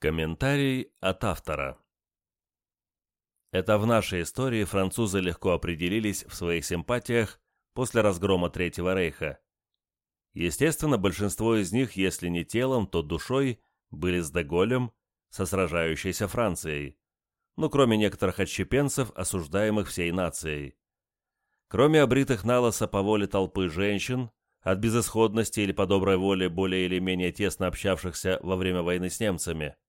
Комментарий от автора. Это в нашей истории французы легко определились в своих симпатиях после разгрома Третьего Рейха. Естественно, большинство из них, если не телом, то душой, были с Деголем, со сражающейся Францией, ну кроме некоторых отщепенцев, осуждаемых всей нацией. Кроме обритых налоса по воле толпы женщин, от безысходности или по доброй воле более или менее тесно общавшихся во время войны с немцами –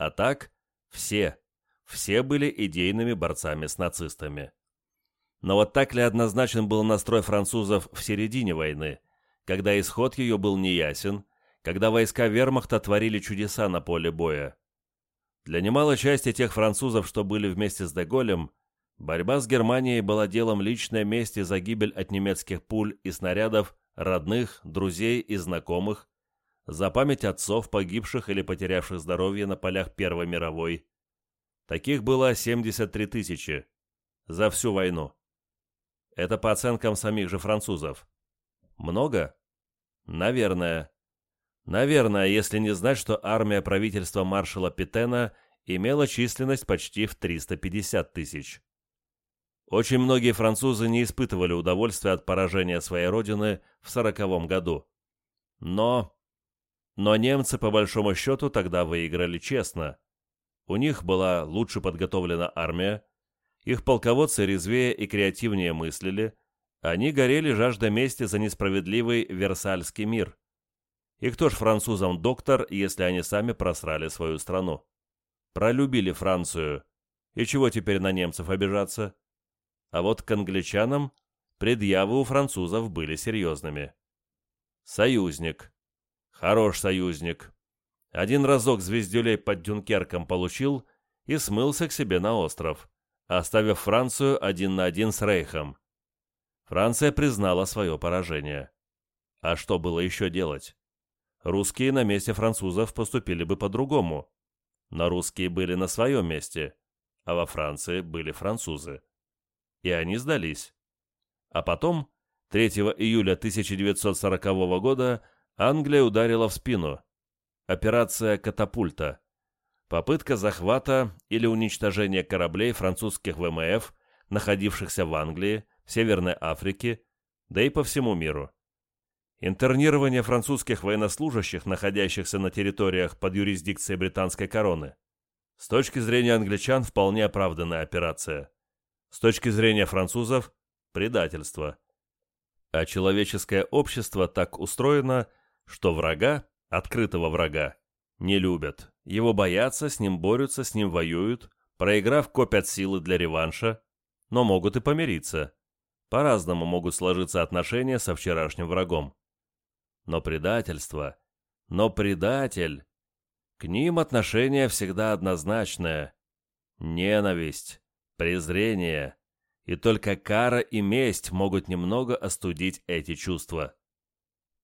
а так, все, все были идейными борцами с нацистами. Но вот так ли однозначен был настрой французов в середине войны, когда исход ее был неясен, когда войска вермахта творили чудеса на поле боя? Для немалой части тех французов, что были вместе с Деголем, борьба с Германией была делом личной мести за гибель от немецких пуль и снарядов родных, друзей и знакомых, за память отцов, погибших или потерявших здоровье на полях Первой мировой. Таких было 73 тысячи за всю войну. Это по оценкам самих же французов. Много? Наверное. Наверное, если не знать, что армия правительства маршала Петена имела численность почти в 350 тысяч. Очень многие французы не испытывали удовольствия от поражения своей родины в 40 году. Но но немцы, по большому счету, тогда выиграли честно. У них была лучше подготовлена армия, их полководцы резвее и креативнее мыслили, они горели жаждой мести за несправедливый Версальский мир. И кто ж французам доктор, если они сами просрали свою страну? Пролюбили Францию. И чего теперь на немцев обижаться? А вот к англичанам предъявы у французов были серьезными. Союзник. Хорош союзник. Один разок звездюлей под Дюнкерком получил и смылся к себе на остров, оставив Францию один на один с Рейхом. Франция признала свое поражение. А что было еще делать? Русские на месте французов поступили бы по-другому. Но русские были на своем месте, а во Франции были французы. И они сдались. А потом, 3 июля 1940 года, Англия ударила в спину. Операция «Катапульта». Попытка захвата или уничтожения кораблей французских ВМФ, находившихся в Англии, в Северной Африке, да и по всему миру. Интернирование французских военнослужащих, находящихся на территориях под юрисдикцией британской короны. С точки зрения англичан вполне оправданная операция. С точки зрения французов – предательство. А человеческое общество так устроено – что врага, открытого врага, не любят, его боятся, с ним борются, с ним воюют, проиграв, копят силы для реванша, но могут и помириться. По-разному могут сложиться отношения со вчерашним врагом. Но предательство... Но предатель... К ним отношение всегда однозначное. Ненависть, презрение и только кара и месть могут немного остудить эти чувства.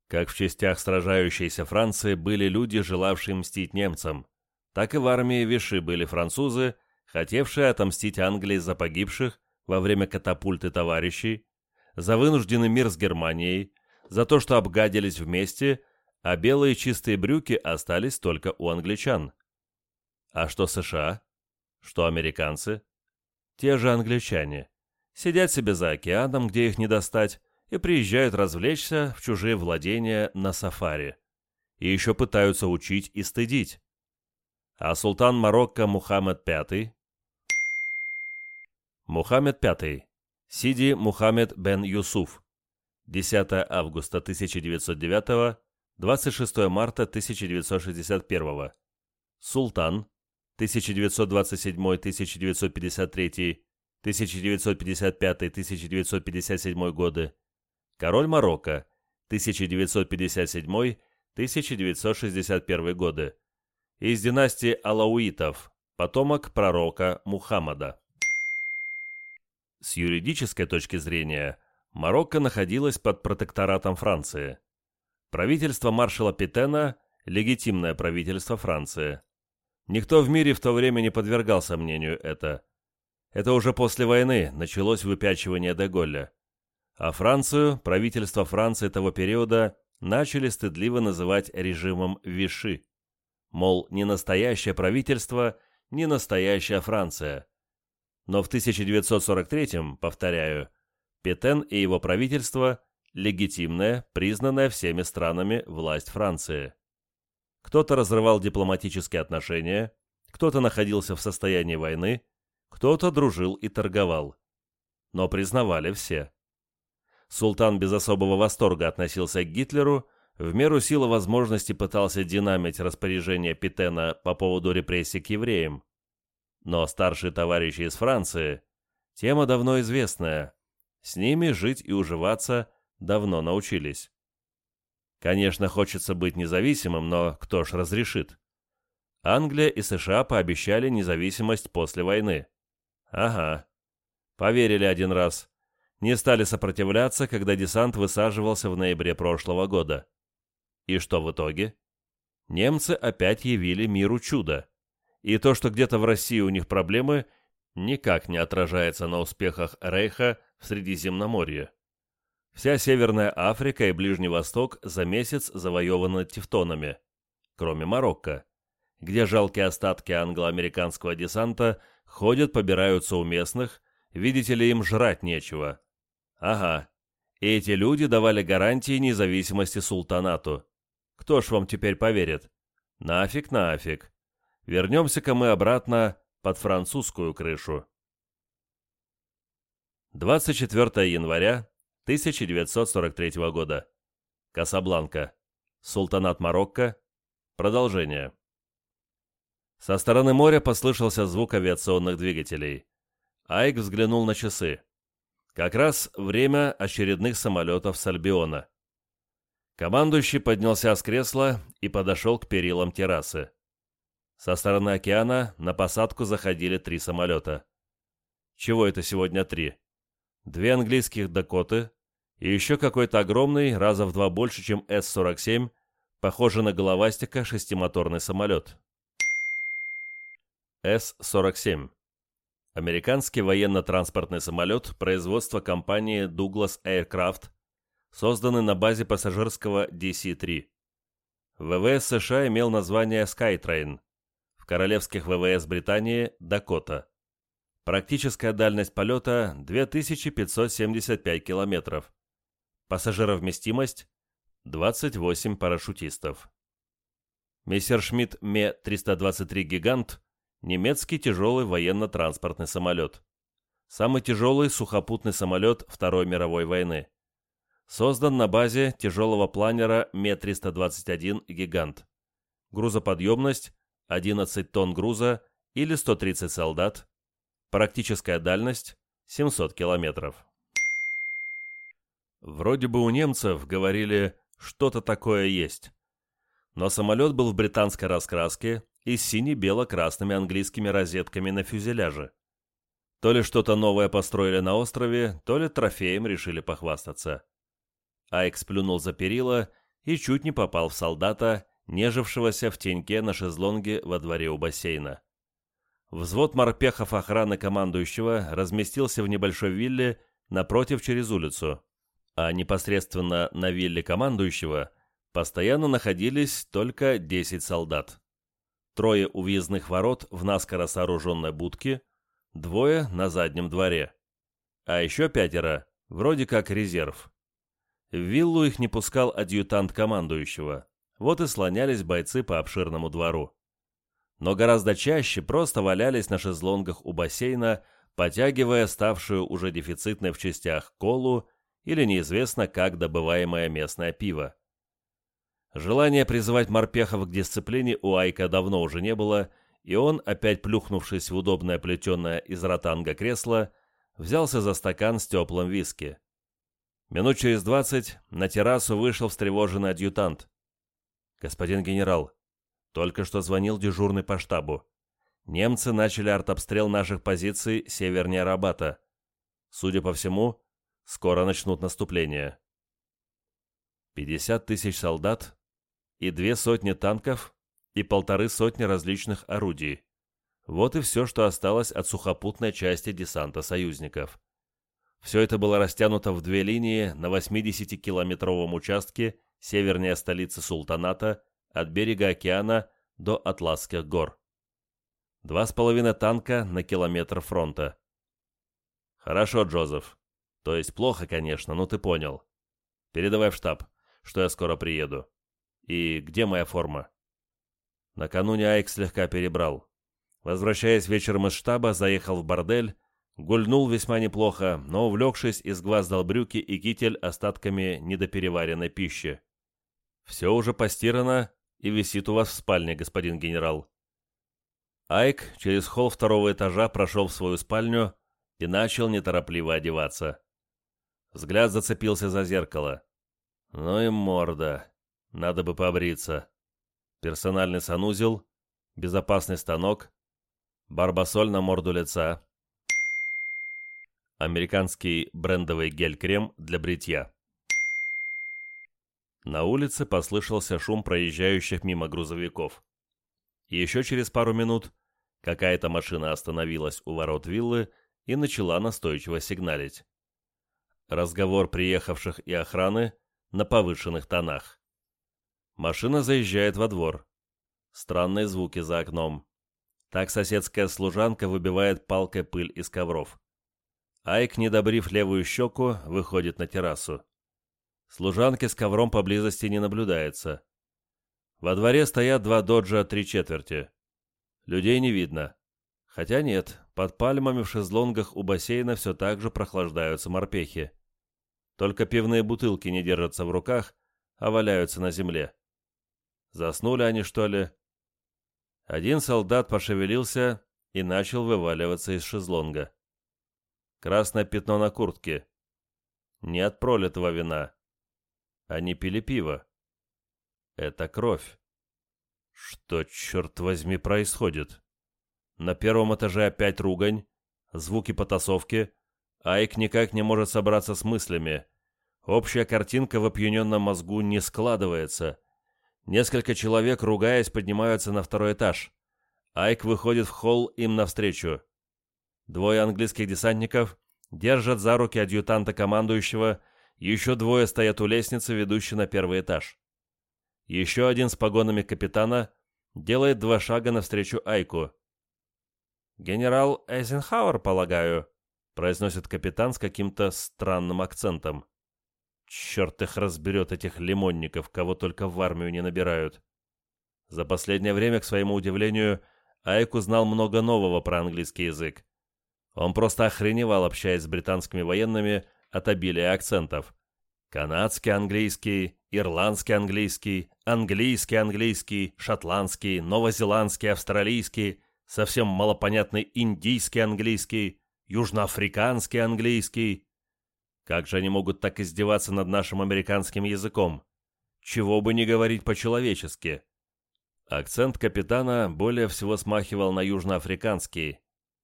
Как в частях сражающейся Франции были люди, желавшие мстить немцам, так и в армии Виши были французы, хотевшие отомстить Англии за погибших во время катапульты товарищей, за вынужденный мир с Германией, за то, что обгадились вместе, а белые чистые брюки остались только у англичан. А что США? Что американцы? Те же англичане. Сидят себе за океаном, где их не достать, и приезжают развлечься в чужие владения на сафари. И еще пытаются учить и стыдить. А султан Марокко Мухаммед V... Мухаммед V. Сиди Мухаммед бен Юсуф. 10 августа 1909, 26 марта 1961. Султан 1927-1953, 1955-1957 годы. Король Марокко, 1957-1961 годы. Из династии алауитов, потомок пророка Мухаммада. С юридической точки зрения, Марокко находилось под протекторатом Франции. Правительство маршала Петена – легитимное правительство Франции. Никто в мире в то время не подвергал сомнению это. Это уже после войны началось выпячивание Деголля – а Францию правительство Франции того периода начали стыдливо называть режимом Виши. Мол, не настоящее правительство, не настоящая Франция. Но в 1943-м, повторяю, Петен и его правительство – легитимная, признанная всеми странами власть Франции. Кто-то разрывал дипломатические отношения, кто-то находился в состоянии войны, кто-то дружил и торговал. Но признавали все – Султан без особого восторга относился к Гитлеру, в меру силы возможности пытался динамить распоряжение Питена по поводу репрессий к евреям. Но старшие товарищи из Франции, тема давно известная, с ними жить и уживаться давно научились. Конечно, хочется быть независимым, но кто ж разрешит? Англия и США пообещали независимость после войны. Ага. Поверили один раз не стали сопротивляться, когда десант высаживался в ноябре прошлого года. И что в итоге? Немцы опять явили миру чудо. И то, что где-то в России у них проблемы, никак не отражается на успехах Рейха в Средиземноморье. Вся Северная Африка и Ближний Восток за месяц завоеваны тевтонами, кроме Марокко, где жалкие остатки англо-американского десанта ходят, побираются у местных, видите ли, им жрать нечего – Ага, эти люди давали гарантии независимости султанату. Кто ж вам теперь поверит? Нафиг, нафиг. Вернемся-ка мы обратно под французскую крышу. 24 января 1943 года. Касабланка. Султанат Марокко. Продолжение. Со стороны моря послышался звук авиационных двигателей. Айк взглянул на часы. Как раз время очередных самолетов с Альбиона. Командующий поднялся с кресла и подошел к перилам террасы. Со стороны океана на посадку заходили три самолета. Чего это сегодня три? Две английских «Дакоты» и еще какой-то огромный, раза в два больше, чем С-47, похожий на головастика шестимоторный самолет. С-47 Американский военно-транспортный самолет производства компании Douglas Aircraft, созданный на базе пассажирского DC-3. ВВС США имел название Skytrain, в королевских ВВС Британии – Дакота. Практическая дальность полета – 2575 километров. Пассажировместимость – 28 парашютистов. Мессершмитт Ме-323 «Гигант» немецкий тяжелый военно-транспортный самолет. Самый тяжелый сухопутный самолет Второй мировой войны. Создан на базе тяжелого планера Ме-321 «Гигант». Грузоподъемность – 11 тонн груза или 130 солдат. Практическая дальность – 700 километров. Вроде бы у немцев говорили «что-то такое есть». Но самолет был в британской раскраске, и сине-бело-красными английскими розетками на фюзеляже. То ли что-то новое построили на острове, то ли трофеем решили похвастаться. Айк сплюнул за перила и чуть не попал в солдата, нежившегося в теньке на шезлонге во дворе у бассейна. Взвод морпехов охраны командующего разместился в небольшой вилле напротив через улицу, а непосредственно на вилле командующего постоянно находились только 10 солдат. Трое у въездных ворот в наскоро сооруженной будке, двое на заднем дворе. А еще пятеро, вроде как резерв. В виллу их не пускал адъютант командующего. Вот и слонялись бойцы по обширному двору. Но гораздо чаще просто валялись на шезлонгах у бассейна, потягивая ставшую уже дефицитной в частях колу или неизвестно как добываемое местное пиво. Желание призывать морпехов к дисциплине у Айка давно уже не было, и он, опять плюхнувшись в удобное плетеное из ротанга кресло, взялся за стакан с теплым виски. Минут через двадцать на террасу вышел встревоженный адъютант. «Господин генерал, только что звонил дежурный по штабу. Немцы начали артобстрел наших позиций севернее Рабата. Судя по всему, скоро начнут наступление». 50 тысяч солдат и две сотни танков, и полторы сотни различных орудий. Вот и все, что осталось от сухопутной части десанта союзников. Все это было растянуто в две линии на 80-километровом участке севернее столицы султаната от берега океана до Атласских гор. Два с половиной танка на километр фронта. Хорошо, Джозеф. То есть плохо, конечно, но ты понял. Передавай в штаб, что я скоро приеду. И где моя форма? Накануне Айк слегка перебрал. Возвращаясь вечером из штаба, заехал в бордель, гульнул весьма неплохо, но, увлекшись, изгваздал брюки и китель остатками недопереваренной пищи. «Все уже постирано и висит у вас в спальне, господин генерал». Айк через холл второго этажа прошел в свою спальню и начал неторопливо одеваться. Взгляд зацепился за зеркало. «Ну и морда. Надо бы побриться. Персональный санузел, безопасный станок, барбасоль на морду лица. Американский брендовый гель-крем для бритья. На улице послышался шум проезжающих мимо грузовиков. И еще через пару минут какая-то машина остановилась у ворот виллы и начала настойчиво сигналить. Разговор приехавших и охраны на повышенных тонах. Машина заезжает во двор. Странные звуки за окном. Так соседская служанка выбивает палкой пыль из ковров. Айк, не добрив левую щеку, выходит на террасу. Служанки с ковром поблизости не наблюдается. Во дворе стоят два доджа три четверти. Людей не видно. Хотя нет, под пальмами в шезлонгах у бассейна все так же прохлаждаются морпехи. Только пивные бутылки не держатся в руках, а валяются на земле. Заснули они, что ли?» Один солдат пошевелился и начал вываливаться из шезлонга. Красное пятно на куртке. Не от пролитого вина. Они пили пиво. Это кровь. Что, черт возьми, происходит? На первом этаже опять ругань, звуки потасовки. Айк никак не может собраться с мыслями. Общая картинка в опьяненном мозгу не складывается. Несколько человек, ругаясь, поднимаются на второй этаж. Айк выходит в холл им навстречу. Двое английских десантников держат за руки адъютанта командующего, еще двое стоят у лестницы, ведущей на первый этаж. Еще один с погонами капитана делает два шага навстречу Айку. «Генерал Эйзенхауэр, полагаю», — произносит капитан с каким-то странным акцентом. Черт их разберет, этих лимонников, кого только в армию не набирают. За последнее время, к своему удивлению, Айк узнал много нового про английский язык. Он просто охреневал, общаясь с британскими военными от обилия акцентов. Канадский английский, ирландский английский, английский английский, шотландский, новозеландский, австралийский, совсем малопонятный индийский английский, южноафриканский английский, как же они могут так издеваться над нашим американским языком? Чего бы не говорить по-человечески. Акцент капитана более всего смахивал на южноафриканский,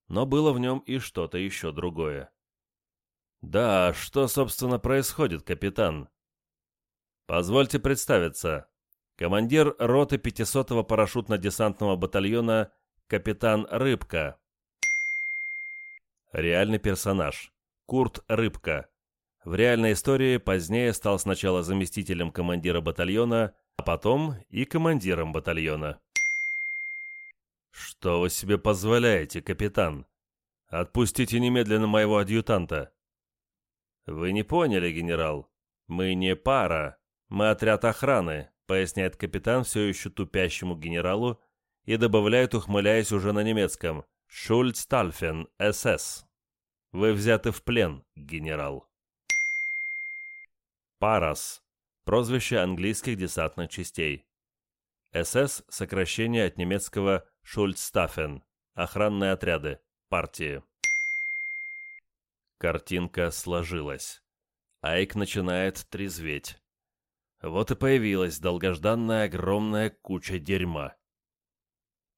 но было в нем и что-то еще другое. «Да, что, собственно, происходит, капитан?» «Позвольте представиться. Командир роты 500-го парашютно-десантного батальона капитан Рыбка». Реальный персонаж. Курт Рыбка. В реальной истории позднее стал сначала заместителем командира батальона, а потом и командиром батальона. «Что вы себе позволяете, капитан? Отпустите немедленно моего адъютанта!» «Вы не поняли, генерал. Мы не пара. Мы отряд охраны», — поясняет капитан все еще тупящему генералу и добавляет, ухмыляясь уже на немецком, «Шульцтальфен, СС». «Вы взяты в плен, генерал». Парас – прозвище английских десантных частей. СС – сокращение от немецкого «Шульцстаффен» – охранные отряды, партии. Картинка сложилась. Айк начинает трезветь. Вот и появилась долгожданная огромная куча дерьма.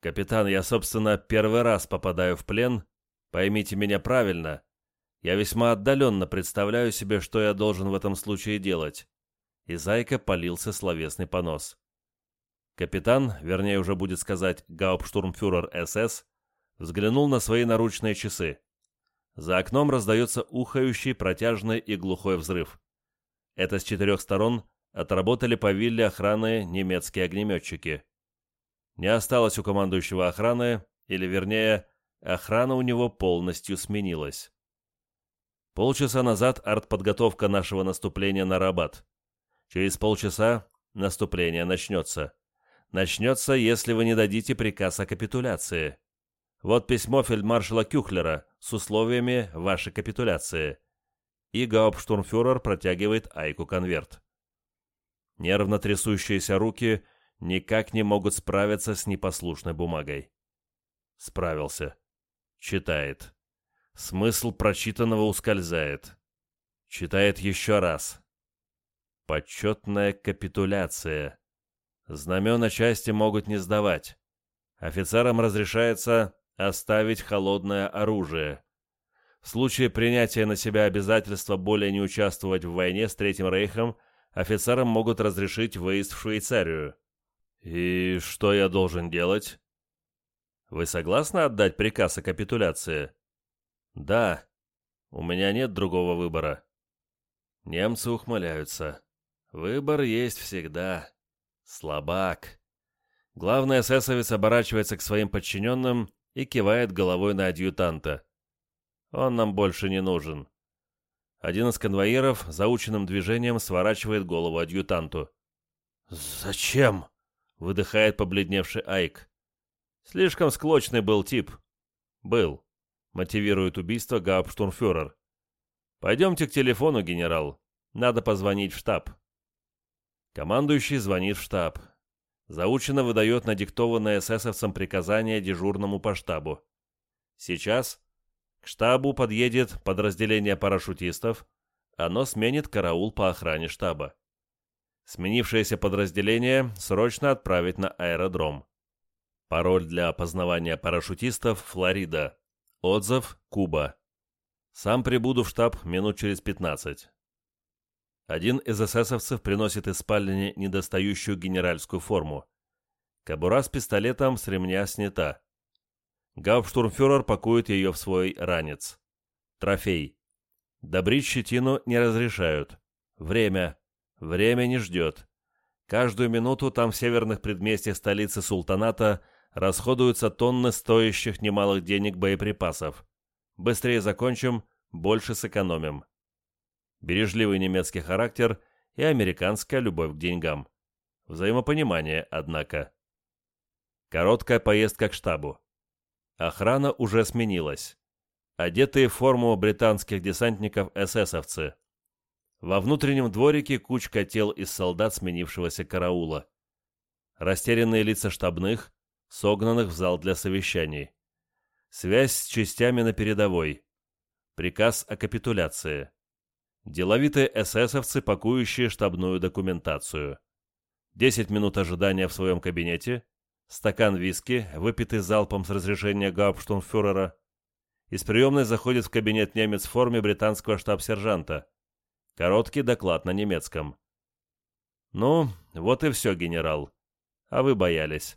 «Капитан, я, собственно, первый раз попадаю в плен. Поймите меня правильно. Я весьма отдаленно представляю себе, что я должен в этом случае делать». И Зайка полился словесный понос. Капитан, вернее уже будет сказать гауптштурмфюрер СС, взглянул на свои наручные часы. За окном раздается ухающий, протяжный и глухой взрыв. Это с четырех сторон отработали по вилле охраны немецкие огнеметчики. Не осталось у командующего охраны, или вернее, охрана у него полностью сменилась. Полчаса назад артподготовка нашего наступления на Рабат. Через полчаса наступление начнется. Начнется, если вы не дадите приказ о капитуляции. Вот письмо фельдмаршала Кюхлера с условиями вашей капитуляции. И гауптштурмфюрер протягивает Айку конверт. Нервно трясущиеся руки никак не могут справиться с непослушной бумагой. Справился. Читает. Смысл прочитанного ускользает. Читает еще раз. Почетная капитуляция. Знамена части могут не сдавать. Офицерам разрешается оставить холодное оружие. В случае принятия на себя обязательства более не участвовать в войне с Третьим Рейхом, офицерам могут разрешить выезд в Швейцарию. И что я должен делать? Вы согласны отдать приказ о капитуляции? Да, у меня нет другого выбора. Немцы ухмыляются. Выбор есть всегда. Слабак. Главный эсэсовец оборачивается к своим подчиненным и кивает головой на адъютанта. Он нам больше не нужен. Один из конвоиров заученным движением сворачивает голову адъютанту. «Зачем?» — выдыхает побледневший Айк. «Слишком склочный был тип. Был мотивирует убийство Гауптштурмфюрер. «Пойдемте к телефону, генерал. Надо позвонить в штаб». Командующий звонит в штаб. Заучено выдает надиктованное эсэсовцам приказание дежурному по штабу. Сейчас к штабу подъедет подразделение парашютистов, оно сменит караул по охране штаба. Сменившееся подразделение срочно отправить на аэродром. Пароль для опознавания парашютистов «Флорида» Отзыв Куба. Сам прибуду в штаб минут через 15. Один из эсэсовцев приносит из спальни недостающую генеральскую форму. Кобура с пистолетом с ремня снята. Гауптштурмфюрер пакует ее в свой ранец. Трофей. Добрить щетину не разрешают. Время. Время не ждет. Каждую минуту там в северных предместьях столицы султаната – Расходуются тонны стоящих немалых денег боеприпасов. Быстрее закончим, больше сэкономим. Бережливый немецкий характер и американская любовь к деньгам. Взаимопонимание, однако. Короткая поездка к штабу. Охрана уже сменилась. Одетые в форму британских десантников эсэсовцы. Во внутреннем дворике кучка тел из солдат сменившегося караула. Растерянные лица штабных – согнанных в зал для совещаний. Связь с частями на передовой. Приказ о капитуляции. Деловитые эсэсовцы, пакующие штабную документацию. 10 минут ожидания в своем кабинете. Стакан виски, выпитый залпом с разрешения гауптштунфюрера. Из приемной заходит в кабинет немец в форме британского штаб-сержанта. Короткий доклад на немецком. «Ну, вот и все, генерал. А вы боялись.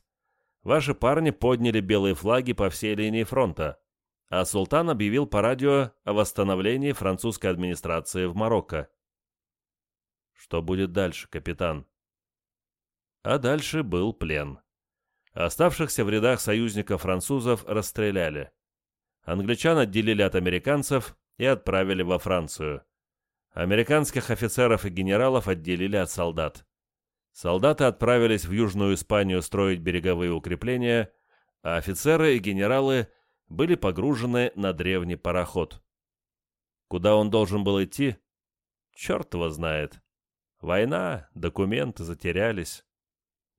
Ваши парни подняли белые флаги по всей линии фронта, а султан объявил по радио о восстановлении французской администрации в Марокко. Что будет дальше, капитан? А дальше был плен. Оставшихся в рядах союзников французов расстреляли. Англичан отделили от американцев и отправили во Францию. Американских офицеров и генералов отделили от солдат. Солдаты отправились в Южную Испанию строить береговые укрепления, а офицеры и генералы были погружены на древний пароход. Куда он должен был идти? Черт его знает. Война, документы затерялись.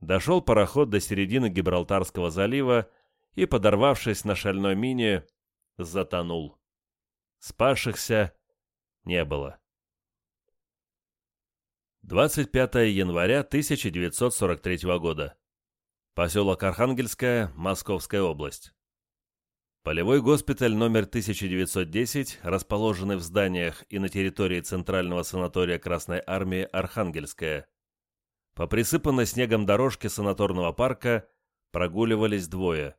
Дошел пароход до середины Гибралтарского залива и, подорвавшись на шальной мине, затонул. Спасшихся не было. 25 января 1943 года. Поселок Архангельская, Московская область. Полевой госпиталь номер 1910, расположенный в зданиях и на территории Центрального санатория Красной Армии Архангельская. По присыпанной снегом дорожке санаторного парка прогуливались двое.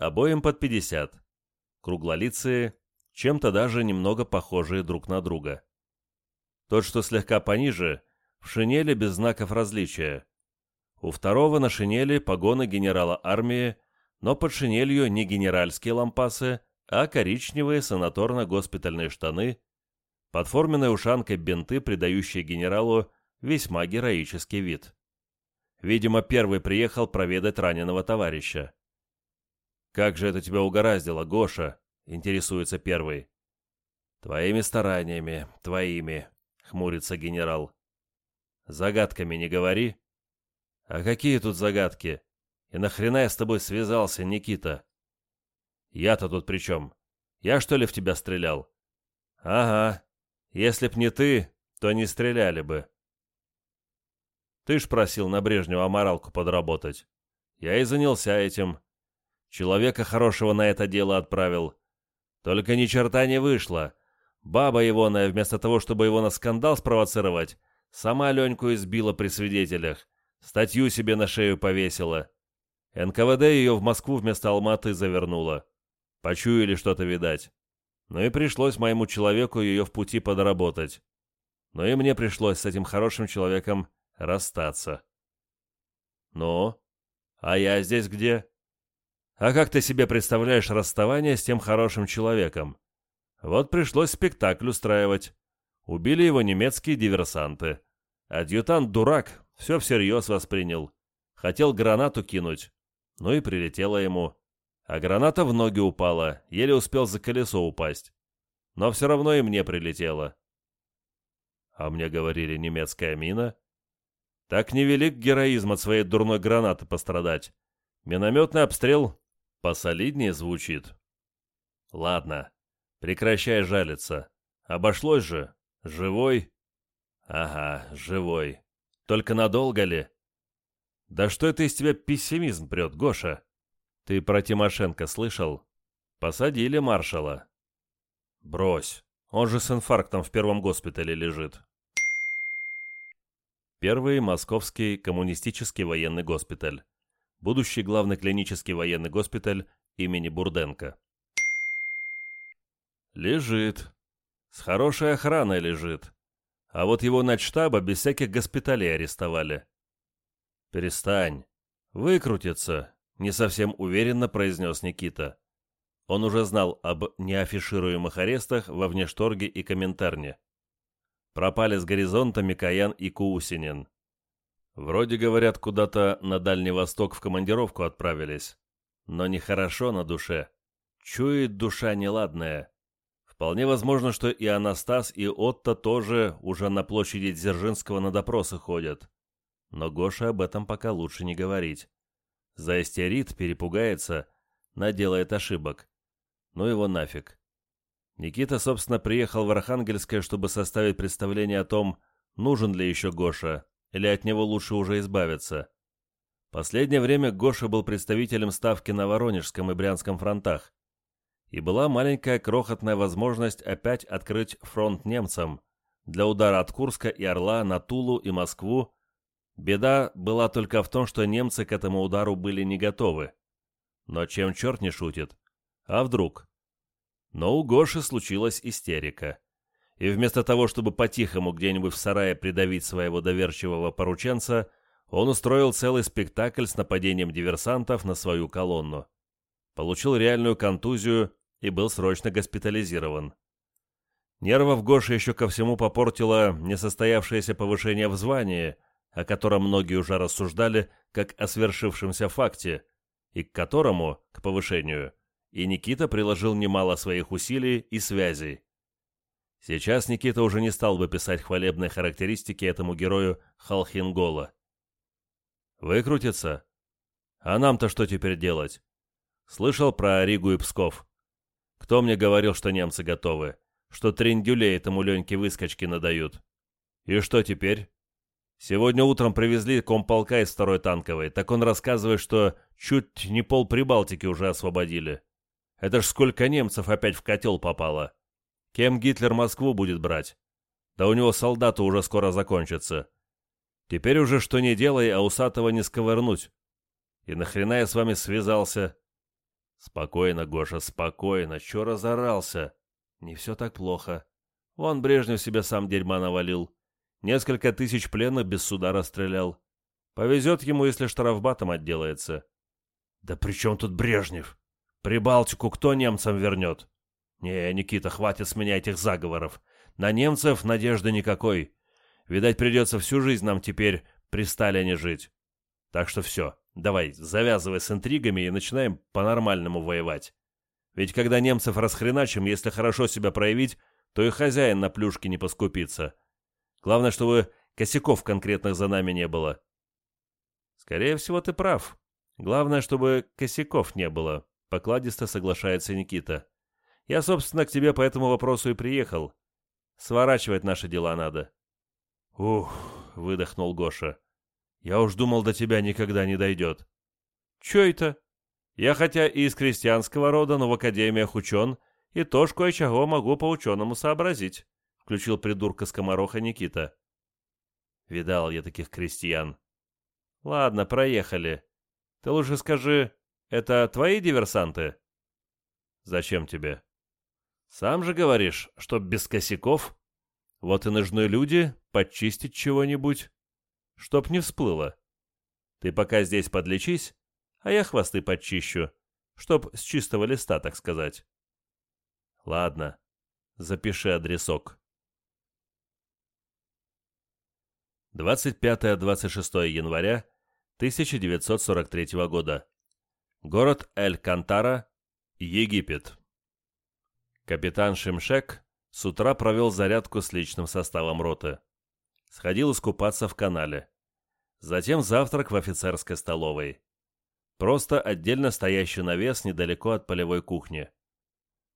Обоим под 50. Круглолицые, чем-то даже немного похожие друг на друга. Тот, что слегка пониже, в шинели без знаков различия. У второго на шинели погоны генерала армии, но под шинелью не генеральские лампасы, а коричневые санаторно-госпитальные штаны, подформенная ушанкой бинты, придающие генералу весьма героический вид. Видимо, первый приехал проведать раненого товарища. «Как же это тебя угораздило, Гоша?» — интересуется первый. «Твоими стараниями, твоими», — хмурится генерал. Загадками не говори». «А какие тут загадки? И на нахрена я с тобой связался, Никита?» «Я-то тут при чем? Я что ли в тебя стрелял?» «Ага. Если б не ты, то не стреляли бы». «Ты ж просил на Брежнева аморалку подработать. Я и занялся этим. Человека хорошего на это дело отправил. Только ни черта не вышло. Баба егоная, вместо того, чтобы его на скандал спровоцировать, Сама Леньку избила при свидетелях. Статью себе на шею повесила. НКВД ее в Москву вместо Алматы завернула. Почуяли что-то, видать. Ну и пришлось моему человеку ее в пути подработать. Но и мне пришлось с этим хорошим человеком расстаться. Ну? А я здесь где? А как ты себе представляешь расставание с тем хорошим человеком? Вот пришлось спектакль устраивать. Убили его немецкие диверсанты. Адъютант дурак, все всерьез воспринял. Хотел гранату кинуть, ну и прилетела ему. А граната в ноги упала, еле успел за колесо упасть. Но все равно и мне прилетела. А мне говорили немецкая мина. Так невелик героизм от своей дурной гранаты пострадать. Минометный обстрел посолиднее звучит. Ладно, прекращай жалиться. Обошлось же, Живой? Ага, живой. Только надолго ли? Да что это из тебя пессимизм прет, Гоша? Ты про Тимошенко слышал? Посадили маршала. Брось. Он же с инфарктом в первом госпитале лежит. Первый Московский коммунистический военный госпиталь. Будущий главный клинический военный госпиталь имени Бурденко. Лежит, с хорошей охраной лежит. А вот его на штаба без всяких госпиталей арестовали. «Перестань. Выкрутится», — не совсем уверенно произнес Никита. Он уже знал об неафишируемых арестах во внешторге и комментарне. Пропали с горизонта Микоян и Куусинин. Вроде, говорят, куда-то на Дальний Восток в командировку отправились. Но нехорошо на душе. Чует душа неладная. Вполне возможно, что и Анастас, и Отто тоже уже на площади Дзержинского на допросы ходят. Но Гоша об этом пока лучше не говорить. Заистерит, перепугается, наделает ошибок. Ну его нафиг. Никита, собственно, приехал в Архангельское, чтобы составить представление о том, нужен ли еще Гоша, или от него лучше уже избавиться. Последнее время Гоша был представителем ставки на Воронежском и Брянском фронтах и была маленькая крохотная возможность опять открыть фронт немцам для удара от Курска и Орла на Тулу и Москву. Беда была только в том, что немцы к этому удару были не готовы. Но чем черт не шутит? А вдруг? Но у Гоши случилась истерика. И вместо того, чтобы по-тихому где-нибудь в сарае придавить своего доверчивого порученца, он устроил целый спектакль с нападением диверсантов на свою колонну. Получил реальную контузию и был срочно госпитализирован. Нервов Гоша еще ко всему попортило несостоявшееся повышение в звании, о котором многие уже рассуждали как о свершившемся факте, и к которому, к повышению, и Никита приложил немало своих усилий и связей. Сейчас Никита уже не стал бы писать хвалебные характеристики этому герою Халхингола. «Выкрутится? А нам-то что теперь делать?» Слышал про Ригу и Псков. Кто мне говорил, что немцы готовы? Что триндюлей этому Леньке выскочки надают? И что теперь? Сегодня утром привезли комполка из второй танковой. Так он рассказывает, что чуть не пол Прибалтики уже освободили. Это ж сколько немцев опять в котел попало. Кем Гитлер Москву будет брать? Да у него солдаты уже скоро закончатся. Теперь уже что не делай, а усатого не сковырнуть. И нахрена я с вами связался? Спокойно, Гоша, спокойно, чё разорался? Не все так плохо. Вон Брежнев себе сам дерьма навалил. Несколько тысяч пленных без суда расстрелял. Повезет ему, если штрафбатом отделается. Да при чем тут Брежнев? Прибалтику кто немцам вернет? Не, Никита, хватит с меня этих заговоров. На немцев надежды никакой. Видать, придется всю жизнь нам теперь при Сталине жить. Так что все. Давай, завязывай с интригами и начинаем по-нормальному воевать. Ведь когда немцев расхреначим, если хорошо себя проявить, то и хозяин на плюшке не поскупится. Главное, чтобы косяков конкретных за нами не было. Скорее всего, ты прав. Главное, чтобы косяков не было, покладисто соглашается Никита. Я, собственно, к тебе по этому вопросу и приехал. Сворачивать наши дела надо. Ух, выдохнул Гоша. Я уж думал, до тебя никогда не дойдет». «Чё это?» «Я хотя и из крестьянского рода, но в академиях учен, и тоже кое-чего могу по ученому сообразить», — включил придурка скомороха Никита. «Видал я таких крестьян». «Ладно, проехали. Ты лучше скажи, это твои диверсанты?» «Зачем тебе?» «Сам же говоришь, что без косяков. Вот и нужны люди подчистить чего-нибудь» чтоб не всплыло. Ты пока здесь подлечись, а я хвосты подчищу, чтоб с чистого листа, так сказать. Ладно, запиши адресок. 25-26 января 1943 года. Город Эль-Кантара, Египет. Капитан Шимшек с утра провел зарядку с личным составом роты сходил искупаться в канале. Затем завтрак в офицерской столовой. Просто отдельно стоящий навес недалеко от полевой кухни.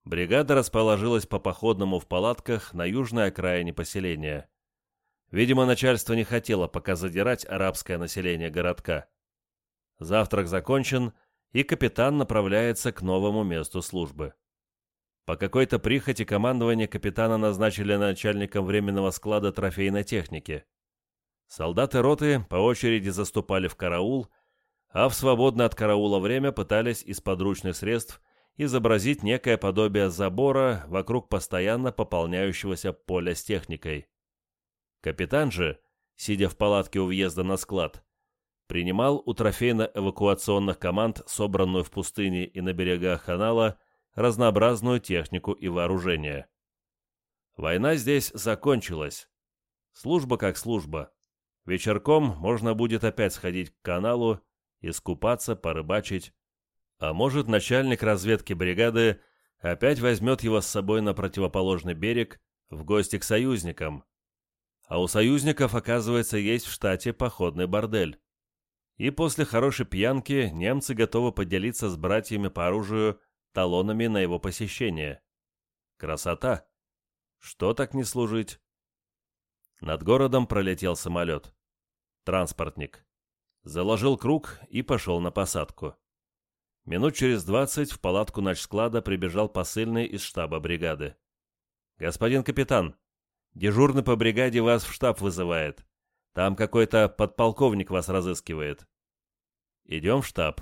Бригада расположилась по походному в палатках на южной окраине поселения. Видимо, начальство не хотело пока задирать арабское население городка. Завтрак закончен, и капитан направляется к новому месту службы. По какой-то прихоти командование капитана назначили начальником временного склада трофейной техники. Солдаты роты по очереди заступали в караул, а в свободное от караула время пытались из подручных средств изобразить некое подобие забора вокруг постоянно пополняющегося поля с техникой. Капитан же, сидя в палатке у въезда на склад, принимал у трофейно-эвакуационных команд собранную в пустыне и на берегах канала разнообразную технику и вооружение. Война здесь закончилась. Служба как служба. Вечерком можно будет опять сходить к каналу, искупаться, порыбачить. А может, начальник разведки бригады опять возьмет его с собой на противоположный берег в гости к союзникам. А у союзников, оказывается, есть в штате походный бордель. И после хорошей пьянки немцы готовы поделиться с братьями по оружию талонами на его посещение. Красота! Что так не служить? Над городом пролетел самолет. Транспортник. Заложил круг и пошел на посадку. Минут через двадцать в палатку ночсклада прибежал посыльный из штаба бригады. «Господин капитан, дежурный по бригаде вас в штаб вызывает. Там какой-то подполковник вас разыскивает». «Идем в штаб»,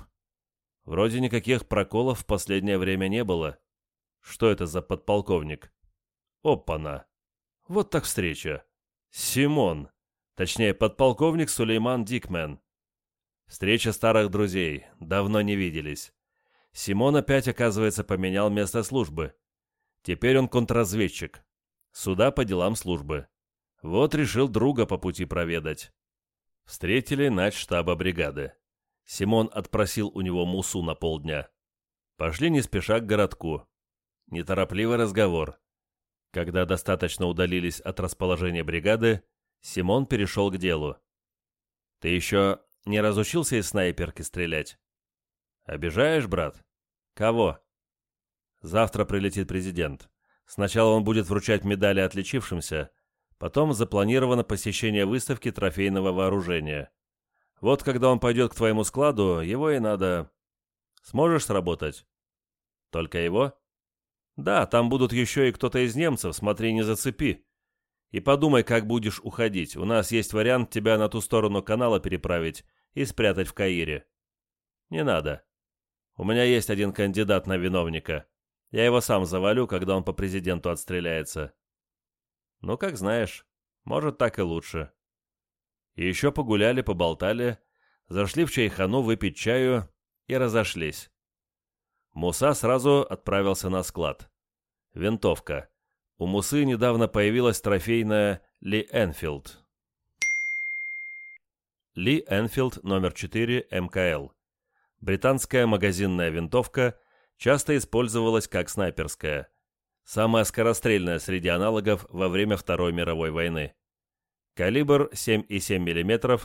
Вроде никаких проколов в последнее время не было. Что это за подполковник? Опа-на! Вот так встреча. Симон. Точнее, подполковник Сулейман Дикмен. Встреча старых друзей. Давно не виделись. Симон опять, оказывается, поменял место службы. Теперь он контрразведчик. Суда по делам службы. Вот решил друга по пути проведать. Встретили штаба бригады. Симон отпросил у него мусу на полдня. Пошли не спеша к городку. Неторопливый разговор. Когда достаточно удалились от расположения бригады, Симон перешел к делу. «Ты еще не разучился из снайперки стрелять?» «Обижаешь, брат?» «Кого?» «Завтра прилетит президент. Сначала он будет вручать медали отличившимся, потом запланировано посещение выставки трофейного вооружения. Вот когда он пойдет к твоему складу, его и надо... Сможешь сработать? Только его? Да, там будут еще и кто-то из немцев, смотри, не зацепи. И подумай, как будешь уходить. У нас есть вариант тебя на ту сторону канала переправить и спрятать в Каире. Не надо. У меня есть один кандидат на виновника. Я его сам завалю, когда он по президенту отстреляется. Ну, как знаешь. Может, так и лучше и еще погуляли, поболтали, зашли в чайхану выпить чаю и разошлись. Муса сразу отправился на склад. Винтовка. У Мусы недавно появилась трофейная Ли Энфилд. Ли Энфилд номер 4 МКЛ. Британская магазинная винтовка часто использовалась как снайперская. Самая скорострельная среди аналогов во время Второй мировой войны. Калибр 7,7 мм,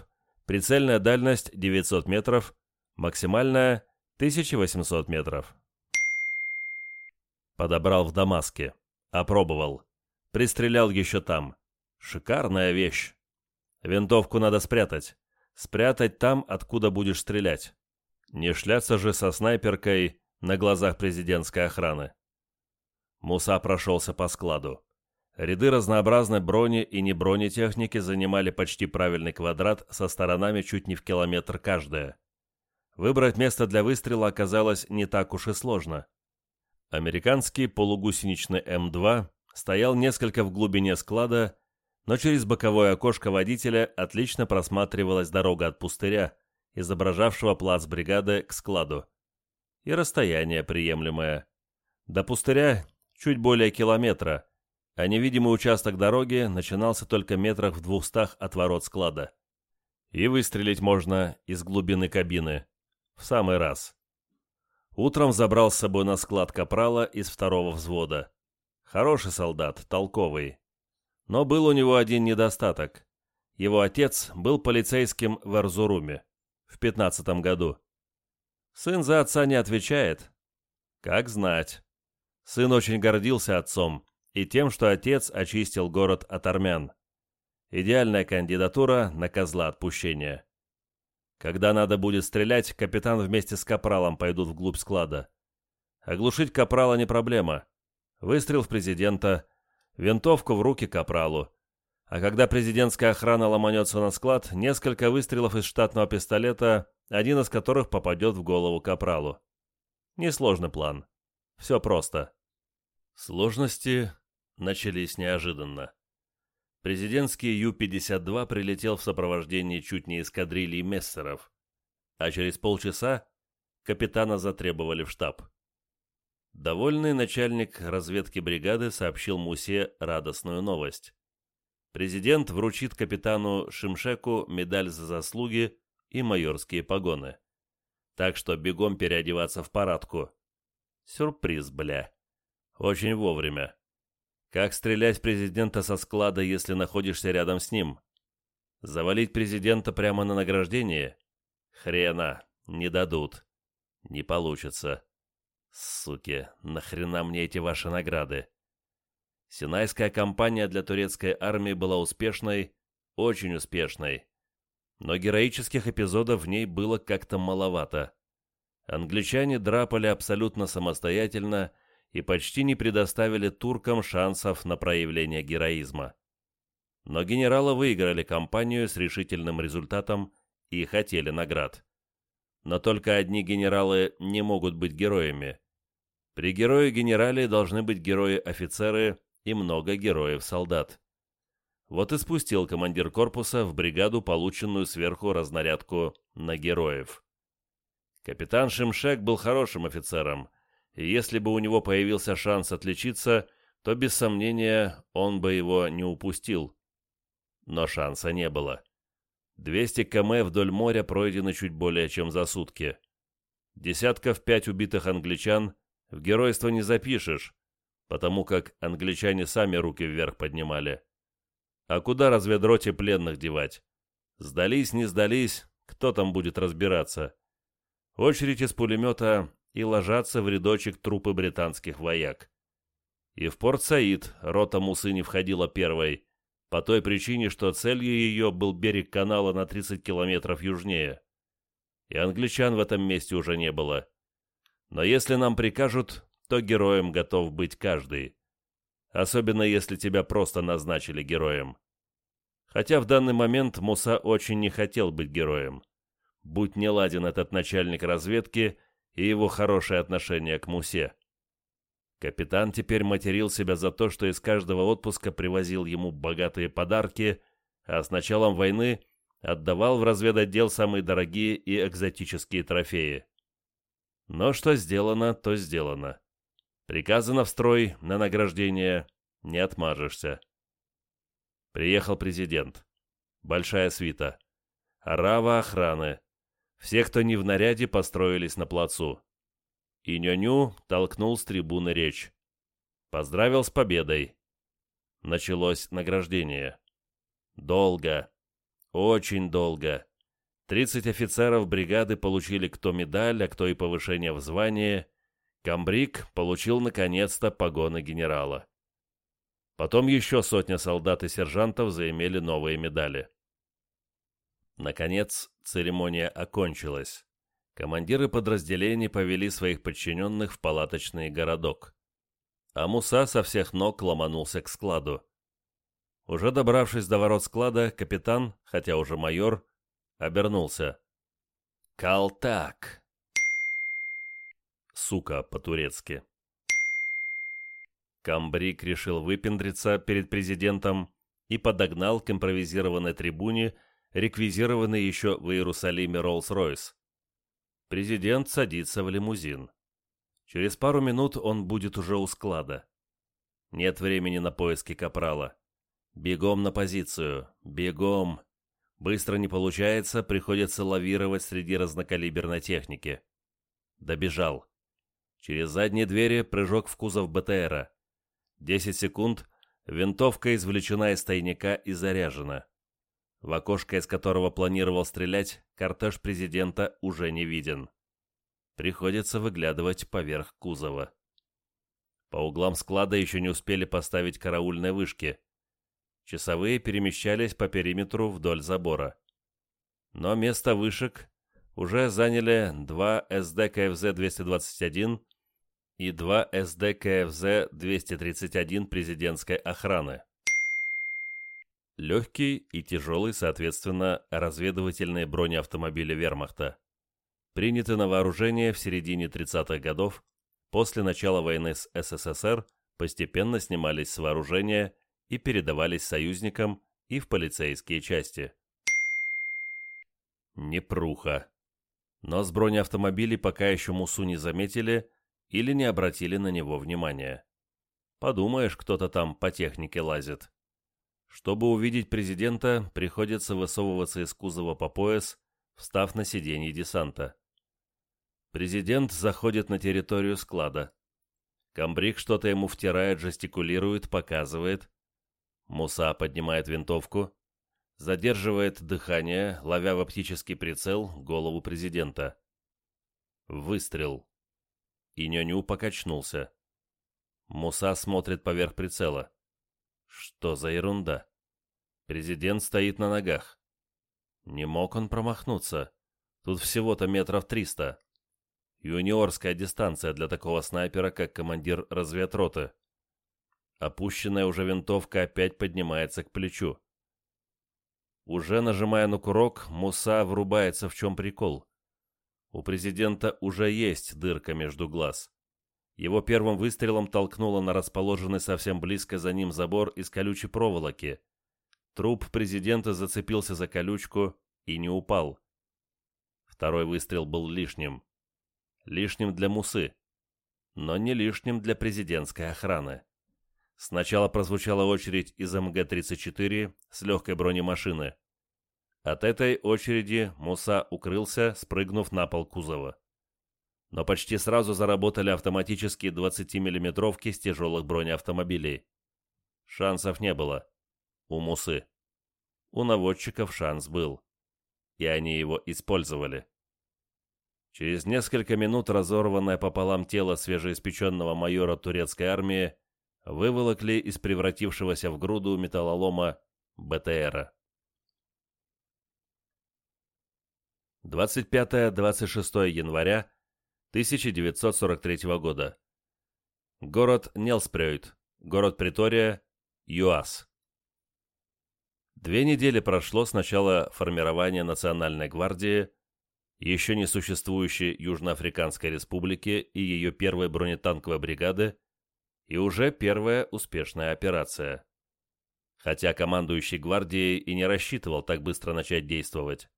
прицельная дальность 900 метров, максимальная 1800 метров. Подобрал в Дамаске. Опробовал. Пристрелял еще там. Шикарная вещь. Винтовку надо спрятать. Спрятать там, откуда будешь стрелять. Не шляться же со снайперкой на глазах президентской охраны. Муса прошелся по складу. Ряды разнообразной брони и небронетехники занимали почти правильный квадрат со сторонами чуть не в километр каждая. Выбрать место для выстрела оказалось не так уж и сложно. Американский полугусеничный М2 стоял несколько в глубине склада, но через боковое окошко водителя отлично просматривалась дорога от пустыря, изображавшего плац бригады к складу, и расстояние приемлемое. До пустыря чуть более километра – а невидимый участок дороги начинался только метрах в двухстах от ворот склада. И выстрелить можно из глубины кабины. В самый раз. Утром забрал с собой на склад капрала из второго взвода. Хороший солдат, толковый. Но был у него один недостаток. Его отец был полицейским в Эрзуруме в 15 году. Сын за отца не отвечает. Как знать. Сын очень гордился отцом, и тем, что отец очистил город от армян. Идеальная кандидатура на козла отпущения. Когда надо будет стрелять, капитан вместе с капралом пойдут вглубь склада. Оглушить капрала не проблема. Выстрел в президента, винтовку в руки капралу. А когда президентская охрана ломанется на склад, несколько выстрелов из штатного пистолета, один из которых попадет в голову капралу. Несложный план. Все просто. Сложности начались неожиданно. Президентский Ю-52 прилетел в сопровождении чуть не эскадрильи мессеров, а через полчаса капитана затребовали в штаб. Довольный начальник разведки бригады сообщил Мусе радостную новость. Президент вручит капитану Шимшеку медаль за заслуги и майорские погоны. Так что бегом переодеваться в парадку. Сюрприз, бля. Очень вовремя. Как стрелять президента со склада, если находишься рядом с ним? Завалить президента прямо на награждение? Хрена, не дадут. Не получится. Суки, на нахрена мне эти ваши награды? Синайская кампания для турецкой армии была успешной, очень успешной. Но героических эпизодов в ней было как-то маловато. Англичане драпали абсолютно самостоятельно и и почти не предоставили туркам шансов на проявление героизма. Но генералы выиграли кампанию с решительным результатом и хотели наград. Но только одни генералы не могут быть героями. При герое-генерале должны быть герои-офицеры и много героев-солдат. Вот и спустил командир корпуса в бригаду полученную сверху разнарядку на героев. Капитан Шимшек был хорошим офицером – если бы у него появился шанс отличиться, то, без сомнения, он бы его не упустил. Но шанса не было. 200 км вдоль моря пройдено чуть более чем за сутки. Десятков пять убитых англичан в геройство не запишешь, потому как англичане сами руки вверх поднимали. А куда разведроте пленных девать? Сдались, не сдались, кто там будет разбираться? Очередь из пулемета и ложатся в рядочек трупы британских вояк. И в Порт-Саид рота Мусы не входила первой, по той причине, что целью ее был берег канала на 30 километров южнее. И англичан в этом месте уже не было. Но если нам прикажут, то героем готов быть каждый. Особенно если тебя просто назначили героем. Хотя в данный момент Муса очень не хотел быть героем. Будь неладен этот начальник разведки – и его хорошее отношение к Мусе. Капитан теперь материл себя за то, что из каждого отпуска привозил ему богатые подарки, а с началом войны отдавал в разведотдел самые дорогие и экзотические трофеи. Но что сделано, то сделано. Приказано в строй, на награждение, не отмажешься. Приехал президент. Большая свита. Рава охраны. Все, кто не в наряде, построились на плацу. И Нюню толкнул с трибуны речь. Поздравил с победой. Началось награждение. Долго. Очень долго. 30 офицеров бригады получили кто медаль, а кто и повышение в звании. Камбрик получил наконец-то погоны генерала. Потом еще сотня солдат и сержантов заимели новые медали. Наконец, церемония окончилась. Командиры подразделений повели своих подчиненных в палаточный городок. А Муса со всех ног ломанулся к складу. Уже добравшись до ворот склада, капитан, хотя уже майор, обернулся. «Калтак!» «Сука» по-турецки. Камбрик решил выпендриться перед президентом и подогнал к импровизированной трибуне – реквизированы еще в Иерусалиме Роллс-Ройс. Президент садится в лимузин. Через пару минут он будет уже у склада. Нет времени на поиски капрала. Бегом на позицию. Бегом. Быстро не получается, приходится лавировать среди разнокалиберной техники. Добежал. Через задние двери прыжок в кузов БТРа. 10 секунд. Винтовка извлечена из тайника и заряжена. В окошко, из которого планировал стрелять, кортеж президента уже не виден. Приходится выглядывать поверх кузова. По углам склада еще не успели поставить караульные вышки. Часовые перемещались по периметру вдоль забора. Но место вышек уже заняли два Sd.Kfz. 221 и два Sd.Kfz. 231 президентской охраны легкий и тяжелый, соответственно, разведывательные бронеавтомобили вермахта. Приняты на вооружение в середине 30-х годов, после начала войны с СССР постепенно снимались с вооружения и передавались союзникам и в полицейские части. Непруха. Но с бронеавтомобилей пока еще Мусу не заметили или не обратили на него внимания. Подумаешь, кто-то там по технике лазит. Чтобы увидеть президента, приходится высовываться из кузова по пояс, встав на сиденье десанта. Президент заходит на территорию склада. Камбрик что-то ему втирает, жестикулирует, показывает. Муса поднимает винтовку, задерживает дыхание, ловя в оптический прицел голову президента. Выстрел. И Нюню покачнулся. Муса смотрит поверх прицела. Что за ерунда? Президент стоит на ногах. Не мог он промахнуться. Тут всего-то метров триста. Юниорская дистанция для такого снайпера, как командир разведроты. Опущенная уже винтовка опять поднимается к плечу. Уже нажимая на курок, Муса врубается в чем прикол. У президента уже есть дырка между глаз. Его первым выстрелом толкнуло на расположенный совсем близко за ним забор из колючей проволоки. Труп президента зацепился за колючку и не упал. Второй выстрел был лишним. Лишним для Мусы, но не лишним для президентской охраны. Сначала прозвучала очередь из МГ-34 с легкой бронемашины. От этой очереди Муса укрылся, спрыгнув на пол кузова но почти сразу заработали автоматические 20-миллиметровки с тяжелых бронеавтомобилей. Шансов не было. У Мусы. У наводчиков шанс был. И они его использовали. Через несколько минут разорванное пополам тело свежеиспеченного майора турецкой армии выволокли из превратившегося в груду металлолома БТРа. 25-26 января 1943 года. Город Нелспрёйт, город Притория, ЮАС. Две недели прошло с начала формирования Национальной гвардии, еще не существующей Южноафриканской республики и ее первой бронетанковой бригады, и уже первая успешная операция. Хотя командующий гвардией и не рассчитывал так быстро начать действовать.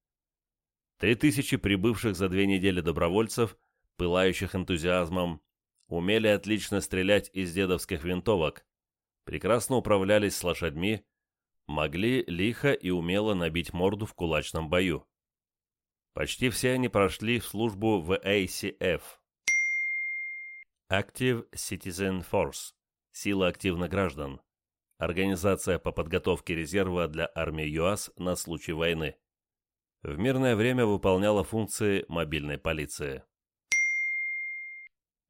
Три тысячи прибывших за две недели добровольцев – пылающих энтузиазмом, умели отлично стрелять из дедовских винтовок, прекрасно управлялись с лошадьми, могли лихо и умело набить морду в кулачном бою. Почти все они прошли в службу в ACF – Active Citizen Force – Сила активных граждан, организация по подготовке резерва для армии ЮАС на случай войны. В мирное время выполняла функции мобильной полиции.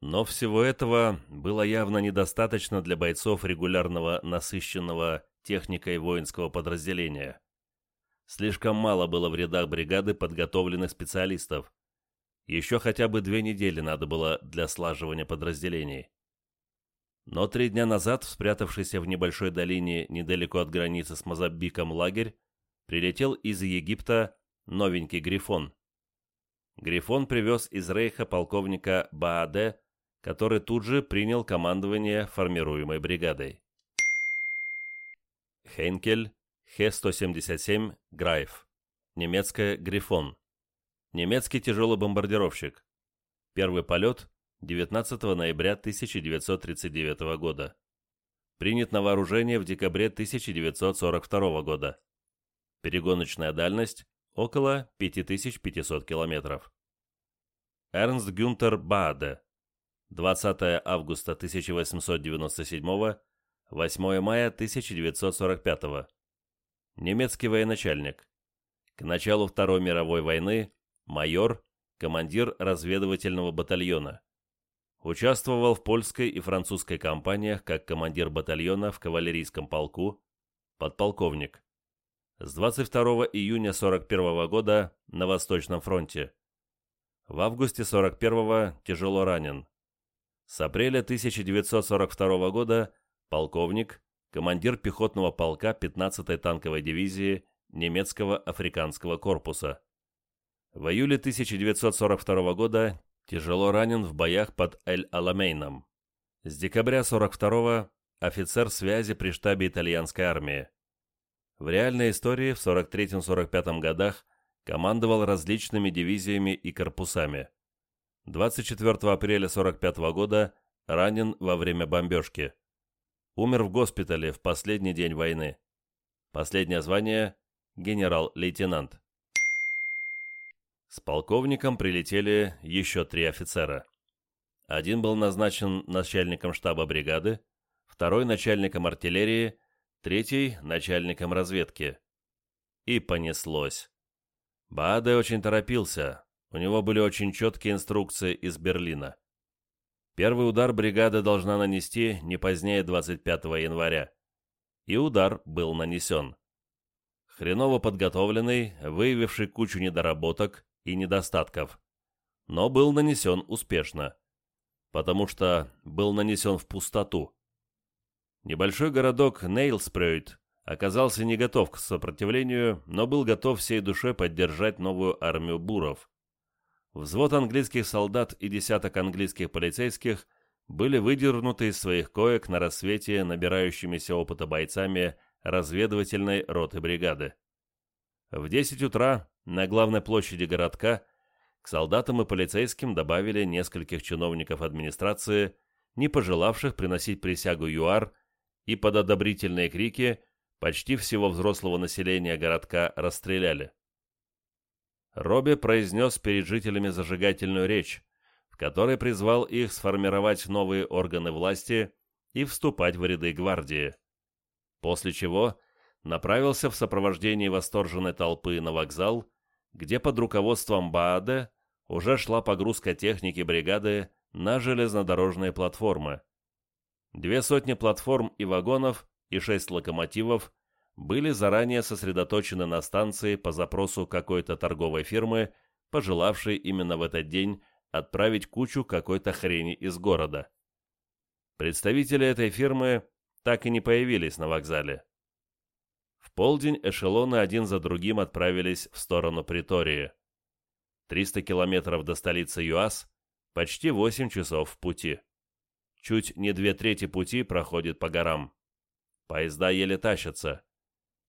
Но всего этого было явно недостаточно для бойцов регулярного, насыщенного техникой воинского подразделения. Слишком мало было в рядах бригады подготовленных специалистов. Еще хотя бы две недели надо было для слаживания подразделений. Но три дня назад, спрятавшийся в небольшой долине недалеко от границы с Мозамбиком лагерь, прилетел из Египта новенький «Грифон». «Грифон» привез из Рейха полковника Бааде который тут же принял командование формируемой бригадой. Хейнкель, Хе-177, Грайф. Немецкая «Грифон». Немецкий тяжелый бомбардировщик. Первый полет 19 ноября 1939 года. Принят на вооружение в декабре 1942 года. Перегоночная дальность около 5500 километров. Эрнст Гюнтер Бааде, 20 августа 1897, 8 мая 1945. Немецкий военачальник. К началу Второй мировой войны майор, командир разведывательного батальона. Участвовал в польской и французской кампаниях как командир батальона в кавалерийском полку, подполковник. С 22 июня 41 года на Восточном фронте. В августе 41 тяжело ранен с апреля 1942 года полковник, командир пехотного полка 15-й танковой дивизии немецкого африканского корпуса. В июле 1942 года тяжело ранен в боях под Эль-Аламейном. С декабря 42 офицер связи при штабе итальянской армии. В реальной истории в 43-45 годах командовал различными дивизиями и корпусами. 24 апреля 45 года ранен во время бомбежки. Умер в госпитале в последний день войны. Последнее звание – генерал-лейтенант. С полковником прилетели еще три офицера. Один был назначен начальником штаба бригады, второй – начальником артиллерии, третий – начальником разведки. И понеслось. Бааде очень торопился, у него были очень четкие инструкции из Берлина. Первый удар бригада должна нанести не позднее 25 января. И удар был нанесен. Хреново подготовленный, выявивший кучу недоработок и недостатков. Но был нанесен успешно. Потому что был нанесен в пустоту. Небольшой городок Нейлспрёйд оказался не готов к сопротивлению, но был готов всей душой поддержать новую армию буров. Взвод английских солдат и десяток английских полицейских были выдернуты из своих коек на рассвете набирающимися опыта бойцами разведывательной роты бригады. В 10 утра на главной площади городка к солдатам и полицейским добавили нескольких чиновников администрации, не пожелавших приносить присягу ЮАР, и под одобрительные крики почти всего взрослого населения городка расстреляли. Робби произнес перед жителями зажигательную речь, в которой призвал их сформировать новые органы власти и вступать в ряды гвардии. После чего направился в сопровождении восторженной толпы на вокзал, где под руководством Бааде уже шла погрузка техники бригады на железнодорожные платформы. Две сотни платформ и вагонов и шесть локомотивов были заранее сосредоточены на станции по запросу какой-то торговой фирмы, пожелавшей именно в этот день отправить кучу какой-то хрени из города. Представители этой фирмы так и не появились на вокзале. В полдень эшелоны один за другим отправились в сторону Притории. 300 километров до столицы ЮАС, почти 8 часов в пути. Чуть не две трети пути проходит по горам. Поезда еле тащатся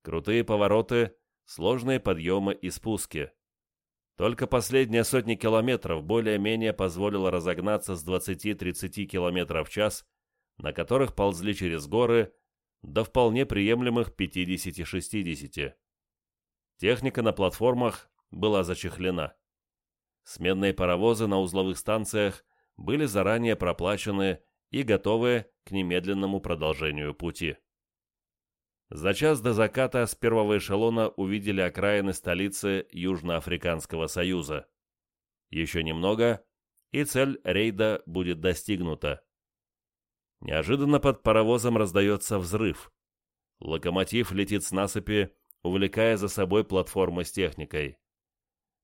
крутые повороты, сложные подъемы и спуски. Только последние сотни километров более-менее позволило разогнаться с 20-30 км в час, на которых ползли через горы до вполне приемлемых 50-60. Техника на платформах была зачехлена. Сменные паровозы на узловых станциях были заранее проплачены и готовы к немедленному продолжению пути. За час до заката с первого эшелона увидели окраины столицы Южноафриканского Союза. Еще немного, и цель рейда будет достигнута. Неожиданно под паровозом раздается взрыв. Локомотив летит с насыпи, увлекая за собой платформы с техникой.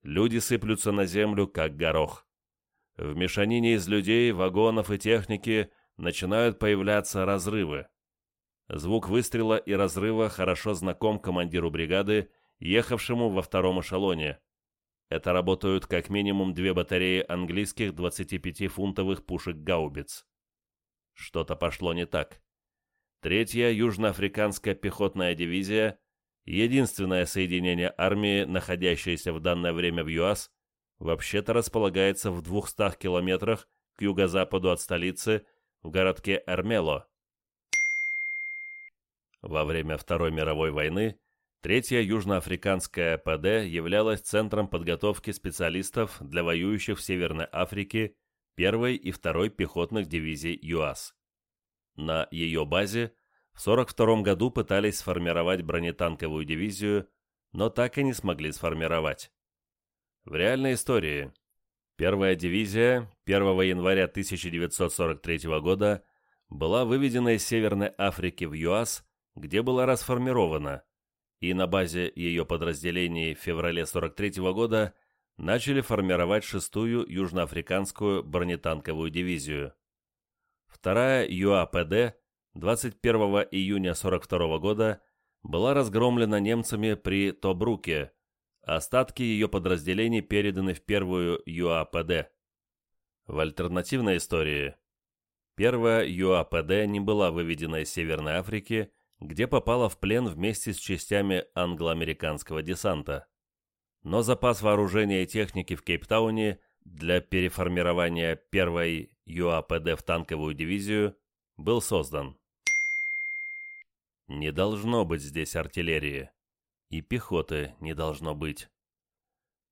Люди сыплются на землю, как горох. В мешанине из людей, вагонов и техники начинают появляться разрывы. Звук выстрела и разрыва хорошо знаком командиру бригады, ехавшему во втором эшелоне. Это работают как минимум две батареи английских 25-фунтовых пушек-гаубиц. Что-то пошло не так. Третья южноафриканская пехотная дивизия, единственное соединение армии, находящееся в данное время в ЮАС, вообще-то располагается в 200 километрах к юго-западу от столицы, в городке Эрмело. Во время Второй мировой войны Третья южноафриканская ПД являлась центром подготовки специалистов для воюющих в Северной Африке 1 и 2 пехотных дивизий ЮАС. На ее базе в 1942 году пытались сформировать бронетанковую дивизию, но так и не смогли сформировать. В реальной истории Первая дивизия 1 января 1943 года была выведена из Северной Африки в ЮАС где была расформирована, и на базе ее подразделений в феврале 43 года начали формировать шестую южноафриканскую бронетанковую дивизию. Вторая ЮАПД 21 июня 42 года была разгромлена немцами при Тобруке, остатки ее подразделений переданы в первую ЮАПД. В альтернативной истории – Первая ЮАПД не была выведена из Северной Африки где попала в плен вместе с частями англо-американского десанта. Но запас вооружения и техники в Кейптауне для переформирования первой ЮАПД в танковую дивизию был создан. Не должно быть здесь артиллерии. И пехоты не должно быть.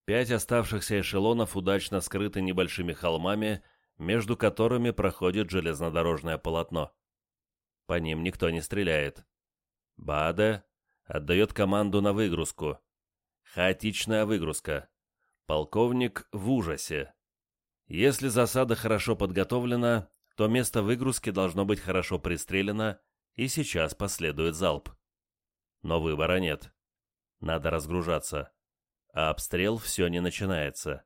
Пять оставшихся эшелонов удачно скрыты небольшими холмами, между которыми проходит железнодорожное полотно. По ним никто не стреляет. Бада отдает команду на выгрузку. Хаотичная выгрузка. Полковник в ужасе. Если засада хорошо подготовлена, то место выгрузки должно быть хорошо пристрелено, и сейчас последует залп. Но выбора нет. Надо разгружаться. А обстрел все не начинается.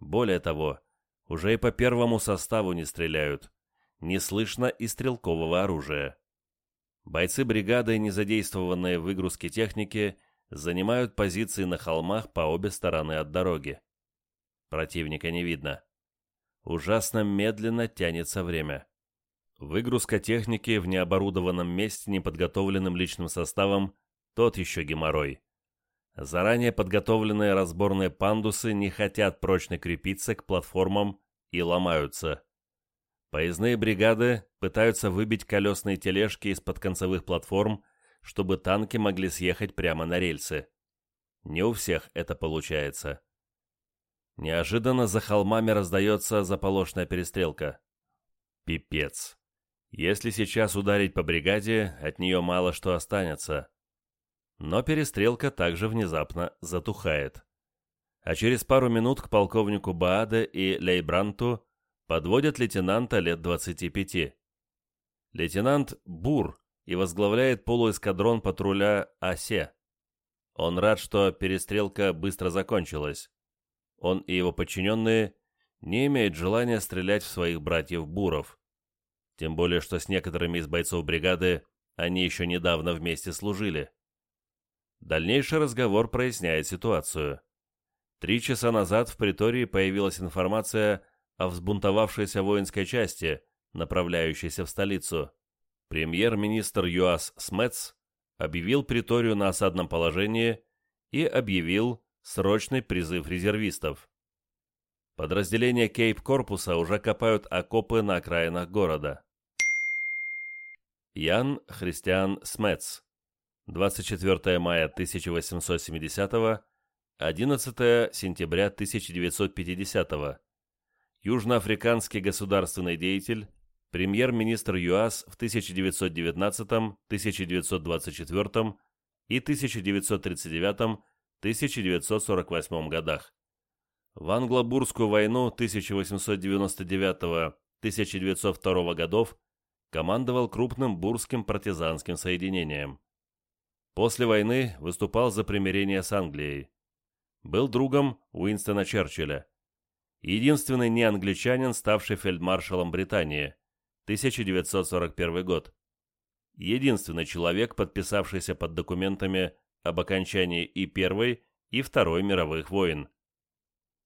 Более того, уже и по первому составу не стреляют. Не слышно и стрелкового оружия. Бойцы бригады, не задействованные в выгрузке техники, занимают позиции на холмах по обе стороны от дороги. Противника не видно. Ужасно медленно тянется время. Выгрузка техники в необорудованном месте неподготовленным личным составом – тот еще геморрой. Заранее подготовленные разборные пандусы не хотят прочно крепиться к платформам и ломаются. Поездные бригады пытаются выбить колесные тележки из-под концевых платформ, чтобы танки могли съехать прямо на рельсы. Не у всех это получается. Неожиданно за холмами раздается заполошная перестрелка. Пипец. Если сейчас ударить по бригаде, от нее мало что останется. Но перестрелка также внезапно затухает. А через пару минут к полковнику Бааде и Лейбранту подводят лейтенанта лет 25. Лейтенант Бур и возглавляет полуэскадрон патруля «Осе». Он рад, что перестрелка быстро закончилась. Он и его подчиненные не имеют желания стрелять в своих братьев Буров. Тем более, что с некоторыми из бойцов бригады они еще недавно вместе служили. Дальнейший разговор проясняет ситуацию. Три часа назад в притории появилась информация о взбунтовавшейся воинской части, направляющейся в столицу, премьер-министр ЮАС Смец объявил приторию на осадном положении и объявил срочный призыв резервистов. Подразделения Кейп-корпуса уже копают окопы на окраинах города. Ян Христиан Смец 24 мая 1870 11 сентября 1950 южноафриканский государственный деятель, премьер-министр ЮАС в 1919, 1924 и 1939-1948 годах. В Англобурскую войну 1899-1902 годов командовал крупным бурским партизанским соединением. После войны выступал за примирение с Англией. Был другом Уинстона Черчилля – единственный неангличанин, ставший фельдмаршалом Британии, 1941 год. Единственный человек, подписавшийся под документами об окончании и Первой, и Второй мировых войн.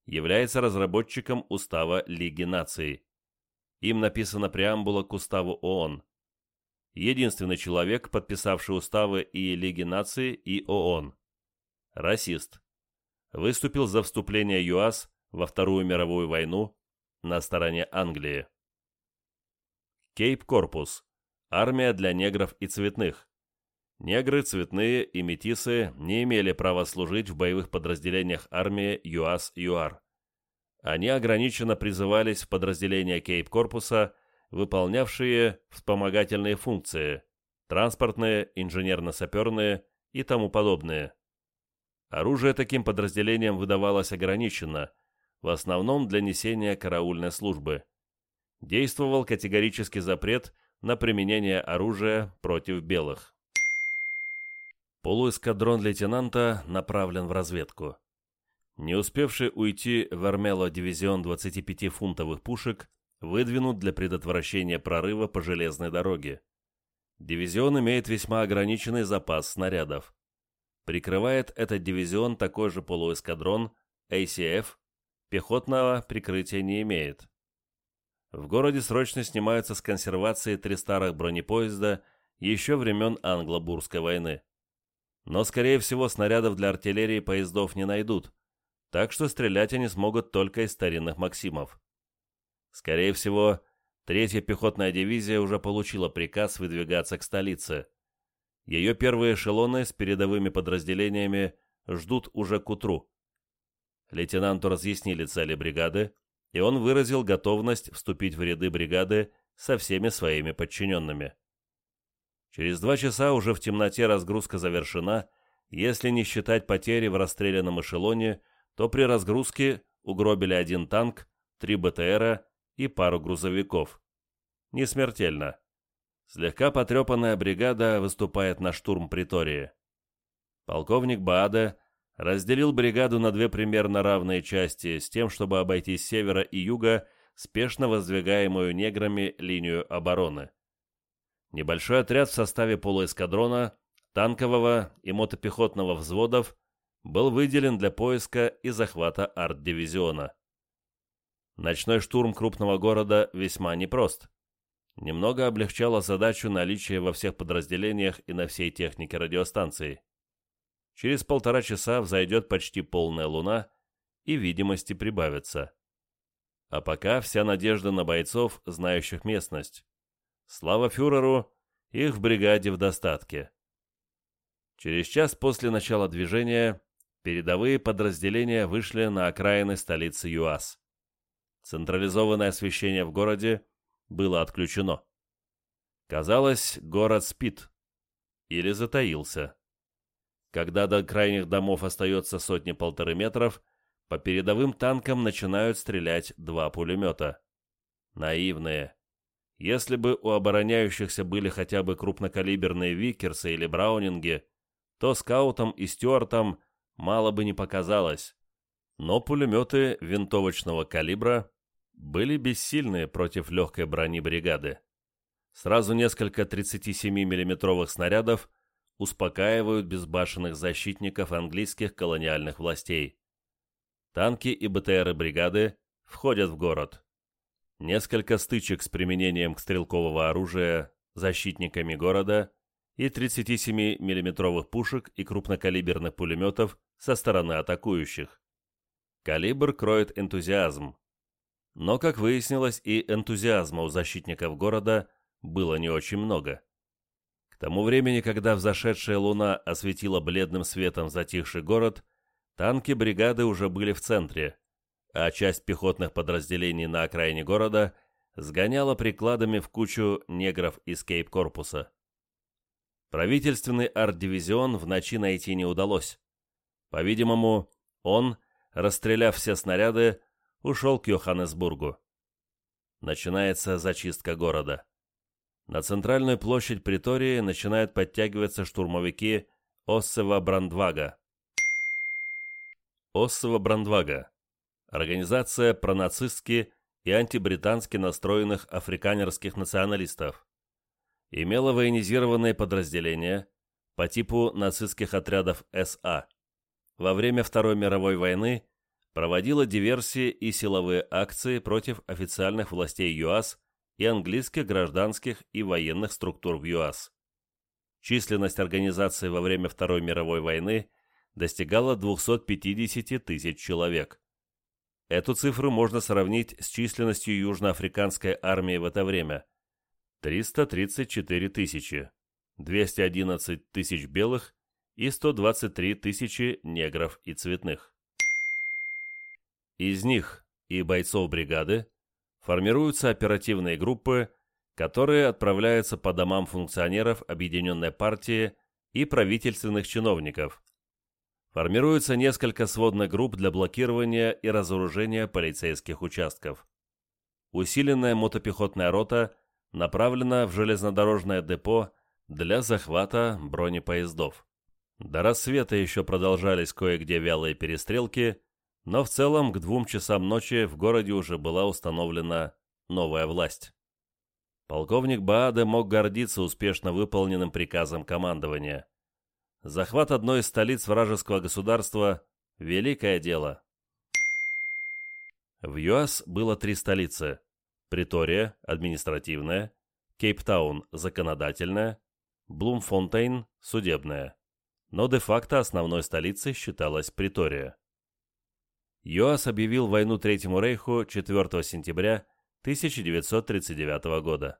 Является разработчиком Устава Лиги наций. Им написана преамбула к Уставу ООН. Единственный человек, подписавший Уставы и Лиги наций, и ООН. Расист. Выступил за вступление ЮАС во Вторую мировую войну на стороне Англии. Кейп-корпус. Армия для негров и цветных. Негры, цветные и метисы не имели права служить в боевых подразделениях армии ЮАС-ЮАР. Они ограниченно призывались в подразделения Кейп-корпуса, выполнявшие вспомогательные функции – транспортные, инженерно-саперные и тому подобные. Оружие таким подразделениям выдавалось ограниченно – в основном для несения караульной службы. Действовал категорический запрет на применение оружия против белых. Полуэскадрон лейтенанта направлен в разведку. Не успевший уйти в Армело дивизион 25-фунтовых пушек выдвинут для предотвращения прорыва по железной дороге. Дивизион имеет весьма ограниченный запас снарядов. Прикрывает этот дивизион такой же полуэскадрон ACF пехотного прикрытия не имеет. В городе срочно снимаются с консервации три старых бронепоезда еще времен Англо-Бурской войны. Но, скорее всего, снарядов для артиллерии поездов не найдут, так что стрелять они смогут только из старинных «Максимов». Скорее всего, третья пехотная дивизия уже получила приказ выдвигаться к столице. Ее первые эшелоны с передовыми подразделениями ждут уже к утру – лейтенанту разъяснили цели бригады, и он выразил готовность вступить в ряды бригады со всеми своими подчиненными. Через два часа уже в темноте разгрузка завершена, если не считать потери в расстрелянном эшелоне, то при разгрузке угробили один танк, три БТРа и пару грузовиков. Не смертельно. Слегка потрепанная бригада выступает на штурм притории. Полковник Баада разделил бригаду на две примерно равные части с тем, чтобы обойти с севера и юга спешно воздвигаемую неграми линию обороны. Небольшой отряд в составе полуэскадрона, танкового и мотопехотного взводов был выделен для поиска и захвата арт-дивизиона. Ночной штурм крупного города весьма непрост. Немного облегчало задачу наличие во всех подразделениях и на всей технике радиостанции – Через полтора часа взойдет почти полная луна, и видимости прибавится. А пока вся надежда на бойцов, знающих местность. Слава фюреру, их в бригаде в достатке. Через час после начала движения передовые подразделения вышли на окраины столицы ЮАС. Централизованное освещение в городе было отключено. Казалось, город спит. Или затаился. Когда до крайних домов остается сотни-полторы метров, по передовым танкам начинают стрелять два пулемета. Наивные. Если бы у обороняющихся были хотя бы крупнокалиберные викерсы или браунинги, то скаутам и стюартам мало бы не показалось. Но пулеметы винтовочного калибра были бессильны против легкой брони бригады. Сразу несколько 37 миллиметровых снарядов – успокаивают безбашенных защитников английских колониальных властей. Танки и БТРы бригады входят в город. Несколько стычек с применением стрелкового оружия защитниками города и 37 миллиметровых пушек и крупнокалиберных пулеметов со стороны атакующих. Калибр кроет энтузиазм. Но, как выяснилось, и энтузиазма у защитников города было не очень много. К тому времени, когда взошедшая луна осветила бледным светом затихший город, танки бригады уже были в центре, а часть пехотных подразделений на окраине города сгоняла прикладами в кучу негров из Кейп-корпуса. Правительственный арт-дивизион в ночи найти не удалось. По-видимому, он, расстреляв все снаряды, ушел к Йоханнесбургу. Начинается зачистка города. На центральную площадь Притории начинают подтягиваться штурмовики Оссова-Брандвага. Оссова-Брандвага – организация пронацистски и антибритански настроенных африканерских националистов. Имела военизированные подразделения по типу нацистских отрядов СА. Во время Второй мировой войны проводила диверсии и силовые акции против официальных властей ЮАС – и английских гражданских и военных структур в ЮАС. Численность организации во время Второй мировой войны достигала 250 тысяч человек. Эту цифру можно сравнить с численностью южноафриканской армии в это время – 334 тысячи, 211 тысяч белых и 123 тысячи негров и цветных. Из них и бойцов бригады – формируются оперативные группы, которые отправляются по домам функционеров Объединенной партии и правительственных чиновников. Формируется несколько сводных групп для блокирования и разоружения полицейских участков. Усиленная мотопехотная рота направлена в железнодорожное депо для захвата бронепоездов. До рассвета еще продолжались кое-где вялые перестрелки – но в целом к двум часам ночи в городе уже была установлена новая власть. Полковник Бааде мог гордиться успешно выполненным приказом командования. Захват одной из столиц вражеского государства – великое дело. В ЮАС было три столицы – Притория – административная, Кейптаун – законодательная, Блумфонтейн – судебная. Но де-факто основной столицей считалась Притория. ЮАС объявил войну Третьему Рейху 4 сентября 1939 года.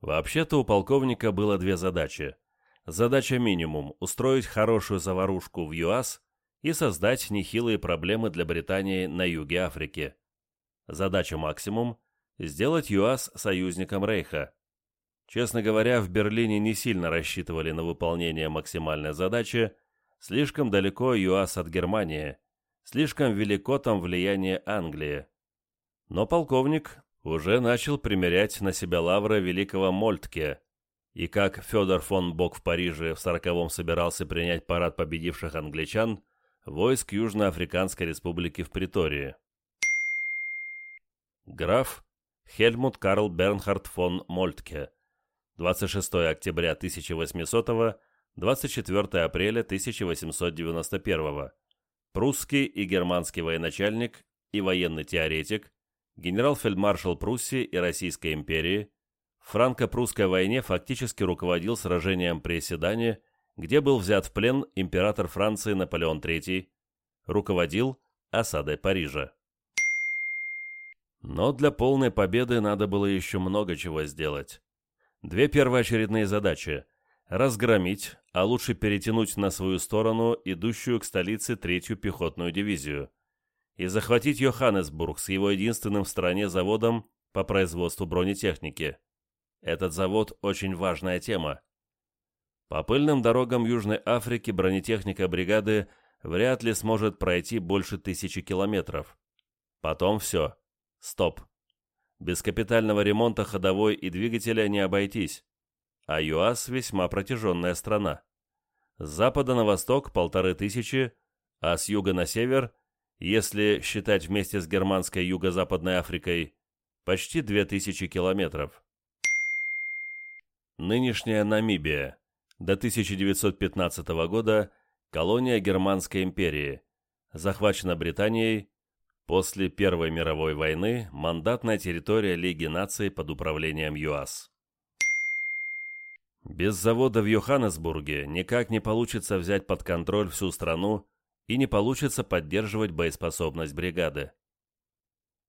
Вообще-то у полковника было две задачи. Задача минимум – устроить хорошую заварушку в ЮАС и создать нехилые проблемы для Британии на юге Африки. Задача максимум – сделать ЮАС союзником Рейха. Честно говоря, в Берлине не сильно рассчитывали на выполнение максимальной задачи – Слишком далеко ЮАС от Германии, слишком велико там влияние Англии. Но полковник уже начал примерять на себя лавра великого Мольтке, и как Федор фон Бок в Париже в сороковом собирался принять парад победивших англичан, войск Южноафриканской республики в Притории. Граф Хельмут Карл Бернхард фон Мольтке 26 октября 1800 года 24 апреля 1891 прусский и германский военачальник и военный теоретик, генерал-фельдмаршал Пруссии и Российской империи, в франко-прусской войне фактически руководил сражением при Седане, где был взят в плен император Франции Наполеон III, руководил осадой Парижа. Но для полной победы надо было еще много чего сделать. Две первоочередные задачи – разгромить, а лучше перетянуть на свою сторону идущую к столице третью пехотную дивизию и захватить Йоханнесбург с его единственным в стране заводом по производству бронетехники. Этот завод очень важная тема. По пыльным дорогам Южной Африки бронетехника бригады вряд ли сможет пройти больше тысячи километров. Потом все. Стоп. Без капитального ремонта ходовой и двигателя не обойтись а ЮАС весьма протяженная страна. С запада на восток полторы тысячи, а с юга на север, если считать вместе с германской юго-западной Африкой, почти две тысячи километров. Нынешняя Намибия. До 1915 года колония Германской империи. Захвачена Британией. После Первой мировой войны мандатная территория Лиги наций под управлением ЮАС. Без завода в Йоханнесбурге никак не получится взять под контроль всю страну и не получится поддерживать боеспособность бригады.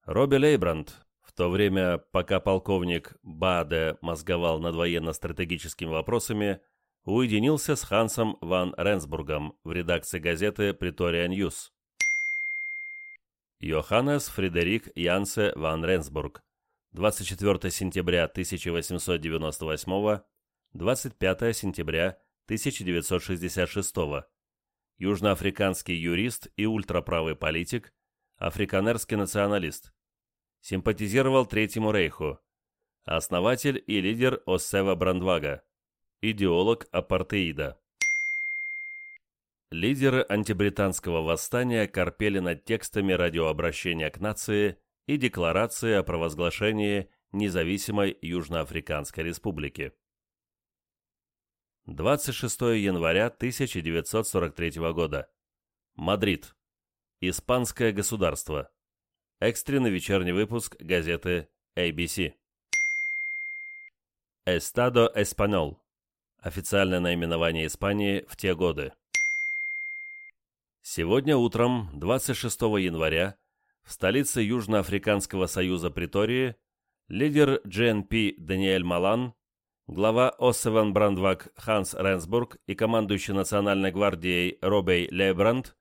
Робби Лейбранд, в то время, пока полковник Баде мозговал над военно-стратегическими вопросами, уединился с Хансом ван Ренсбургом в редакции газеты «Претория Ньюс». Йоханнес Фредерик Янсе ван Ренсбург, 24 сентября 1898 года 25 сентября 1966 южноафриканский юрист и ультраправый политик, африканерский националист. Симпатизировал Третьему Рейху. Основатель и лидер Осева Брандвага. Идеолог апартеида. Лидеры антибританского восстания корпели над текстами радиообращения к нации и декларации о провозглашении независимой Южноафриканской республики. 26 января 1943 года. Мадрид. Испанское государство. Экстренный вечерний выпуск газеты ABC. Estado Español, Официальное наименование Испании в те годы. Сегодня утром, 26 января, в столице Южноафриканского союза Притории, лидер GNP Даниэль Малан глава Осеван Брандвак Ханс Ренсбург и командующий Национальной гвардией Робей Лебранд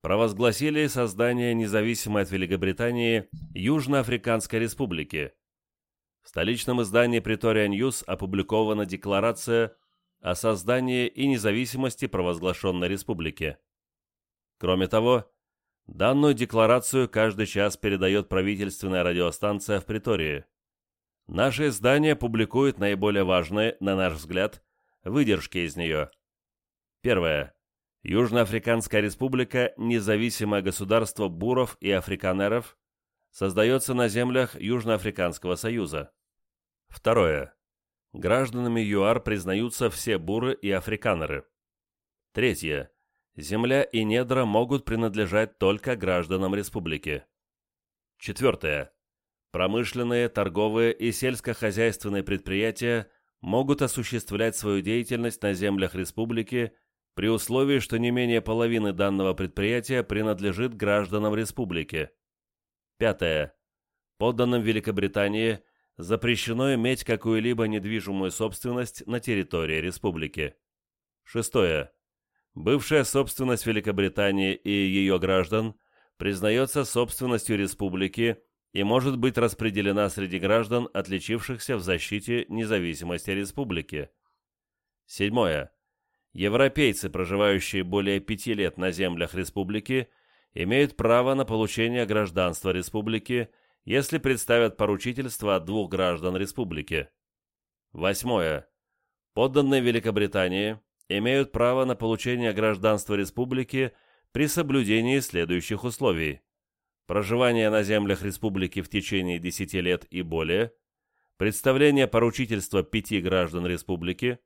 провозгласили создание независимой от Великобритании Южноафриканской республики. В столичном издании Pretoria News опубликована декларация о создании и независимости провозглашенной республики. Кроме того, данную декларацию каждый час передает правительственная радиостанция в Притории – Наши издание публикует наиболее важные, на наш взгляд, выдержки из нее. Первое. Южноафриканская республика – независимое государство буров и африканеров, создается на землях Южноафриканского союза. Второе. Гражданами ЮАР признаются все буры и африканеры. Третье. Земля и недра могут принадлежать только гражданам республики. Четвертое. Промышленные, торговые и сельскохозяйственные предприятия могут осуществлять свою деятельность на землях республики при условии, что не менее половины данного предприятия принадлежит гражданам республики. Пятое. Подданным Великобритании запрещено иметь какую-либо недвижимую собственность на территории республики. Шестое. Бывшая собственность Великобритании и ее граждан признается собственностью республики – и может быть распределена среди граждан, отличившихся в защите независимости республики. Седьмое. Европейцы, проживающие более пяти лет на землях республики, имеют право на получение гражданства республики, если представят поручительство от двух граждан республики. Восьмое. Подданные Великобритании имеют право на получение гражданства республики при соблюдении следующих условий проживание на землях республики в течение 10 лет и более, представление поручительства пяти граждан республики,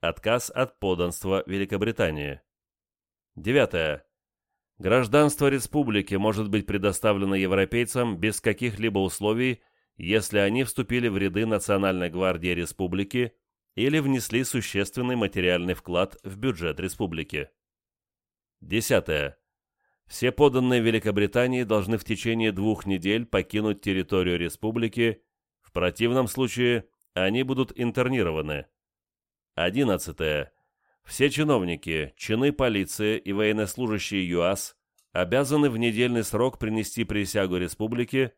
отказ от подданства Великобритании. 9. Гражданство республики может быть предоставлено европейцам без каких-либо условий, если они вступили в ряды Национальной гвардии республики или внесли существенный материальный вклад в бюджет республики. 10. Все поданные Великобритании должны в течение двух недель покинуть территорию республики, в противном случае они будут интернированы. 11. Все чиновники, чины полиции и военнослужащие ЮАС обязаны в недельный срок принести присягу республики,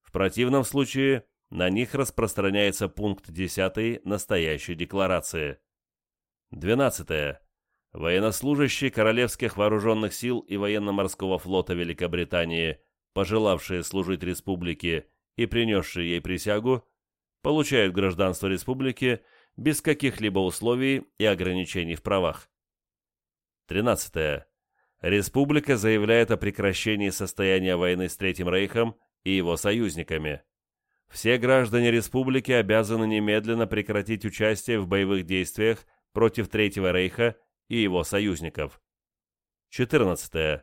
в противном случае на них распространяется пункт 10 настоящей декларации. 12. Военнослужащие королевских вооруженных сил и военно-морского флота Великобритании, пожелавшие служить республике и принесшие ей присягу, получают гражданство республики без каких-либо условий и ограничений в правах. 13. Республика заявляет о прекращении состояния войны с Третьим Рейхом и его союзниками. Все граждане республики обязаны немедленно прекратить участие в боевых действиях против Третьего Рейха и его союзников. 14.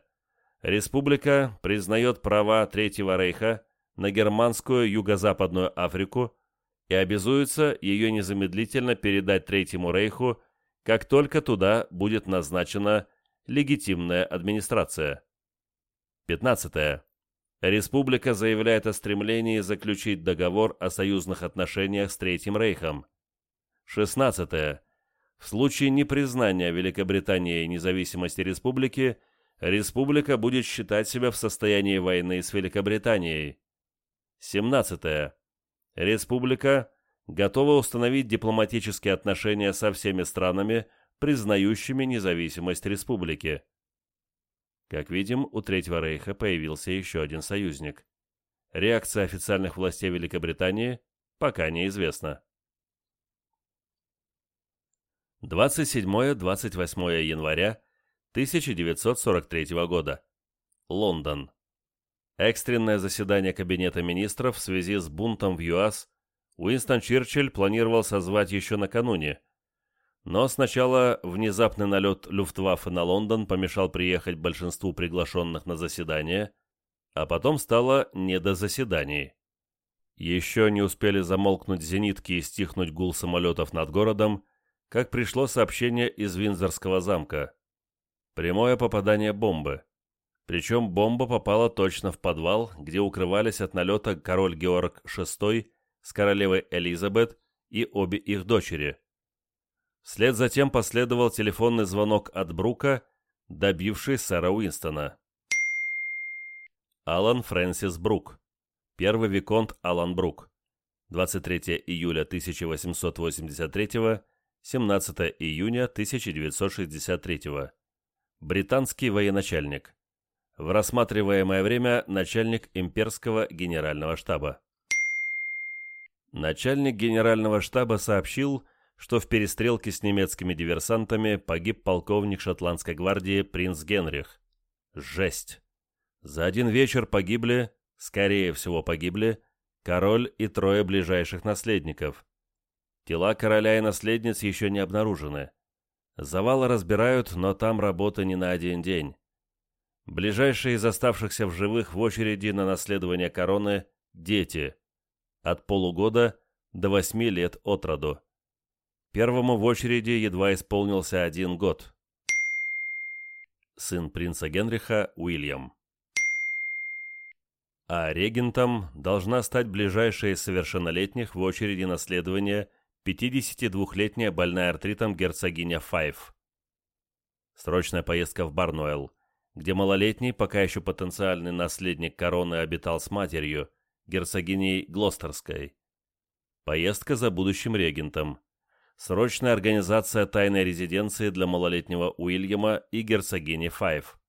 Республика признает права Третьего Рейха на германскую Юго-Западную Африку и обязуется ее незамедлительно передать Третьему Рейху, как только туда будет назначена легитимная администрация. 15. Республика заявляет о стремлении заключить договор о союзных отношениях с Третьим Рейхом. 16. В случае непризнания Великобританией независимости республики, республика будет считать себя в состоянии войны с Великобританией. 17. Республика готова установить дипломатические отношения со всеми странами, признающими независимость республики. Как видим, у Третьего Рейха появился еще один союзник. Реакция официальных властей Великобритании пока неизвестна. 27-28 января 1943 года. Лондон. Экстренное заседание Кабинета министров в связи с бунтом в ЮАС Уинстон Черчилль планировал созвать еще накануне. Но сначала внезапный налет Люфтваффе на Лондон помешал приехать большинству приглашенных на заседание, а потом стало не до заседаний. Еще не успели замолкнуть зенитки и стихнуть гул самолетов над городом – как пришло сообщение из Винзорского замка. Прямое попадание бомбы. Причем бомба попала точно в подвал, где укрывались от налета король Георг VI с королевой Элизабет и обе их дочери. Вслед затем последовал телефонный звонок от Брука, добивший сэра Уинстона. Алан Фрэнсис Брук. Первый виконт Алан Брук. 23 июля 1883 года. 17 июня 1963 Британский военачальник. В рассматриваемое время начальник имперского генерального штаба. Начальник генерального штаба сообщил, что в перестрелке с немецкими диверсантами погиб полковник шотландской гвардии принц Генрих. Жесть! За один вечер погибли, скорее всего погибли, король и трое ближайших наследников. Тела короля и наследниц еще не обнаружены. Завалы разбирают, но там работа не на один день. Ближайшие из оставшихся в живых в очереди на наследование короны – дети. От полугода до восьми лет от роду. Первому в очереди едва исполнился один год. Сын принца Генриха Уильям. А регентом должна стать ближайшая из совершеннолетних в очереди наследования 52-летняя больная артритом герцогиня Файв. Срочная поездка в Барнуэлл, где малолетний, пока еще потенциальный наследник короны обитал с матерью, герцогиней Глостерской. Поездка за будущим регентом. Срочная организация тайной резиденции для малолетнего Уильяма и герцогини Файв.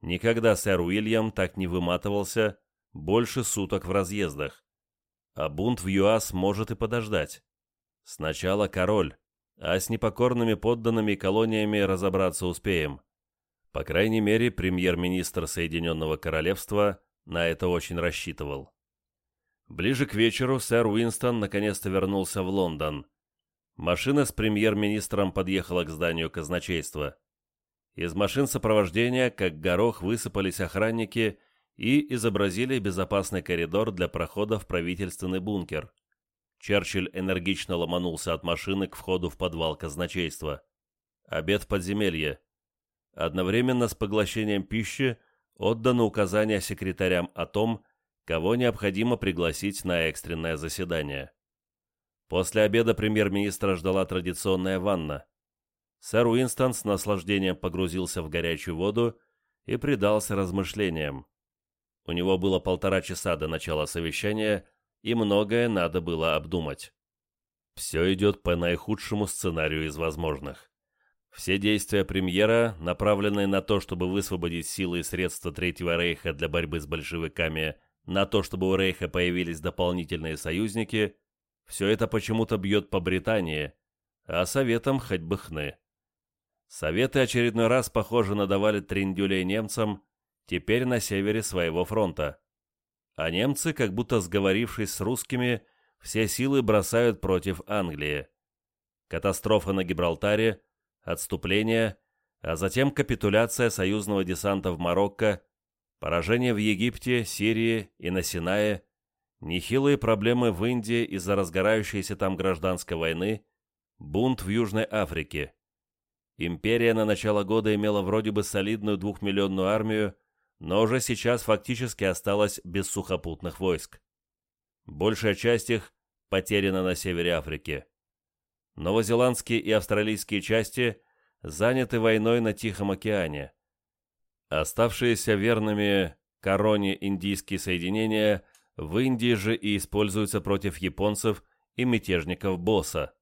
Никогда сэр Уильям так не выматывался, больше суток в разъездах. А бунт в ЮАС может и подождать. Сначала король, а с непокорными подданными колониями разобраться успеем. По крайней мере, премьер-министр Соединенного Королевства на это очень рассчитывал. Ближе к вечеру сэр Уинстон наконец-то вернулся в Лондон. Машина с премьер-министром подъехала к зданию казначейства. Из машин сопровождения, как горох, высыпались охранники и изобразили безопасный коридор для прохода в правительственный бункер. Черчилль энергично ломанулся от машины к входу в подвал казначейства. Обед в подземелье. Одновременно с поглощением пищи отдано указание секретарям о том, кого необходимо пригласить на экстренное заседание. После обеда премьер-министра ждала традиционная ванна. Сэр Уинстон с наслаждением погрузился в горячую воду и предался размышлениям. У него было полтора часа до начала совещания – и многое надо было обдумать. Все идет по наихудшему сценарию из возможных. Все действия премьера, направленные на то, чтобы высвободить силы и средства Третьего Рейха для борьбы с большевиками, на то, чтобы у Рейха появились дополнительные союзники, все это почему-то бьет по Британии, а советам хоть бы хны. Советы очередной раз, похоже, надавали трендюлей немцам, теперь на севере своего фронта а немцы, как будто сговорившись с русскими, все силы бросают против Англии. Катастрофа на Гибралтаре, отступление, а затем капитуляция союзного десанта в Марокко, поражение в Египте, Сирии и на Синае, нехилые проблемы в Индии из-за разгорающейся там гражданской войны, бунт в Южной Африке. Империя на начало года имела вроде бы солидную двухмиллионную армию, но уже сейчас фактически осталось без сухопутных войск. Большая часть их потеряна на севере Африки. Новозеландские и австралийские части заняты войной на Тихом океане. Оставшиеся верными короне индийские соединения в Индии же и используются против японцев и мятежников Босса.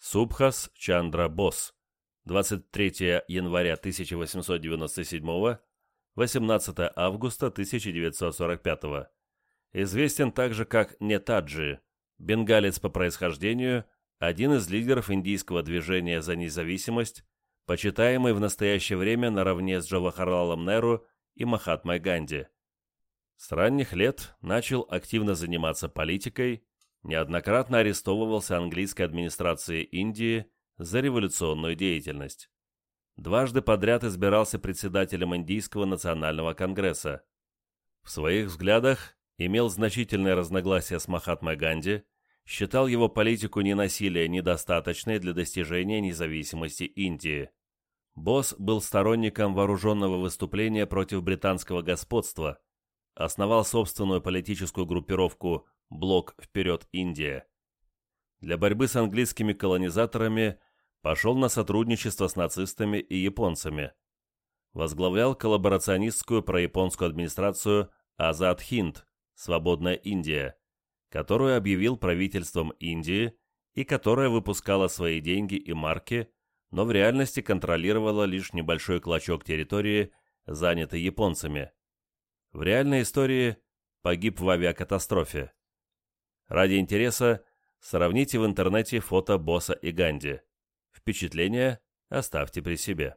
Субхас Чандра Босс 23 января 1897, 18 августа 1945. Известен также как Нетаджи, бенгалец по происхождению, один из лидеров индийского движения за независимость, почитаемый в настоящее время наравне с Джавахарлалом Неру и Махатмой Ганди. С ранних лет начал активно заниматься политикой, неоднократно арестовывался английской администрацией Индии – за революционную деятельность. Дважды подряд избирался председателем Индийского национального конгресса. В своих взглядах имел значительное разногласие с Махатмой Ганди, считал его политику ненасилия недостаточной для достижения независимости Индии. Босс был сторонником вооруженного выступления против британского господства, основал собственную политическую группировку «Блок вперед Индия», для борьбы с английскими колонизаторами пошел на сотрудничество с нацистами и японцами. Возглавлял коллаборационистскую прояпонскую администрацию Азад Хинд, Свободная Индия, которую объявил правительством Индии и которая выпускала свои деньги и марки, но в реальности контролировала лишь небольшой клочок территории, занятый японцами. В реальной истории погиб в авиакатастрофе. Ради интереса Сравните в интернете фото босса и Ганди. Впечатление оставьте при себе.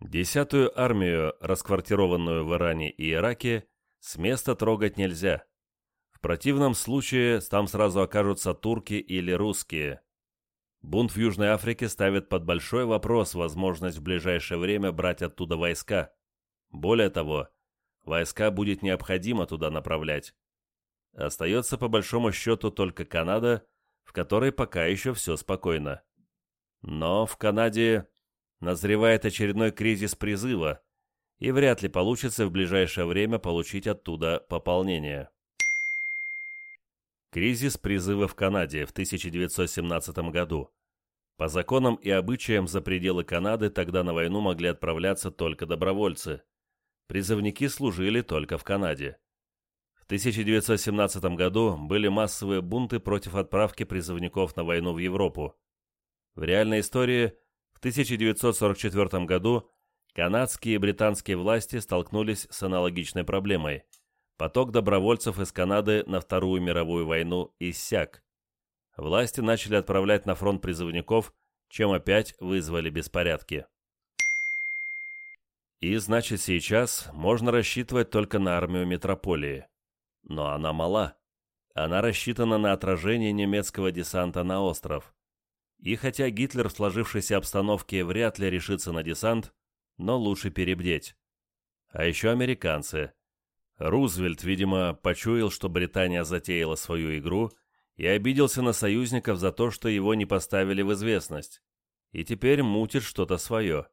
Десятую армию, расквартированную в Иране и Ираке, с места трогать нельзя. В противном случае там сразу окажутся турки или русские. Бунт в Южной Африке ставит под большой вопрос возможность в ближайшее время брать оттуда войска. Более того, войска будет необходимо туда направлять. Остается по большому счету только Канада, в которой пока еще все спокойно. Но в Канаде назревает очередной кризис призыва, и вряд ли получится в ближайшее время получить оттуда пополнение. Кризис призыва в Канаде в 1917 году. По законам и обычаям за пределы Канады тогда на войну могли отправляться только добровольцы. Призывники служили только в Канаде. 1917 году были массовые бунты против отправки призывников на войну в Европу. В реальной истории в 1944 году канадские и британские власти столкнулись с аналогичной проблемой. Поток добровольцев из Канады на Вторую мировую войну иссяк. Власти начали отправлять на фронт призывников, чем опять вызвали беспорядки. И значит сейчас можно рассчитывать только на армию метрополии но она мала. Она рассчитана на отражение немецкого десанта на остров. И хотя Гитлер в сложившейся обстановке вряд ли решится на десант, но лучше перебдеть. А еще американцы. Рузвельт, видимо, почуял, что Британия затеяла свою игру и обиделся на союзников за то, что его не поставили в известность. И теперь мутит что-то свое.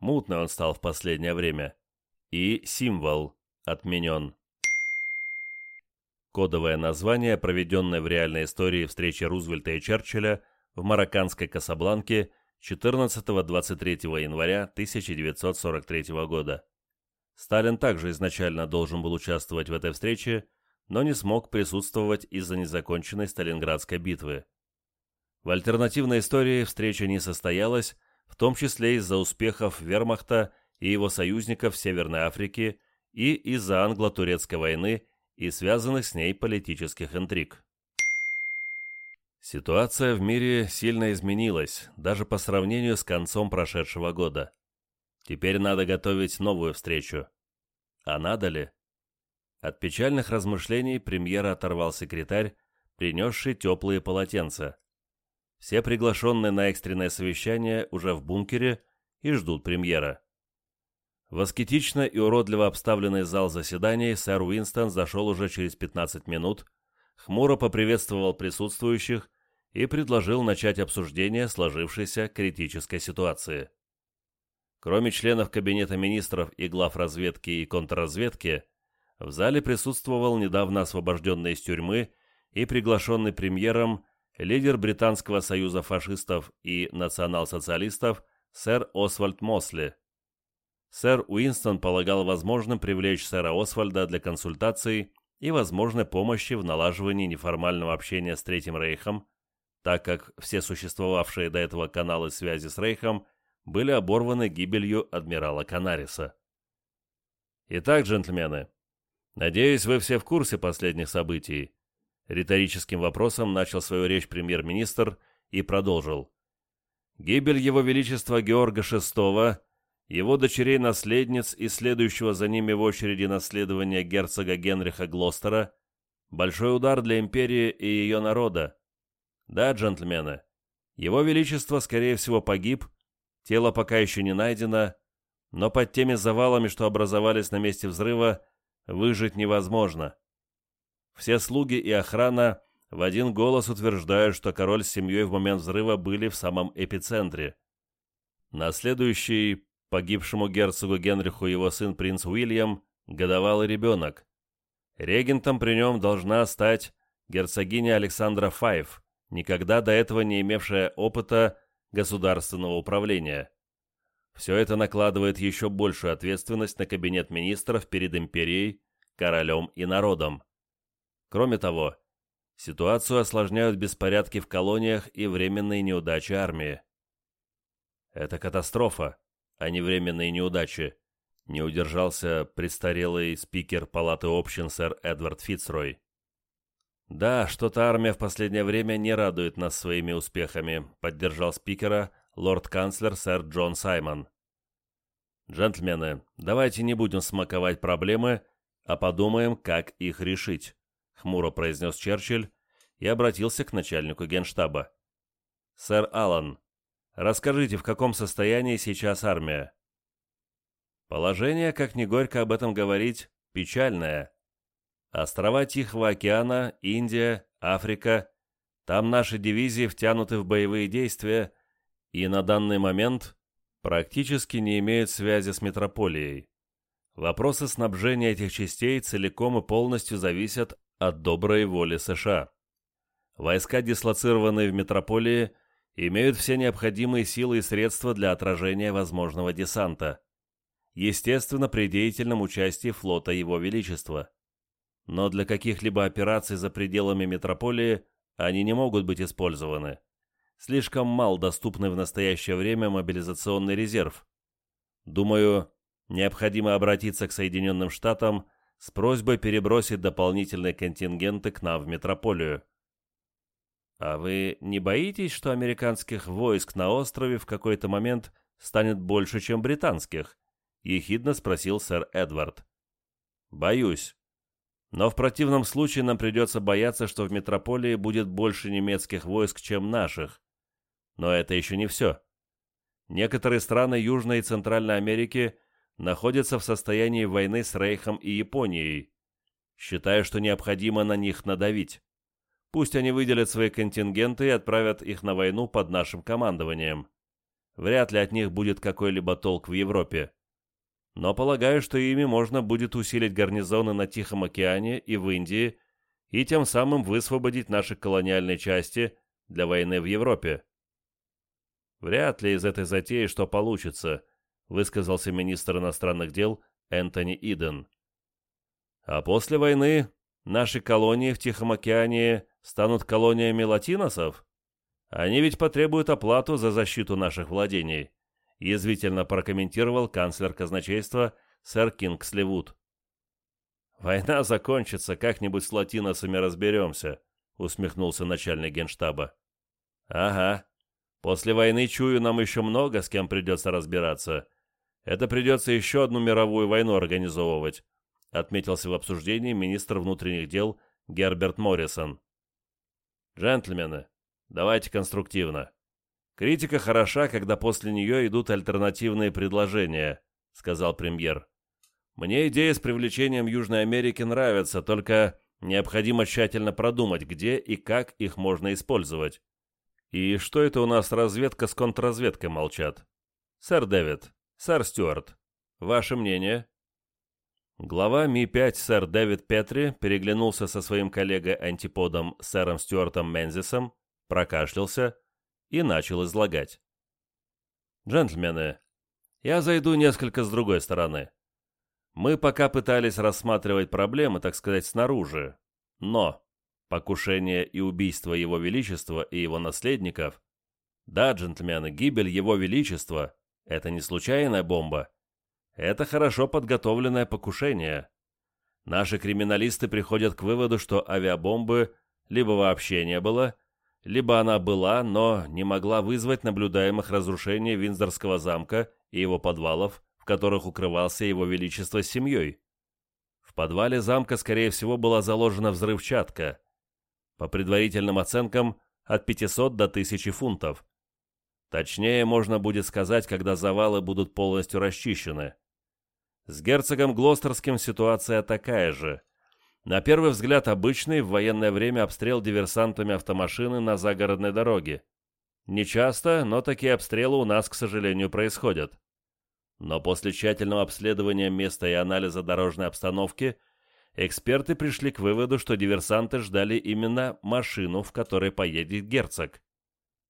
Мутно он стал в последнее время. И символ отменен. Кодовое название, проведенное в реальной истории встречи Рузвельта и Черчилля в марокканской Касабланке 14-23 января 1943 года. Сталин также изначально должен был участвовать в этой встрече, но не смог присутствовать из-за незаконченной Сталинградской битвы. В альтернативной истории встреча не состоялась, в том числе из-за успехов вермахта и его союзников в Северной Африке и из-за англо-турецкой войны и связанных с ней политических интриг. Ситуация в мире сильно изменилась, даже по сравнению с концом прошедшего года. Теперь надо готовить новую встречу. А надо ли? От печальных размышлений премьера оторвал секретарь, принесший теплые полотенца. Все приглашенные на экстренное совещание уже в бункере и ждут премьера. Восхитично и уродливо обставленный зал заседаний сэр Уинстон зашел уже через 15 минут, хмуро поприветствовал присутствующих и предложил начать обсуждение сложившейся критической ситуации. Кроме членов Кабинета министров и глав разведки и контрразведки, в зале присутствовал недавно освобожденный из тюрьмы и приглашенный премьером лидер Британского союза фашистов и национал-социалистов сэр Освальд Мосли – Сэр Уинстон полагал возможным привлечь сэра Освальда для консультаций и возможной помощи в налаживании неформального общения с Третьим Рейхом, так как все существовавшие до этого каналы связи с Рейхом были оборваны гибелью адмирала Канариса. Итак, джентльмены, надеюсь, вы все в курсе последних событий. Риторическим вопросом начал свою речь премьер-министр и продолжил. Гибель Его Величества Георга VI – его дочерей-наследниц и следующего за ними в очереди наследования герцога Генриха Глостера большой удар для империи и ее народа. Да, джентльмены, его величество, скорее всего, погиб, тело пока еще не найдено, но под теми завалами, что образовались на месте взрыва, выжить невозможно. Все слуги и охрана в один голос утверждают, что король с семьей в момент взрыва были в самом эпицентре. На следующий погибшему герцогу Генриху его сын принц Уильям, годовалый ребенок. Регентом при нем должна стать герцогиня Александра Файв, никогда до этого не имевшая опыта государственного управления. Все это накладывает еще большую ответственность на кабинет министров перед империей, королем и народом. Кроме того, ситуацию осложняют беспорядки в колониях и временные неудачи армии. Это катастрофа они временно и неудачи», — не удержался престарелый спикер палаты общин сэр Эдвард Фицрой. «Да, что-то армия в последнее время не радует нас своими успехами», — поддержал спикера лорд-канцлер сэр Джон Саймон. «Джентльмены, давайте не будем смаковать проблемы, а подумаем, как их решить», — хмуро произнес Черчилль и обратился к начальнику генштаба. «Сэр Аллан, Расскажите, в каком состоянии сейчас армия?» Положение, как ни горько об этом говорить, печальное. Острова Тихого океана, Индия, Африка. Там наши дивизии втянуты в боевые действия и на данный момент практически не имеют связи с метрополией. Вопросы снабжения этих частей целиком и полностью зависят от доброй воли США. Войска, дислоцированные в метрополии, имеют все необходимые силы и средства для отражения возможного десанта. Естественно, при деятельном участии флота Его Величества. Но для каких-либо операций за пределами метрополии они не могут быть использованы. Слишком мал доступный в настоящее время мобилизационный резерв. Думаю, необходимо обратиться к Соединенным Штатам с просьбой перебросить дополнительные контингенты к нам в метрополию. А вы не боитесь, что американских войск на острове в какой-то момент станет больше, чем британских?» — ехидно спросил сэр Эдвард. «Боюсь. Но в противном случае нам придется бояться, что в метрополии будет больше немецких войск, чем наших. Но это еще не все. Некоторые страны Южной и Центральной Америки находятся в состоянии войны с Рейхом и Японией. Считаю, что необходимо на них надавить. Пусть они выделят свои контингенты и отправят их на войну под нашим командованием. Вряд ли от них будет какой-либо толк в Европе. Но полагаю, что ими можно будет усилить гарнизоны на Тихом океане и в Индии и тем самым высвободить наши колониальные части для войны в Европе. Вряд ли из этой затеи что получится, высказался министр иностранных дел Энтони Иден. А после войны наши колонии в Тихом океане станут колониями латиносов? Они ведь потребуют оплату за защиту наших владений», язвительно прокомментировал канцлер казначейства сэр Кингсли «Война закончится, как-нибудь с латиносами разберемся», усмехнулся начальник генштаба. «Ага. После войны, чую, нам еще много с кем придется разбираться. Это придется еще одну мировую войну организовывать», отметился в обсуждении министр внутренних дел Герберт Моррисон. Джентльмены, давайте конструктивно. Критика хороша, когда после нее идут альтернативные предложения, сказал премьер. Мне идея с привлечением Южной Америки нравится, только необходимо тщательно продумать, где и как их можно использовать. И что это у нас разведка с контрразведкой молчат? Сэр Дэвид, сэр Стюарт, ваше мнение? Глава Ми-5 сэр Дэвид Петри переглянулся со своим коллегой-антиподом сэром Стюартом Мензисом, прокашлялся и начал излагать. «Джентльмены, я зайду несколько с другой стороны. Мы пока пытались рассматривать проблемы, так сказать, снаружи, но покушение и убийство Его Величества и его наследников, да, джентльмены, гибель Его Величества – это не случайная бомба – это хорошо подготовленное покушение. Наши криминалисты приходят к выводу, что авиабомбы либо вообще не было, либо она была, но не могла вызвать наблюдаемых разрушений Виндзорского замка и его подвалов, в которых укрывался его величество с семьей. В подвале замка, скорее всего, была заложена взрывчатка. По предварительным оценкам, от 500 до 1000 фунтов. Точнее, можно будет сказать, когда завалы будут полностью расчищены. С герцогом Глостерским ситуация такая же. На первый взгляд обычный в военное время обстрел диверсантами автомашины на загородной дороге. Не часто, но такие обстрелы у нас, к сожалению, происходят. Но после тщательного обследования места и анализа дорожной обстановки, эксперты пришли к выводу, что диверсанты ждали именно машину, в которой поедет герцог.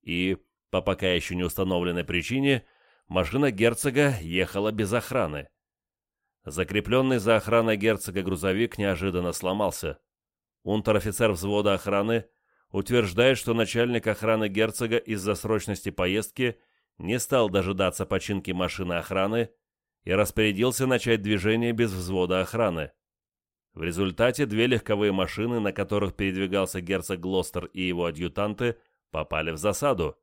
И, по пока еще не установленной причине, машина герцога ехала без охраны. Закрепленный за охраной герцога грузовик неожиданно сломался. Унтер-офицер взвода охраны утверждает, что начальник охраны герцога из-за срочности поездки не стал дожидаться починки машины охраны и распорядился начать движение без взвода охраны. В результате две легковые машины, на которых передвигался герцог Глостер и его адъютанты, попали в засаду.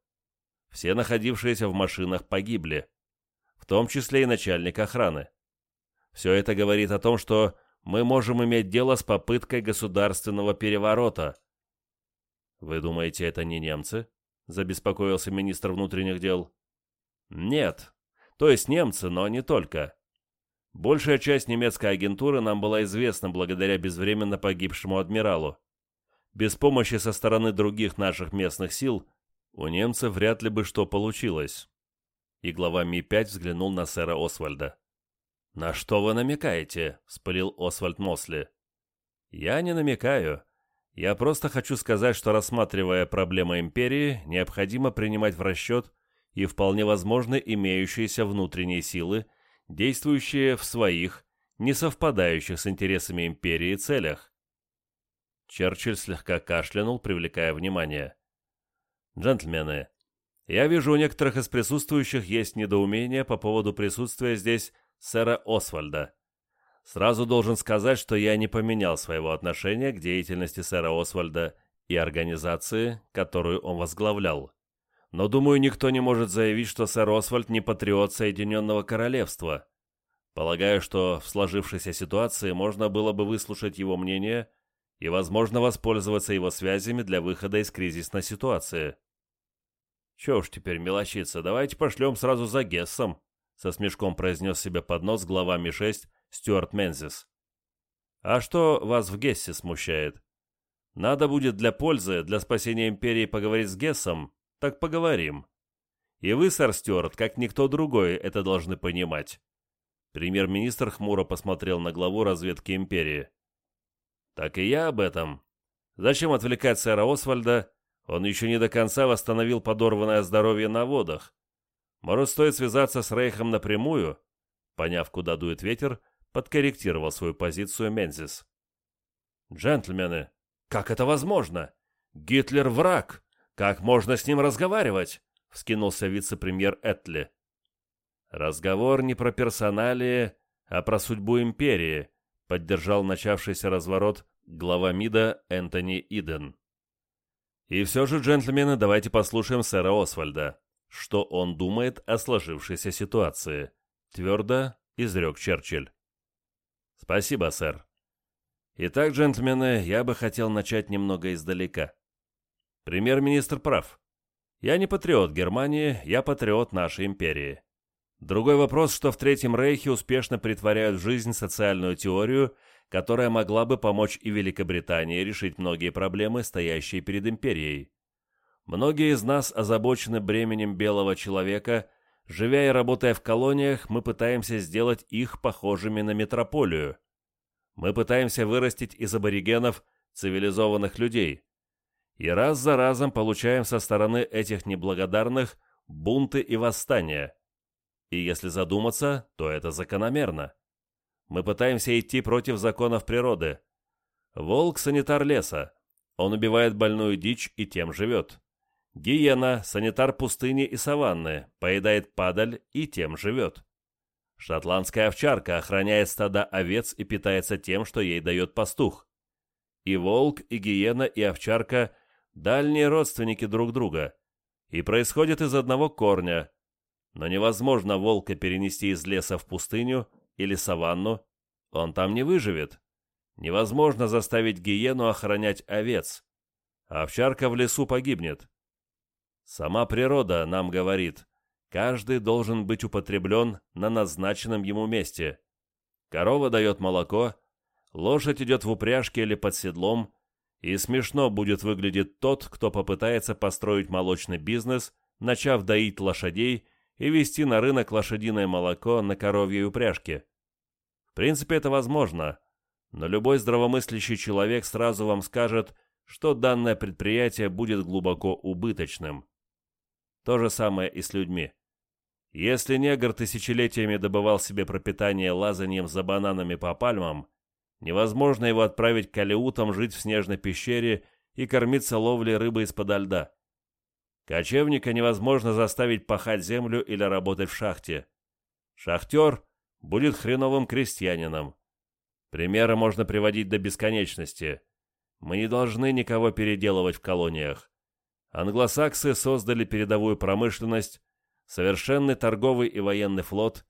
Все находившиеся в машинах погибли, в том числе и начальник охраны. Все это говорит о том, что мы можем иметь дело с попыткой государственного переворота. Вы думаете, это не немцы? Забеспокоился министр внутренних дел. Нет. То есть немцы, но не только. Большая часть немецкой агентуры нам была известна благодаря безвременно погибшему адмиралу. Без помощи со стороны других наших местных сил у немцев вряд ли бы что получилось. И глава Ми-5 взглянул на сэра Освальда. «На что вы намекаете?» — вспылил Освальд Мосли. «Я не намекаю. Я просто хочу сказать, что рассматривая проблемы империи, необходимо принимать в расчет и вполне возможно имеющиеся внутренние силы, действующие в своих, не совпадающих с интересами империи целях». Черчилль слегка кашлянул, привлекая внимание. «Джентльмены, я вижу, у некоторых из присутствующих есть недоумение по поводу присутствия здесь сэра Освальда. Сразу должен сказать, что я не поменял своего отношения к деятельности сэра Освальда и организации, которую он возглавлял. Но, думаю, никто не может заявить, что сэр Освальд не патриот Соединенного Королевства. Полагаю, что в сложившейся ситуации можно было бы выслушать его мнение и, возможно, воспользоваться его связями для выхода из кризисной ситуации. Че уж теперь мелочиться, давайте пошлем сразу за Гессом, со смешком произнес себе под нос глава Ми-6 Стюарт Мензис. А что вас в Гессе смущает? Надо будет для пользы, для спасения империи поговорить с Гессом, так поговорим. И вы, сэр Стюарт, как никто другой, это должны понимать. Премьер-министр хмуро посмотрел на главу разведки империи. Так и я об этом. Зачем отвлекать сэра Освальда? Он еще не до конца восстановил подорванное здоровье на водах. Может, стоит связаться с Рейхом напрямую?» Поняв, куда дует ветер, подкорректировал свою позицию Мензис. «Джентльмены, как это возможно? Гитлер — враг! Как можно с ним разговаривать?» — вскинулся вице-премьер Этли. «Разговор не про персоналии, а про судьбу империи», — поддержал начавшийся разворот глава МИДа Энтони Иден. «И все же, джентльмены, давайте послушаем сэра Освальда что он думает о сложившейся ситуации», — твердо изрек Черчилль. «Спасибо, сэр. Итак, джентльмены, я бы хотел начать немного издалека. Премьер-министр прав. Я не патриот Германии, я патриот нашей империи. Другой вопрос, что в Третьем Рейхе успешно притворяют в жизнь социальную теорию, которая могла бы помочь и Великобритании решить многие проблемы, стоящие перед империей. Многие из нас озабочены бременем белого человека. Живя и работая в колониях, мы пытаемся сделать их похожими на метрополию. Мы пытаемся вырастить из аборигенов цивилизованных людей. И раз за разом получаем со стороны этих неблагодарных бунты и восстания. И если задуматься, то это закономерно. Мы пытаемся идти против законов природы. Волк – санитар леса. Он убивает больную дичь и тем живет. Гиена, санитар пустыни и саванны, поедает падаль и тем живет. Шотландская овчарка охраняет стада овец и питается тем, что ей дает пастух. И волк, и гиена, и овчарка – дальние родственники друг друга и происходят из одного корня. Но невозможно волка перенести из леса в пустыню или саванну, он там не выживет. Невозможно заставить гиену охранять овец. А овчарка в лесу погибнет. Сама природа нам говорит, каждый должен быть употреблен на назначенном ему месте. Корова дает молоко, лошадь идет в упряжке или под седлом, и смешно будет выглядеть тот, кто попытается построить молочный бизнес, начав доить лошадей и вести на рынок лошадиное молоко на коровьей упряжке. В принципе, это возможно, но любой здравомыслящий человек сразу вам скажет, что данное предприятие будет глубоко убыточным. То же самое и с людьми. Если негр тысячелетиями добывал себе пропитание лазаньем за бананами по пальмам, невозможно его отправить к алеутам жить в снежной пещере и кормиться ловлей рыбы из-подо льда. Кочевника невозможно заставить пахать землю или работать в шахте. Шахтер будет хреновым крестьянином. Примеры можно приводить до бесконечности. Мы не должны никого переделывать в колониях. Англосаксы создали передовую промышленность, совершенный торговый и военный флот,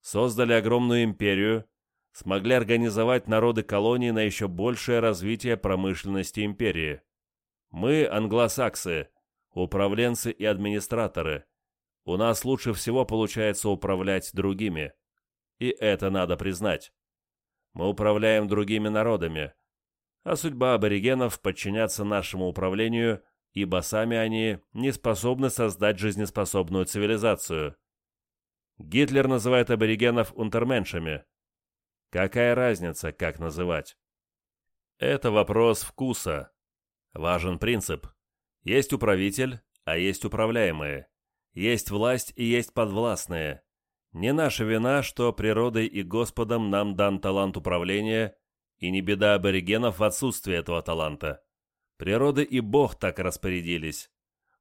создали огромную империю, смогли организовать народы колонии на еще большее развитие промышленности империи. Мы, англосаксы, управленцы и администраторы. У нас лучше всего получается управлять другими. И это надо признать. Мы управляем другими народами. А судьба аборигенов подчиняться нашему управлению – ибо сами они не способны создать жизнеспособную цивилизацию. Гитлер называет аборигенов унтерменшами. Какая разница, как называть? Это вопрос вкуса. Важен принцип. Есть управитель, а есть управляемые. Есть власть и есть подвластные. Не наша вина, что природой и Господом нам дан талант управления, и не беда аборигенов в отсутствии этого таланта. Природа и Бог так распорядились.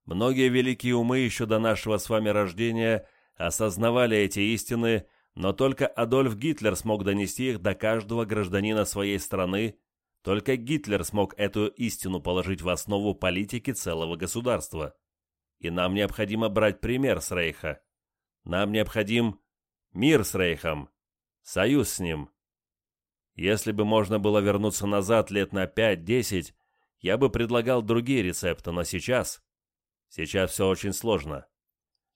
Многие великие умы еще до нашего с вами рождения осознавали эти истины, но только Адольф Гитлер смог донести их до каждого гражданина своей страны, только Гитлер смог эту истину положить в основу политики целого государства. И нам необходимо брать пример с Рейха. Нам необходим мир с Рейхом, союз с ним. Если бы можно было вернуться назад лет на 5-10, я бы предлагал другие рецепты, но сейчас... Сейчас все очень сложно.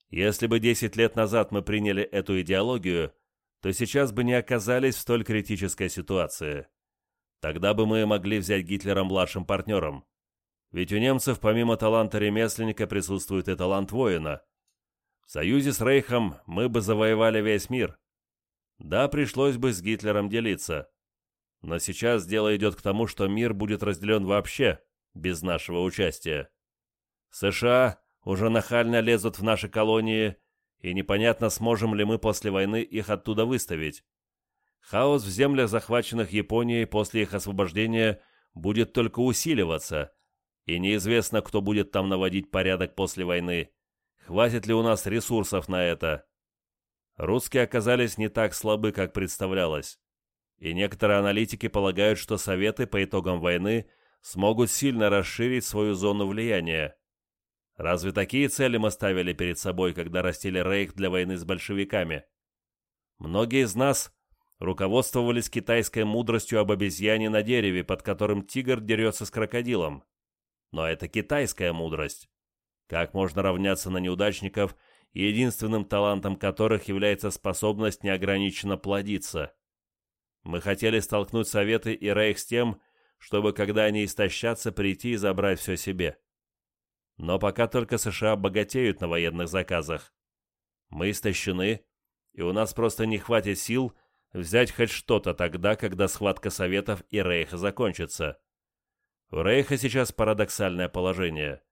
Если бы 10 лет назад мы приняли эту идеологию, то сейчас бы не оказались в столь критической ситуации. Тогда бы мы могли взять Гитлера младшим партнером. Ведь у немцев помимо таланта ремесленника присутствует и талант воина. В союзе с Рейхом мы бы завоевали весь мир. Да, пришлось бы с Гитлером делиться. Но сейчас дело идет к тому, что мир будет разделен вообще, без нашего участия. США уже нахально лезут в наши колонии, и непонятно, сможем ли мы после войны их оттуда выставить. Хаос в землях, захваченных Японией после их освобождения, будет только усиливаться, и неизвестно, кто будет там наводить порядок после войны. Хватит ли у нас ресурсов на это? Русские оказались не так слабы, как представлялось и некоторые аналитики полагают, что Советы по итогам войны смогут сильно расширить свою зону влияния. Разве такие цели мы ставили перед собой, когда растили Рейх для войны с большевиками? Многие из нас руководствовались китайской мудростью об обезьяне на дереве, под которым тигр дерется с крокодилом. Но это китайская мудрость. Как можно равняться на неудачников, единственным талантом которых является способность неограниченно плодиться? Мы хотели столкнуть Советы и Рейх с тем, чтобы, когда они истощатся, прийти и забрать все себе. Но пока только США богатеют на военных заказах. Мы истощены, и у нас просто не хватит сил взять хоть что-то тогда, когда схватка Советов и Рейха закончится. У Рейха сейчас парадоксальное положение.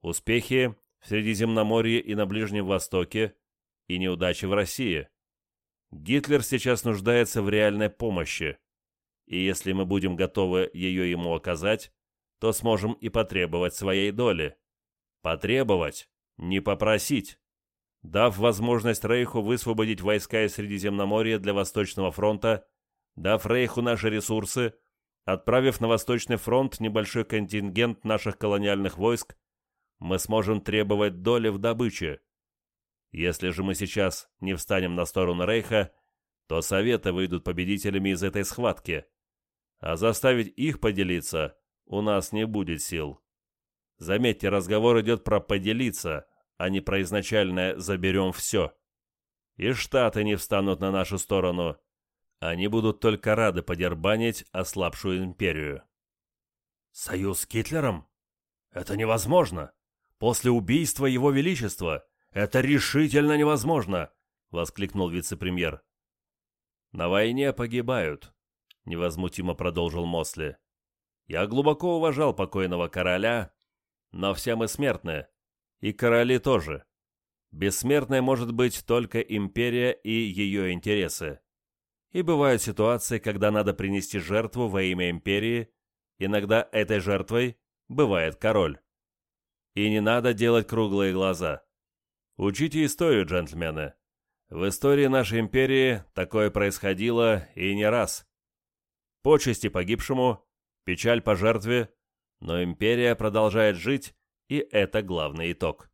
Успехи в Средиземноморье и на Ближнем Востоке и неудачи в России. Гитлер сейчас нуждается в реальной помощи, и если мы будем готовы ее ему оказать, то сможем и потребовать своей доли. Потребовать, не попросить. Дав возможность Рейху высвободить войска из Средиземноморья для Восточного фронта, дав Рейху наши ресурсы, отправив на Восточный фронт небольшой контингент наших колониальных войск, мы сможем требовать доли в добыче. Если же мы сейчас не встанем на сторону Рейха, то Советы выйдут победителями из этой схватки. А заставить их поделиться у нас не будет сил. Заметьте, разговор идет про «поделиться», а не про изначальное «заберем все». И Штаты не встанут на нашу сторону. Они будут только рады подербанить ослабшую империю. «Союз с Гитлером? Это невозможно! После убийства Его Величества!» Это решительно невозможно!» — воскликнул вице-премьер. «На войне погибают», — невозмутимо продолжил Мосли. «Я глубоко уважал покойного короля, но все мы смертны, и короли тоже. Бессмертной может быть только империя и её интересы. И бывают ситуации, когда надо принести жертву во имя империи, иногда этой жертвой бывает король. И не надо делать круглые глаза. Учите историю, джентльмены. В истории нашей империи такое происходило и не раз. Почести погибшему, печаль по жертве, но империя продолжает жить, и это главный итог.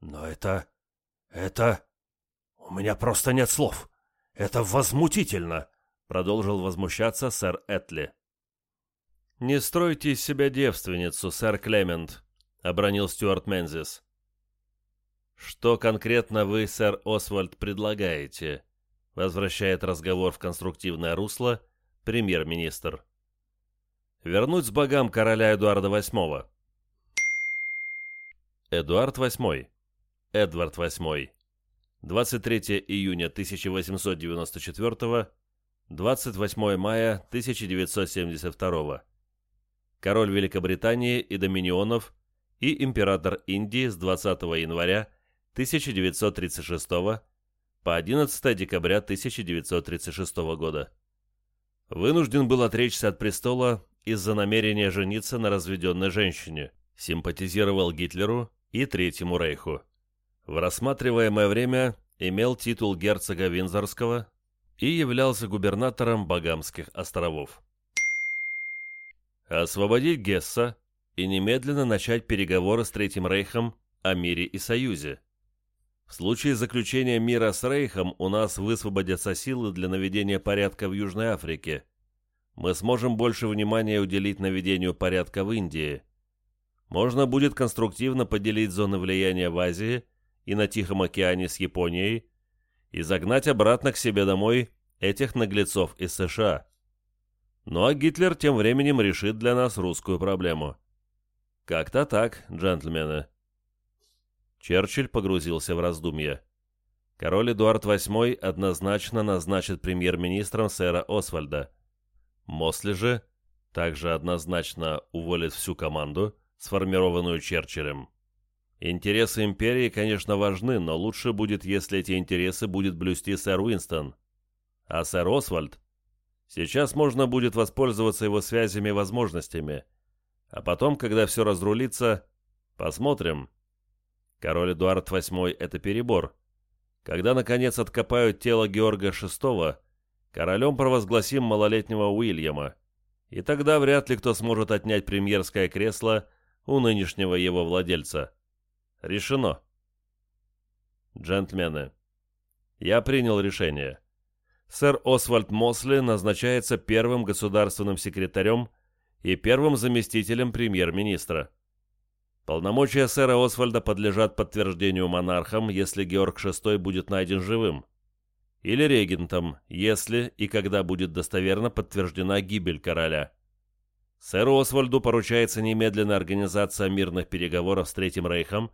Но это... это... у меня просто нет слов. Это возмутительно, продолжил возмущаться сэр Этли. «Не стройте из себя девственницу, сэр Клемент», — обронил Стюарт Мензис. Что конкретно вы, сэр Освальд, предлагаете? Возвращает разговор в конструктивное русло премьер-министр. Вернуть с богам короля Эдуарда VIII. Эдуард VIII. Эдвард VIII. 23 июня 1894 28 мая 1972 король Великобритании и доминионов и император Индии с 20 января 1936 по 11 декабря 1936 года. Вынужден был отречься от престола из-за намерения жениться на разведенной женщине, симпатизировал Гитлеру и Третьему Рейху. В рассматриваемое время имел титул герцога Винзорского и являлся губернатором Багамских островов. Освободить Гесса и немедленно начать переговоры с Третьим Рейхом о мире и союзе. В случае заключения мира с Рейхом у нас высвободятся силы для наведения порядка в Южной Африке. Мы сможем больше внимания уделить наведению порядка в Индии. Можно будет конструктивно поделить зоны влияния в Азии и на Тихом океане с Японией и загнать обратно к себе домой этих наглецов из США. Ну а Гитлер тем временем решит для нас русскую проблему. Как-то так, джентльмены. Черчилль погрузился в раздумья. Король Эдуард VIII однозначно назначит премьер-министром сэра Освальда. Мосли же также однозначно уволит всю команду, сформированную Черчиллем. Интересы империи, конечно, важны, но лучше будет, если эти интересы будет блюсти сэр Уинстон. А сэр Освальд? Сейчас можно будет воспользоваться его связями и возможностями. А потом, когда все разрулится, посмотрим – Король Эдуард VIII – это перебор. Когда, наконец, откопают тело Георга VI, королем провозгласим малолетнего Уильяма. И тогда вряд ли кто сможет отнять премьерское кресло у нынешнего его владельца. Решено. Джентльмены, я принял решение. Сэр Освальд Мосли назначается первым государственным секретарем и первым заместителем премьер-министра. Полномочия сэра Освальда подлежат подтверждению монархом, если Георг VI будет найден живым, или регентом, если и когда будет достоверно подтверждена гибель короля. Сэру Освальду поручается немедленная организация мирных переговоров с Третьим Рейхом,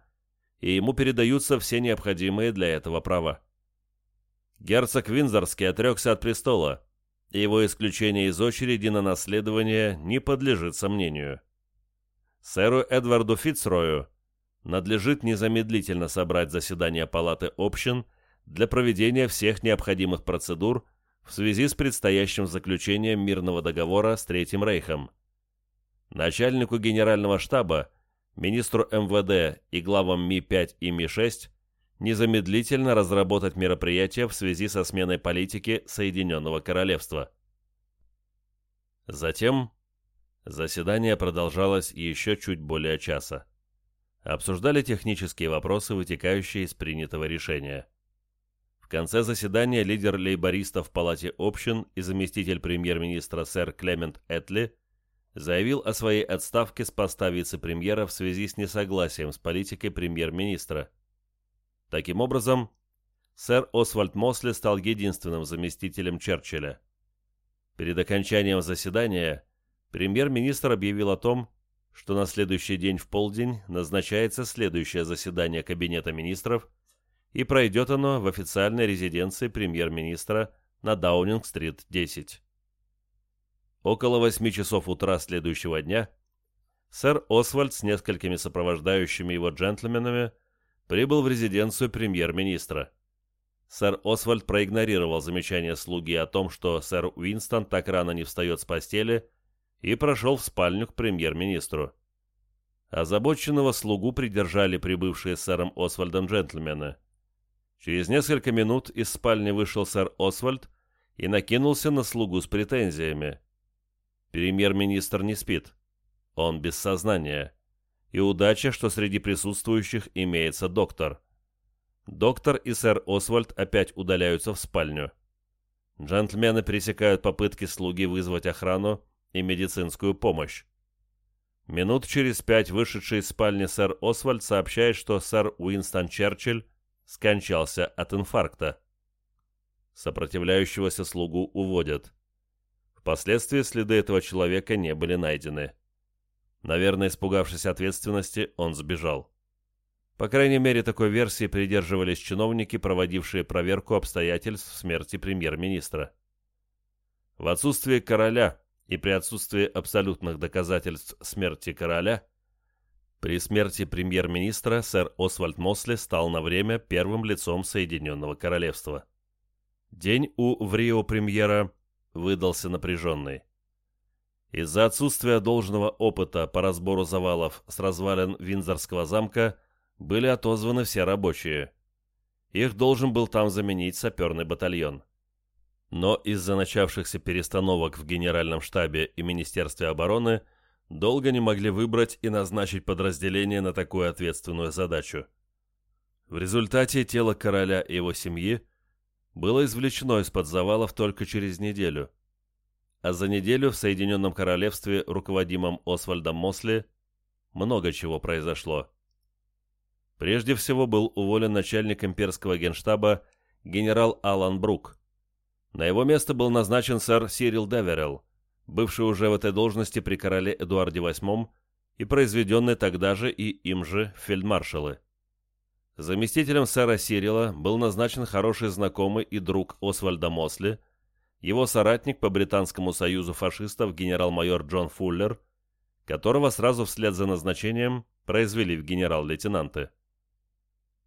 и ему передаются все необходимые для этого права. Герцог Винзорский отрекся от престола, и его исключение из очереди на наследование не подлежит сомнению сэру Эдварду Фицрою надлежит незамедлительно собрать заседание Палаты общин для проведения всех необходимых процедур в связи с предстоящим заключением мирного договора с Третьим Рейхом. Начальнику Генерального штаба, министру МВД и главам Ми-5 и Ми-6 незамедлительно разработать мероприятия в связи со сменой политики Соединенного Королевства. Затем Заседание продолжалось еще чуть более часа. Обсуждали технические вопросы, вытекающие из принятого решения. В конце заседания лидер лейбористов в Палате общин и заместитель премьер-министра сэр Клемент Этли заявил о своей отставке с поста вице-премьера в связи с несогласием с политикой премьер-министра. Таким образом, сэр Освальд Мосли стал единственным заместителем Черчилля. Перед окончанием заседания – Премьер-министр объявил о том, что на следующий день в полдень назначается следующее заседание Кабинета министров, и пройдет оно в официальной резиденции премьер-министра на Даунинг-стрит 10. Около восьми часов утра следующего дня сэр Освальд с несколькими сопровождающими его джентльменами прибыл в резиденцию премьер-министра. Сэр Освальд проигнорировал замечание слуги о том, что сэр Уинстон так рано не встает с постели – и прошел в спальню к премьер-министру. А Озабоченного слугу придержали прибывшие с сэром Освальдом джентльмены. Через несколько минут из спальни вышел сэр Освальд и накинулся на слугу с претензиями. Премьер-министр не спит. Он без сознания. И удача, что среди присутствующих имеется доктор. Доктор и сэр Освальд опять удаляются в спальню. Джентльмены пресекают попытки слуги вызвать охрану, и медицинскую помощь. Минут через пять вышедший из спальни сэр Освальд сообщает, что сэр Уинстон Черчилль скончался от инфаркта. Сопротивляющегося слугу уводят. Впоследствии следы этого человека не были найдены. Наверное, испугавшись ответственности, он сбежал. По крайней мере, такой версии придерживались чиновники, проводившие проверку обстоятельств смерти премьер-министра. В отсутствие короля и при отсутствии абсолютных доказательств смерти короля, при смерти премьер-министра сэр Освальд Мосли стал на время первым лицом Соединенного Королевства. День у врио-премьера выдался напряженный. Из-за отсутствия должного опыта по разбору завалов с развалин Винзорского замка были отозваны все рабочие. Их должен был там заменить саперный батальон. Но из-за начавшихся перестановок в Генеральном штабе и Министерстве обороны долго не могли выбрать и назначить подразделение на такую ответственную задачу. В результате тело короля и его семьи было извлечено из-под завалов только через неделю, а за неделю в Соединенном Королевстве, руководимом Освальдом Мосли, много чего произошло. Прежде всего был уволен начальник имперского генштаба генерал Алан Брук – на его место был назначен сэр Сирил Деверелл, бывший уже в этой должности при короле Эдуарде VIII и произведенный тогда же и им же фельдмаршалы. Заместителем сэра Сирила был назначен хороший знакомый и друг Освальда Мосли, его соратник по Британскому союзу фашистов генерал-майор Джон Фуллер, которого сразу вслед за назначением произвели в генерал-лейтенанты.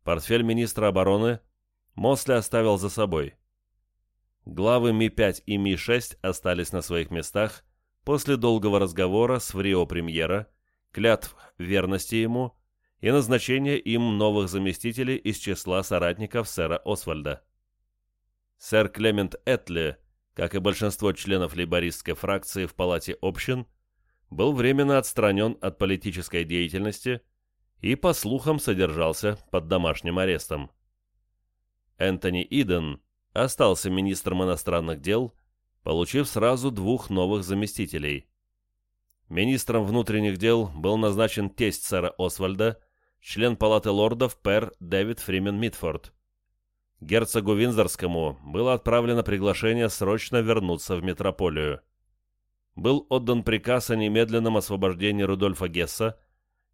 Портфель министра обороны Мосли оставил за собой – Главы Ми-5 и Ми-6 остались на своих местах после долгого разговора с врио премьера, клятв верности ему и назначения им новых заместителей из числа соратников сэра Освальда. Сэр Клемент Этли, как и большинство членов лейбористской фракции в Палате общин, был временно отстранен от политической деятельности и, по слухам, содержался под домашним арестом. Энтони Иден, остался министром иностранных дел, получив сразу двух новых заместителей. Министром внутренних дел был назначен тесть сэра Освальда, член Палаты лордов Пер Дэвид Фримен Митфорд. Герцогу Винзорскому было отправлено приглашение срочно вернуться в метрополию. Был отдан приказ о немедленном освобождении Рудольфа Гесса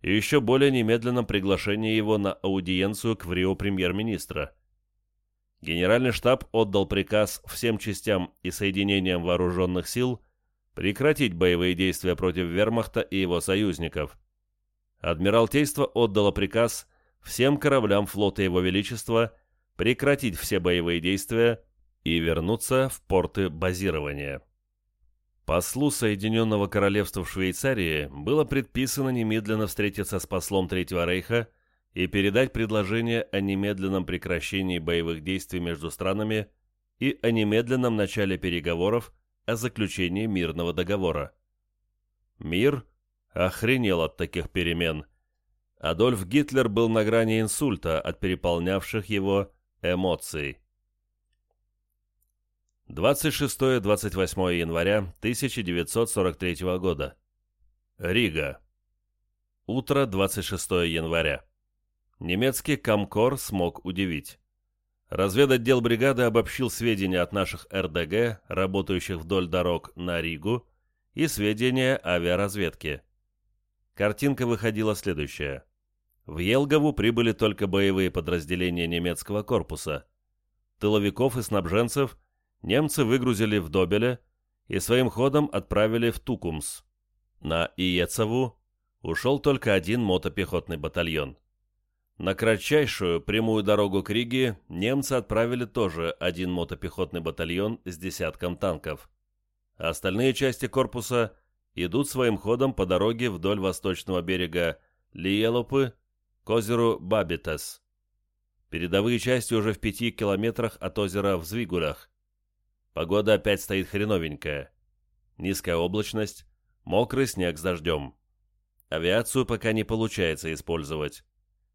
и еще более немедленном приглашении его на аудиенцию к врио премьер-министра – Генеральный штаб отдал приказ всем частям и соединениям вооруженных сил прекратить боевые действия против вермахта и его союзников. Адмиралтейство отдало приказ всем кораблям флота Его Величества прекратить все боевые действия и вернуться в порты базирования. Послу Соединенного Королевства в Швейцарии было предписано немедленно встретиться с послом Третьего Рейха и передать предложение о немедленном прекращении боевых действий между странами и о немедленном начале переговоров о заключении мирного договора. Мир охренел от таких перемен. Адольф Гитлер был на грани инсульта от переполнявших его эмоций. 26-28 января 1943 года. Рига. Утро 26 января. Немецкий Комкор смог удивить. Разведотдел бригады обобщил сведения от наших РДГ, работающих вдоль дорог на Ригу, и сведения авиаразведки. Картинка выходила следующая. В Елгову прибыли только боевые подразделения немецкого корпуса. Тыловиков и снабженцев немцы выгрузили в Добеле и своим ходом отправили в Тукумс. На Иецову ушел только один мотопехотный батальон. На кратчайшую прямую дорогу к Риге немцы отправили тоже один мотопехотный батальон с десятком танков. Остальные части корпуса идут своим ходом по дороге вдоль восточного берега Лиелопы к озеру Бабитас. Передовые части уже в пяти километрах от озера в Звигулях. Погода опять стоит хреновенькая. Низкая облачность, мокрый снег с дождем. Авиацию пока не получается использовать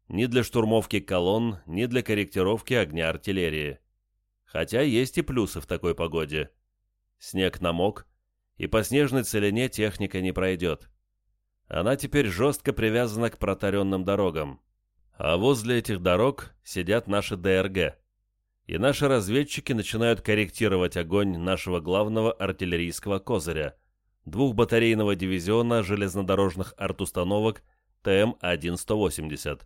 ни для штурмовки колонн, ни для корректировки огня артиллерии. Хотя есть и плюсы в такой погоде. Снег намок, и по снежной целине техника не пройдет. Она теперь жестко привязана к протаренным дорогам. А возле этих дорог сидят наши ДРГ. И наши разведчики начинают корректировать огонь нашего главного артиллерийского козыря, двухбатарейного дивизиона железнодорожных артустановок ТМ-1-180.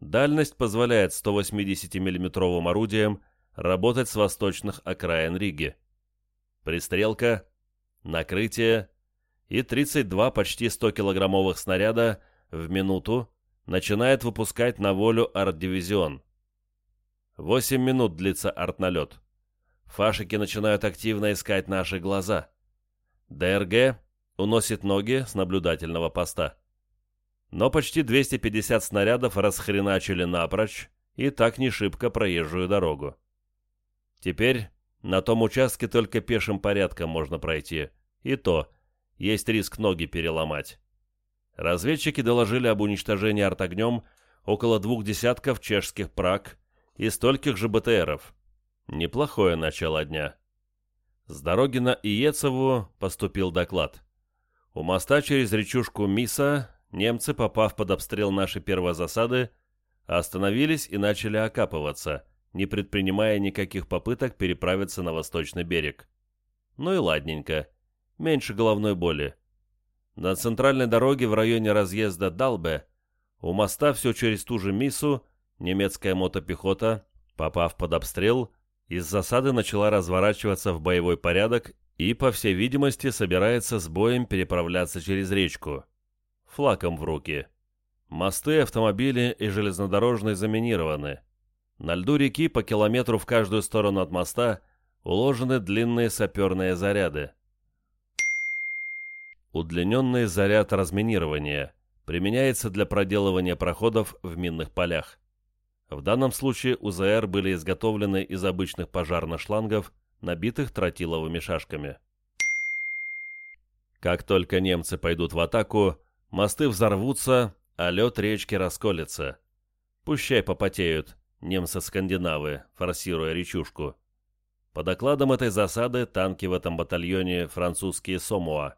Дальность позволяет 180 миллиметровым орудиям работать с восточных окраин Риги. Пристрелка, накрытие и 32 почти 100-килограммовых снаряда в минуту начинает выпускать на волю арт-дивизион. 8 минут длится артналет. Фашики начинают активно искать наши глаза. ДРГ уносит ноги с наблюдательного поста но почти 250 снарядов расхреначили напрочь и так не шибко проезжую дорогу. Теперь на том участке только пешим порядком можно пройти, и то есть риск ноги переломать. Разведчики доложили об уничтожении артогнем около двух десятков чешских праг и стольких же БТРов. Неплохое начало дня. С дороги на Иецеву поступил доклад. У моста через речушку Миса Немцы, попав под обстрел нашей первой засады, остановились и начали окапываться, не предпринимая никаких попыток переправиться на восточный берег. Ну и ладненько. Меньше головной боли. На центральной дороге в районе разъезда Далбе у моста все через ту же Мису немецкая мотопехота, попав под обстрел, из засады начала разворачиваться в боевой порядок и, по всей видимости, собирается с боем переправляться через речку флаком в руки. Мосты автомобили и железнодорожные заминированы. На льду реки по километру в каждую сторону от моста уложены длинные саперные заряды. Удлиненный заряд разминирования применяется для проделывания проходов в минных полях. В данном случае УЗР были изготовлены из обычных пожарных шлангов, набитых тротиловыми шашками. Как только немцы пойдут в атаку, Мосты взорвутся, а лед речки расколется. Пущай попотеют немцы-скандинавы, форсируя речушку. По докладам этой засады танки в этом батальоне французские Сомуа.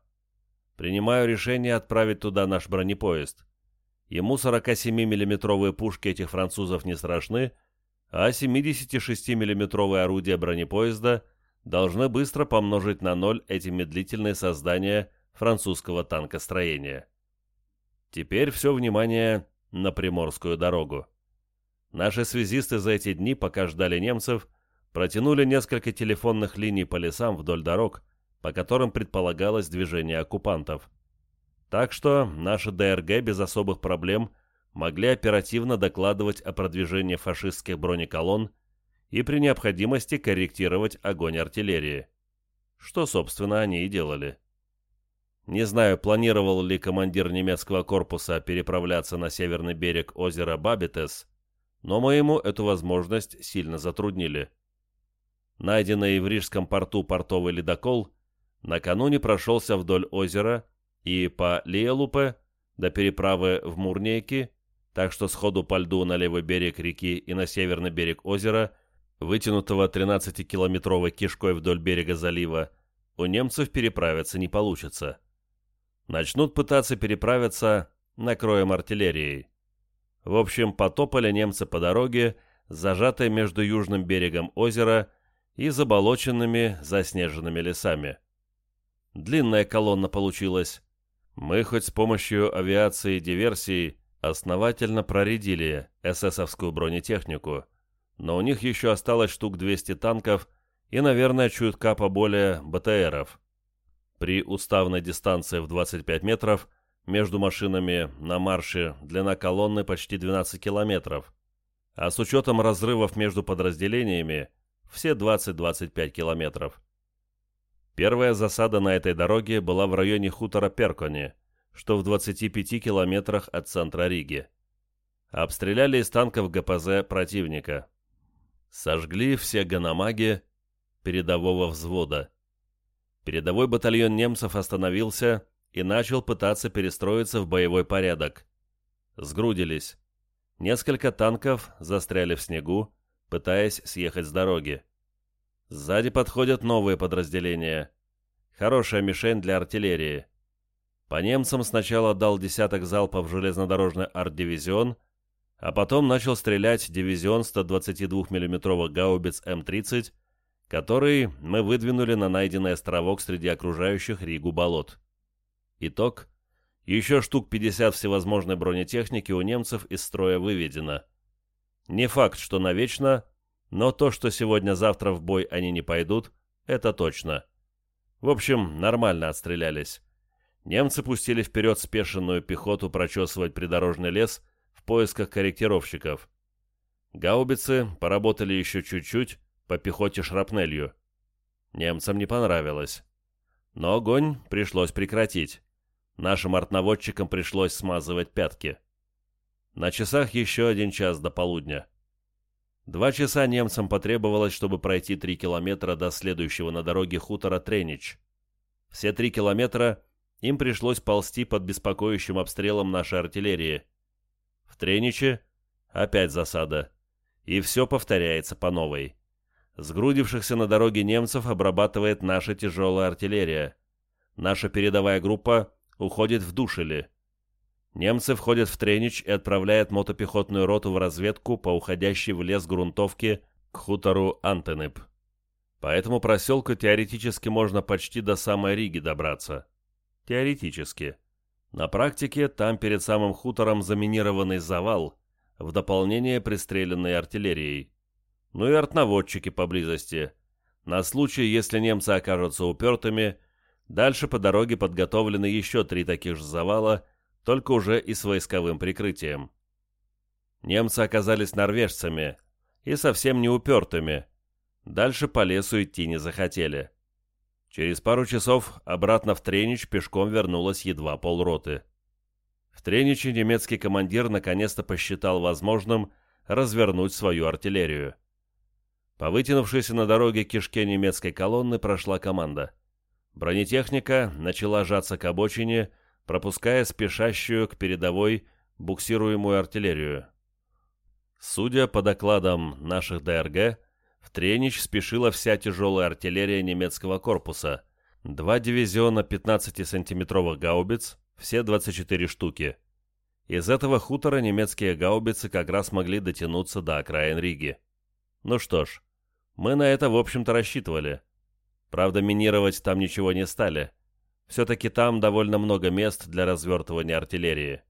Принимаю решение отправить туда наш бронепоезд. Ему 47 миллиметровые пушки этих французов не страшны, а 76 миллиметровые орудия бронепоезда должны быстро помножить на ноль эти медлительные создания французского танкостроения. Теперь все внимание на Приморскую дорогу. Наши связисты за эти дни, пока ждали немцев, протянули несколько телефонных линий по лесам вдоль дорог, по которым предполагалось движение оккупантов. Так что наши ДРГ без особых проблем могли оперативно докладывать о продвижении фашистских бронеколонн и при необходимости корректировать огонь артиллерии. Что, собственно, они и делали. Не знаю, планировал ли командир немецкого корпуса переправляться на северный берег озера Бабитес, но моему эту возможность сильно затруднили. Найденный в Рижском порту портовый ледокол накануне прошелся вдоль озера и по Лиелупе до переправы в Мурнейки, так что сходу по льду на левый берег реки и на северный берег озера, вытянутого 13-километровой кишкой вдоль берега залива, у немцев переправиться не получится. Начнут пытаться переправиться на кроем артиллерии. В общем, потопали немцы по дороге, зажатой между южным берегом озера и заболоченными, заснеженными лесами. Длинная колонна получилась. Мы хоть с помощью авиации и диверсии основательно проредили эсэсовскую бронетехнику, но у них еще осталось штук 200 танков и, наверное, чутка поболее БТРов. При уставной дистанции в 25 метров между машинами на марше длина колонны почти 12 километров, а с учетом разрывов между подразделениями все 20-25 километров. Первая засада на этой дороге была в районе хутора Перкони, что в 25 километрах от центра Риги. Обстреляли из танков ГПЗ противника. Сожгли все ганамаги передового взвода передовой батальон немцев остановился и начал пытаться перестроиться в боевой порядок. Сгрудились. Несколько танков застряли в снегу, пытаясь съехать с дороги. Сзади подходят новые подразделения. Хорошая мишень для артиллерии. По немцам сначала дал десяток залпов железнодорожный арт-дивизион, а потом начал стрелять дивизион 122 мм гаубиц М-30 который мы выдвинули на найденный островок среди окружающих Ригу болот. Итог. Еще штук 50 всевозможной бронетехники у немцев из строя выведено. Не факт, что навечно, но то, что сегодня-завтра в бой они не пойдут, это точно. В общем, нормально отстрелялись. Немцы пустили вперед спешенную пехоту прочесывать придорожный лес в поисках корректировщиков. Гаубицы поработали еще чуть-чуть, по пехоте шрапнелью. Немцам не понравилось. Но огонь пришлось прекратить. Нашим артнаводчикам пришлось смазывать пятки. На часах еще один час до полудня. Два часа немцам потребовалось, чтобы пройти три километра до следующего на дороге хутора Тренич. Все три километра им пришлось ползти под беспокоящим обстрелом нашей артиллерии. В Трениче опять засада. И все повторяется по новой. Сгрудившихся на дороге немцев обрабатывает наша тяжелая артиллерия. Наша передовая группа уходит в Душили. Немцы входят в Тренич и отправляют мотопехотную роту в разведку по уходящей в лес грунтовке к хутору Антенеп. По этому проселку теоретически можно почти до самой Риги добраться. Теоретически. На практике там перед самым хутором заминированный завал, в дополнение пристреленный артиллерией. Ну и артнаводчики поблизости. На случай, если немцы окажутся упертыми, дальше по дороге подготовлены еще три таких же завала, только уже и с войсковым прикрытием. Немцы оказались норвежцами и совсем не упертыми. Дальше по лесу идти не захотели. Через пару часов обратно в Тренич пешком вернулась едва полроты. В Трениче немецкий командир наконец-то посчитал возможным развернуть свою артиллерию. Повытянувшись на дороге кишке немецкой колонны прошла команда. Бронетехника начала жаться к обочине, пропуская спешащую к передовой буксируемую артиллерию. Судя по докладам наших ДРГ, в Тренич спешила вся тяжелая артиллерия немецкого корпуса, два дивизиона 15-сантиметровых гаубиц, все 24 штуки. Из этого хутора немецкие гаубицы как раз могли дотянуться до окраин Риги. Ну что ж, мы на это, в общем-то, рассчитывали. Правда, минировать там ничего не стали. Все-таки там довольно много мест для развертывания артиллерии.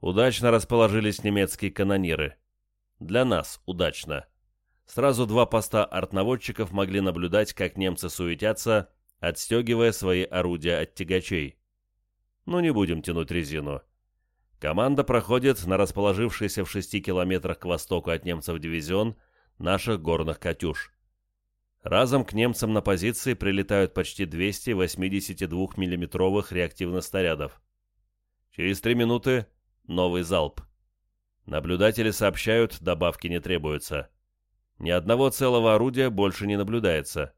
Удачно расположились немецкие канониры. Для нас удачно. Сразу два поста артнаводчиков могли наблюдать, как немцы суетятся, отстегивая свои орудия от тягачей. Но не будем тянуть резину. Команда проходит на расположившийся в шести километрах к востоку от немцев дивизион – наших горных «Катюш». Разом к немцам на позиции прилетают почти 282 миллиметровых реактивных снарядов. Через три минуты новый залп. Наблюдатели сообщают, добавки не требуются. Ни одного целого орудия больше не наблюдается.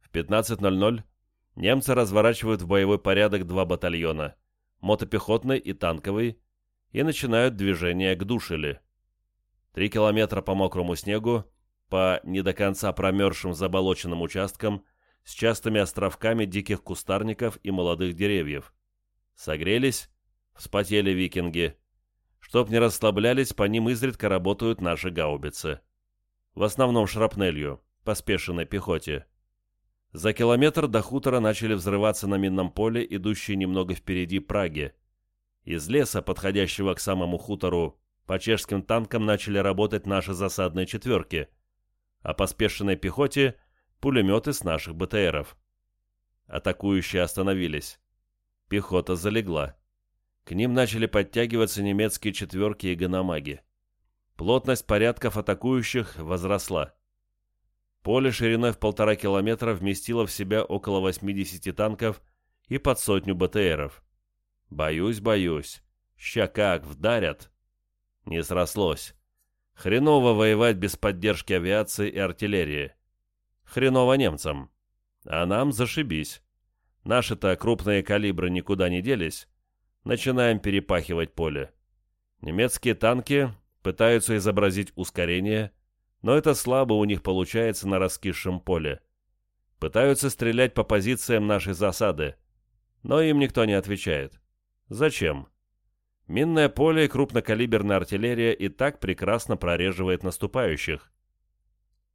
В 15.00 немцы разворачивают в боевой порядок два батальона, мотопехотный и танковый, и начинают движение к Душели. Три километра по мокрому снегу, по не до конца промерзшим заболоченным участкам, с частыми островками диких кустарников и молодых деревьев. Согрелись, вспотели викинги. Чтоб не расслаблялись, по ним изредка работают наши гаубицы. В основном шрапнелью, по спешенной пехоте. За километр до хутора начали взрываться на минном поле, идущие немного впереди Праги. Из леса, подходящего к самому хутору, по чешским танкам начали работать наши засадные четверки, а по спешенной пехоте – пулеметы с наших БТРов. Атакующие остановились. Пехота залегла. К ним начали подтягиваться немецкие четверки и гономаги. Плотность порядков атакующих возросла. Поле шириной в полтора километра вместило в себя около 80 танков и под сотню БТРов. Боюсь, боюсь. Ща как вдарят. Не срослось. Хреново воевать без поддержки авиации и артиллерии. Хреново немцам. А нам зашибись. Наши-то крупные калибры никуда не делись. Начинаем перепахивать поле. Немецкие танки пытаются изобразить ускорение, но это слабо у них получается на раскисшем поле. Пытаются стрелять по позициям нашей засады, но им никто не отвечает. Зачем? Минное поле и крупнокалиберная артиллерия и так прекрасно прореживает наступающих.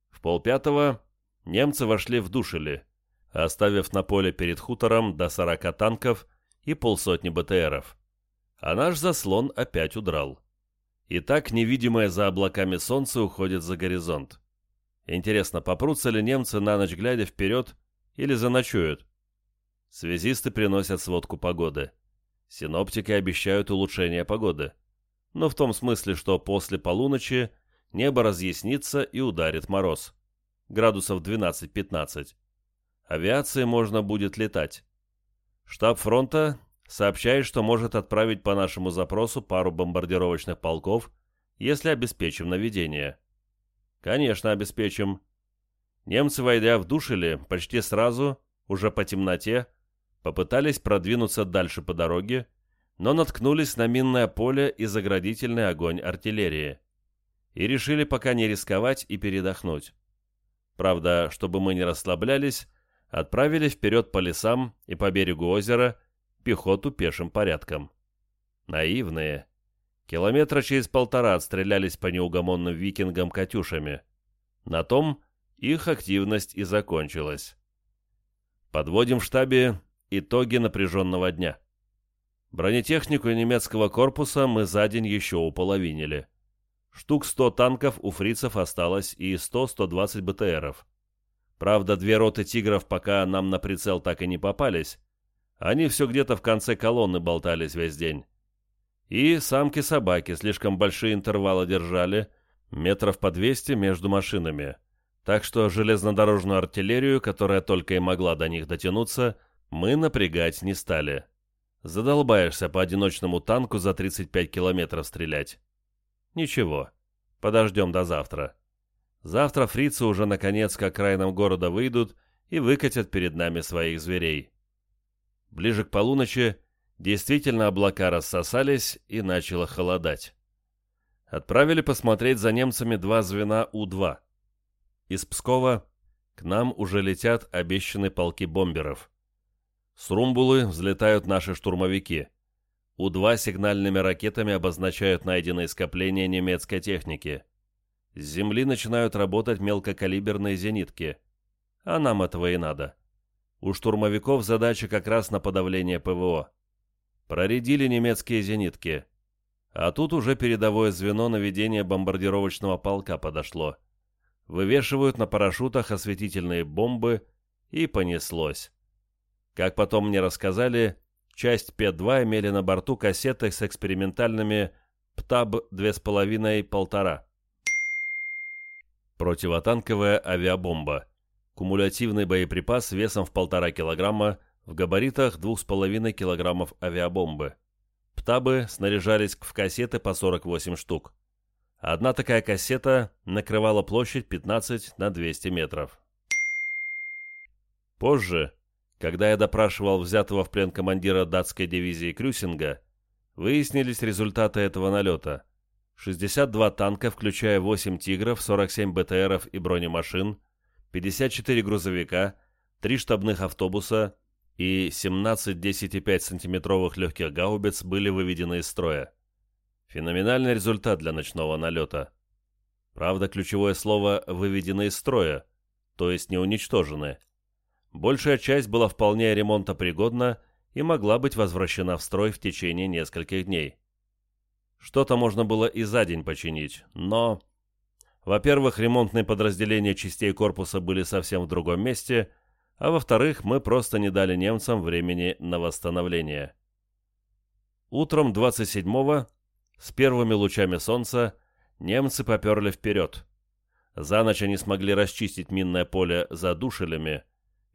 В полпятого немцы вошли в Душили, оставив на поле перед хутором до 40 танков и полсотни БТРов. А наш заслон опять удрал. И так невидимое за облаками солнце уходит за горизонт. Интересно, попрутся ли немцы на ночь глядя вперед или заночуют? Связисты приносят сводку погоды. Синоптики обещают улучшение погоды. Но в том смысле, что после полуночи небо разъяснится и ударит мороз. Градусов 12-15. Авиации можно будет летать. Штаб фронта сообщает, что может отправить по нашему запросу пару бомбардировочных полков, если обеспечим наведение. Конечно, обеспечим. Немцы, войдя в Душили, почти сразу, уже по темноте, попытались продвинуться дальше по дороге, но наткнулись на минное поле и заградительный огонь артиллерии. И решили пока не рисковать и передохнуть. Правда, чтобы мы не расслаблялись, отправили вперед по лесам и по берегу озера пехоту пешим порядком. Наивные. Километра через полтора отстрелялись по неугомонным викингам «Катюшами». На том их активность и закончилась. Подводим в штабе Итоги напряженного дня. Бронетехнику немецкого корпуса мы за день еще уполовинили. Штук 100 танков у фрицев осталось и 100-120 БТРов. Правда, две роты «Тигров» пока нам на прицел так и не попались. Они все где-то в конце колонны болтались весь день. И самки-собаки слишком большие интервалы держали, метров по 200 между машинами. Так что железнодорожную артиллерию, которая только и могла до них дотянуться, мы напрягать не стали. Задолбаешься по одиночному танку за 35 километров стрелять. Ничего, подождем до завтра. Завтра фрицы уже наконец к окраинам города выйдут и выкатят перед нами своих зверей. Ближе к полуночи действительно облака рассосались и начало холодать. Отправили посмотреть за немцами два звена У-2. Из Пскова к нам уже летят обещанные полки бомберов. С Румбулы взлетают наши штурмовики. У-2 сигнальными ракетами обозначают найденные скопления немецкой техники. С земли начинают работать мелкокалиберные зенитки. А нам этого и надо. У штурмовиков задача как раз на подавление ПВО. Проредили немецкие зенитки. А тут уже передовое звено наведения бомбардировочного полка подошло. Вывешивают на парашютах осветительные бомбы, и понеслось. Как потом мне рассказали, часть П-2 имели на борту кассеты с экспериментальными ПТАБ 2,5-1,5. Противотанковая авиабомба. Кумулятивный боеприпас весом в 1,5 килограмма в габаритах 2,5 килограммов авиабомбы. ПТАБы снаряжались в кассеты по 48 штук. Одна такая кассета накрывала площадь 15 на 200 метров. Позже когда я допрашивал взятого в плен командира датской дивизии Крюсинга, выяснились результаты этого налета. 62 танка, включая 8 «Тигров», 47 БТРов и бронемашин, 54 грузовика, 3 штабных автобуса и 17 10,5-сантиметровых легких гаубиц были выведены из строя. Феноменальный результат для ночного налета. Правда, ключевое слово «выведены из строя», то есть не уничтожены – Большая часть была вполне ремонтопригодна и могла быть возвращена в строй в течение нескольких дней. Что-то можно было и за день починить, но... Во-первых, ремонтные подразделения частей корпуса были совсем в другом месте, а во-вторых, мы просто не дали немцам времени на восстановление. Утром 27-го, с первыми лучами солнца, немцы поперли вперед. За ночь они смогли расчистить минное поле за душелями,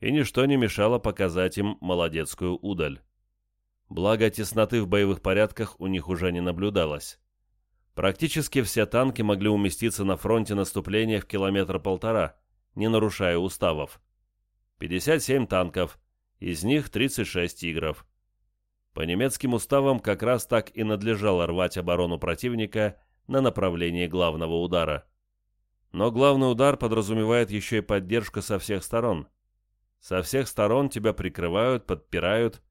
и ничто не мешало показать им молодецкую удаль. Благо, тесноты в боевых порядках у них уже не наблюдалось. Практически все танки могли уместиться на фронте наступления в километр-полтора, не нарушая уставов. 57 танков, из них 36 «Тигров». По немецким уставам как раз так и надлежало рвать оборону противника на направлении главного удара. Но главный удар подразумевает еще и поддержку со всех сторон – со всех сторон тебя прикрывают, подпирают.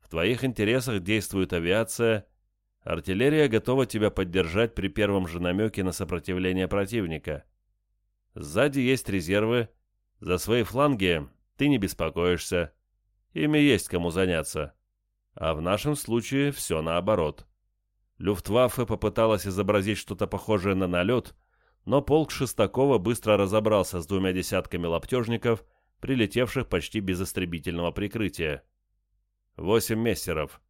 В твоих интересах действует авиация. Артиллерия готова тебя поддержать при первом же намеке на сопротивление противника. Сзади есть резервы. За свои фланги ты не беспокоишься. Ими есть кому заняться. А в нашем случае все наоборот. Люфтваффе попыталась изобразить что-то похожее на налет, но полк Шестакова быстро разобрался с двумя десятками лаптежников – прилетевших почти без истребительного прикрытия. Восемь мессеров.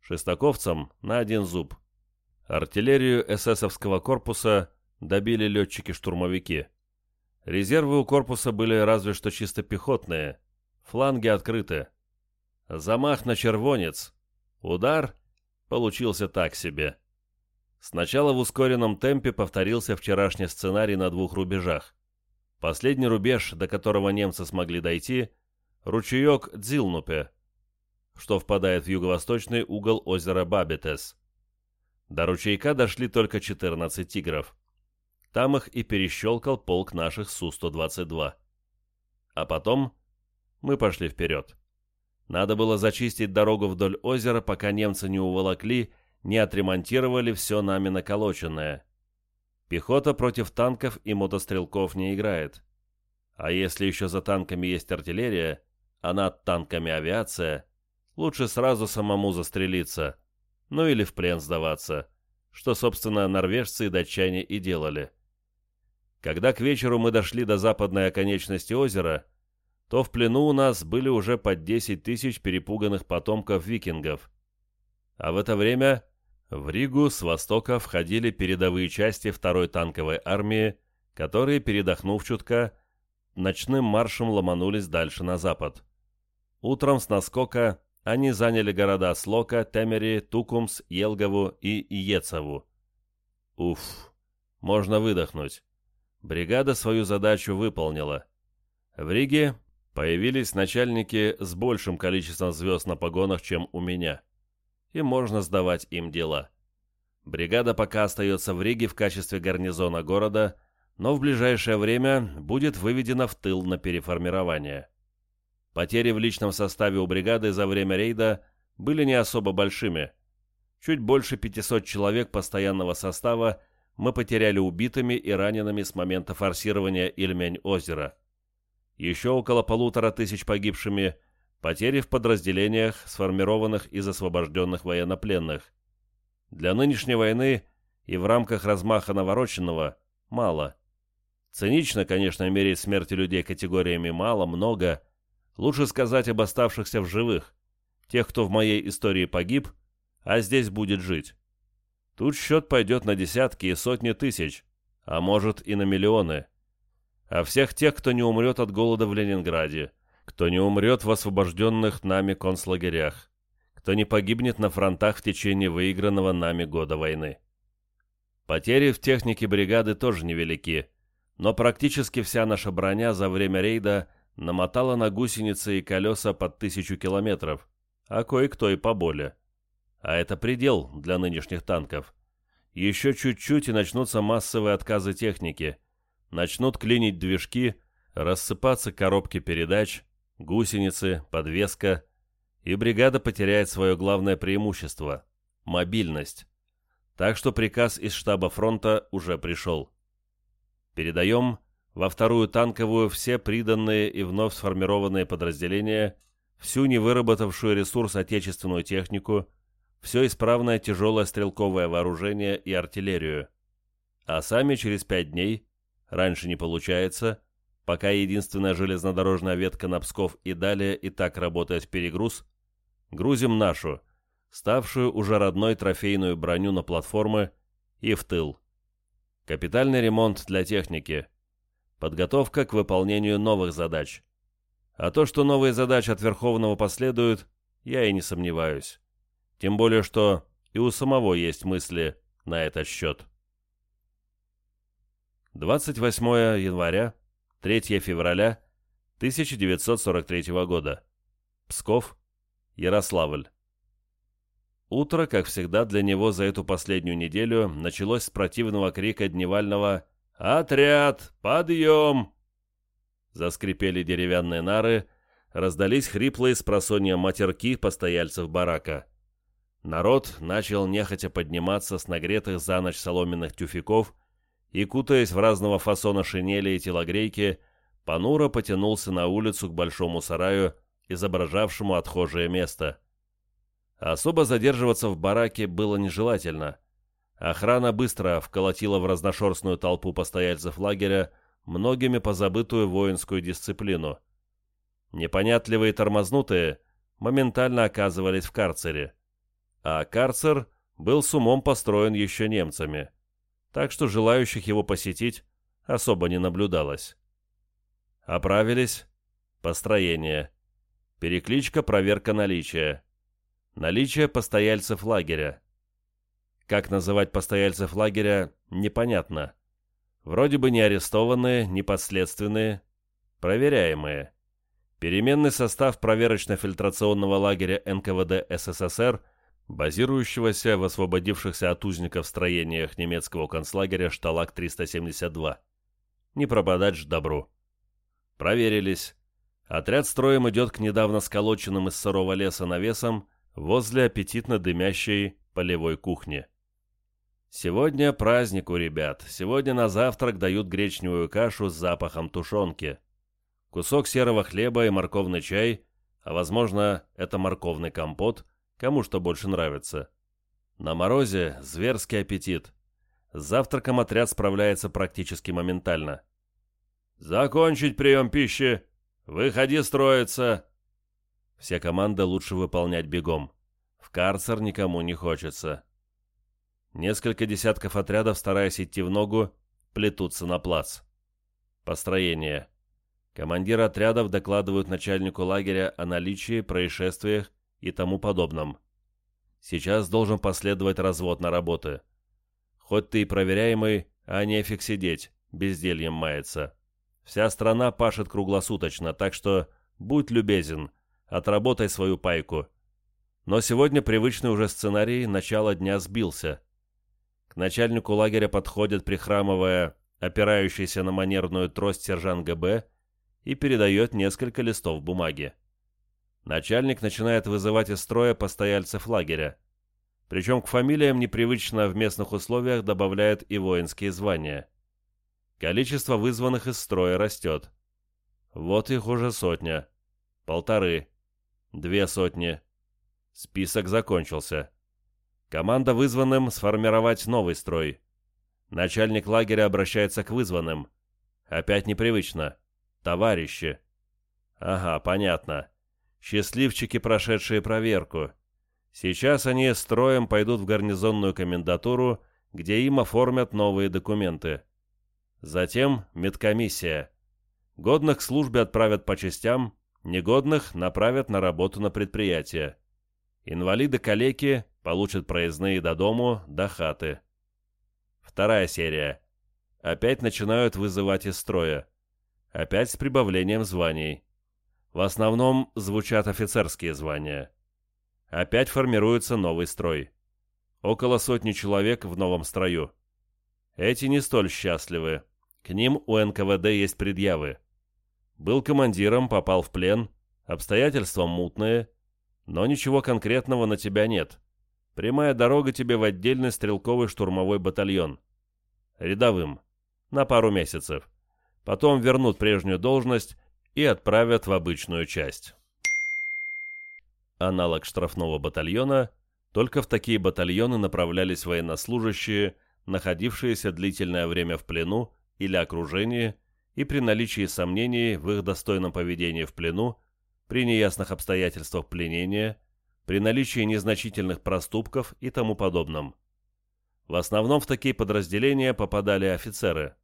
Шестаковцам на один зуб. Артиллерию эсэсовского корпуса добили летчики-штурмовики. Резервы у корпуса были разве что чисто пехотные, фланги открыты. Замах на червонец. Удар получился так себе. Сначала в ускоренном темпе повторился вчерашний сценарий на двух рубежах. Последний рубеж, до которого немцы смогли дойти, ручеек Дзилнупе, что впадает в юго-восточный угол озера Бабетес. До ручейка дошли только 14 тигров. Там их и перещелкал полк наших Су-122. А потом мы пошли вперед. Надо было зачистить дорогу вдоль озера, пока немцы не уволокли, не отремонтировали все нами наколоченное. Пехота против танков и мотострелков не играет. А если еще за танками есть артиллерия, а над танками авиация, лучше сразу самому застрелиться, ну или в плен сдаваться, что, собственно, норвежцы и датчане и делали. Когда к вечеру мы дошли до западной оконечности озера, то в плену у нас были уже под 10 тысяч перепуганных потомков викингов. А в это время в Ригу с востока входили передовые части второй танковой армии, которые, передохнув чутка, ночным маршем ломанулись дальше на запад. Утром с наскока они заняли города Слока, Темери, Тукумс, Елгову и Иецову. Уф, можно выдохнуть. Бригада свою задачу выполнила. В Риге появились начальники с большим количеством звезд на погонах, чем у меня – и можно сдавать им дела. Бригада пока остается в Риге в качестве гарнизона города, но в ближайшее время будет выведена в тыл на переформирование. Потери в личном составе у бригады за время рейда были не особо большими. Чуть больше 500 человек постоянного состава мы потеряли убитыми и ранеными с момента форсирования Ильмень-озера. Еще около полутора тысяч погибшими – потери в подразделениях, сформированных из освобожденных военнопленных. Для нынешней войны и в рамках размаха навороченного мало. Цинично, конечно, мерить смерти людей категориями мало, много. Лучше сказать об оставшихся в живых, тех, кто в моей истории погиб, а здесь будет жить. Тут счет пойдет на десятки и сотни тысяч, а может и на миллионы. А всех тех, кто не умрет от голода в Ленинграде – кто не умрет в освобожденных нами концлагерях. Кто не погибнет на фронтах в течение выигранного нами года войны. Потери в технике бригады тоже невелики, но практически вся наша броня за время рейда намотала на гусеницы и колеса под тысячу километров, а кое-кто и поболее. А это предел для нынешних танков. Еще чуть-чуть и начнутся массовые отказы техники. Начнут клинить движки, рассыпаться коробки передач, гусеницы, подвеска, и бригада потеряет свое главное преимущество – мобильность. Так что приказ из штаба фронта уже пришел. Передаем во вторую танковую все приданные и вновь сформированные подразделения, всю невыработавшую ресурс отечественную технику, все исправное тяжелое стрелковое вооружение и артиллерию. А сами через пять дней, раньше не получается – Пока единственная железнодорожная ветка на Псков и далее и так работает перегруз, грузим нашу, ставшую уже родной трофейную броню на платформы и в тыл. Капитальный ремонт для техники. Подготовка к выполнению новых задач. А то, что новые задачи от Верховного последуют, я и не сомневаюсь. Тем более, что и у самого есть мысли на этот счет. 28 января 3 февраля 1943 года. Псков, Ярославль. Утро, как всегда для него за эту последнюю неделю, началось с противного крика дневального «Отряд! Подъем!». Заскрипели деревянные нары, раздались хриплые спросонья матерки постояльцев барака. Народ начал нехотя подниматься с нагретых за ночь соломенных тюфяков – и, кутаясь в разного фасона шинели и телогрейки, понуро потянулся на улицу к большому сараю, изображавшему отхожее место. Особо задерживаться в бараке было нежелательно. Охрана быстро вколотила в разношерстную толпу постояльцев лагеря многими позабытую воинскую дисциплину. Непонятливые тормознутые моментально оказывались в карцере. А карцер был с умом построен еще немцами – так что желающих его посетить особо не наблюдалось. Оправились. Построение. Перекличка «Проверка наличия». Наличие постояльцев лагеря. Как называть постояльцев лагеря, непонятно. Вроде бы не арестованные, не подследственные, проверяемые. Переменный состав проверочно-фильтрационного лагеря НКВД СССР – базирующегося в освободившихся от узников строениях немецкого концлагеря «Шталак-372». Не пропадать ж добру. Проверились. Отряд строем идет к недавно сколоченным из сырого леса навесам возле аппетитно дымящей полевой кухни. Сегодня праздник у ребят. Сегодня на завтрак дают гречневую кашу с запахом тушенки. Кусок серого хлеба и морковный чай, а возможно это морковный компот – Кому что больше нравится. На морозе зверский аппетит. С завтраком отряд справляется практически моментально. «Закончить прием пищи! Выходи строиться!» Вся команда лучше выполнять бегом. В карцер никому не хочется. Несколько десятков отрядов, стараясь идти в ногу, плетутся на плац. Построение. Командиры отрядов докладывают начальнику лагеря о наличии, происшествиях и тому подобном. Сейчас должен последовать развод на работы. Хоть ты и проверяемый, а не эфик сидеть, бездельем мается. Вся страна пашет круглосуточно, так что будь любезен, отработай свою пайку. Но сегодня привычный уже сценарий начала дня сбился. К начальнику лагеря подходит, прихрамывая, опирающийся на манерную трость сержант ГБ и передает несколько листов бумаги. Начальник начинает вызывать из строя постояльцев лагеря. Причем к фамилиям непривычно в местных условиях добавляют и воинские звания. Количество вызванных из строя растет. Вот их уже сотня. Полторы. Две сотни. Список закончился. Команда вызванным сформировать новый строй. Начальник лагеря обращается к вызванным. Опять непривычно. Товарищи. Ага, понятно. Счастливчики, прошедшие проверку. Сейчас они строем пойдут в гарнизонную комендатуру, где им оформят новые документы. Затем медкомиссия. Годных к службе отправят по частям, негодных направят на работу на предприятие. Инвалиды-калеки получат проездные до дому, до хаты. Вторая серия. Опять начинают вызывать из строя. Опять с прибавлением званий. В основном звучат офицерские звания. Опять формируется новый строй. Около сотни человек в новом строю. Эти не столь счастливы. К ним у НКВД есть предъявы. Был командиром, попал в плен, обстоятельства мутные, но ничего конкретного на тебя нет. Прямая дорога тебе в отдельный стрелковый штурмовой батальон. Рядовым. На пару месяцев. Потом вернут прежнюю должность и отправят в обычную часть. Аналог штрафного батальона – только в такие батальоны направлялись военнослужащие, находившиеся длительное время в плену или окружении, и при наличии сомнений в их достойном поведении в плену, при неясных обстоятельствах пленения, при наличии незначительных проступков и тому подобном. В основном в такие подразделения попадали офицеры.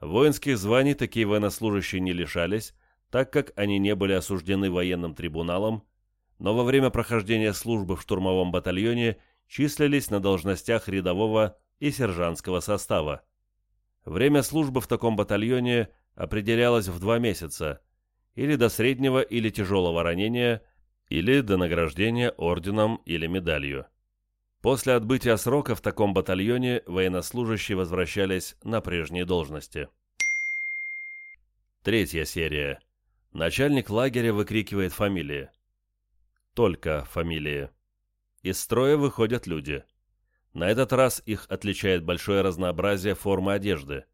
Воинских званий такие военнослужащие не лишались, так как они не были осуждены военным трибуналом, но во время прохождения службы в штурмовом батальоне числились на должностях рядового и сержантского состава. Время службы в таком батальоне определялось в два месяца, или до среднего или тяжелого ранения, или до награждения орденом или медалью. После отбытия срока в таком батальоне военнослужащие возвращались на прежние должности. Третья серия – Начальник лагеря выкрикивает фамилии. Только фамилии. Из строя выходят люди. На этот раз их отличает большое разнообразие формы одежды.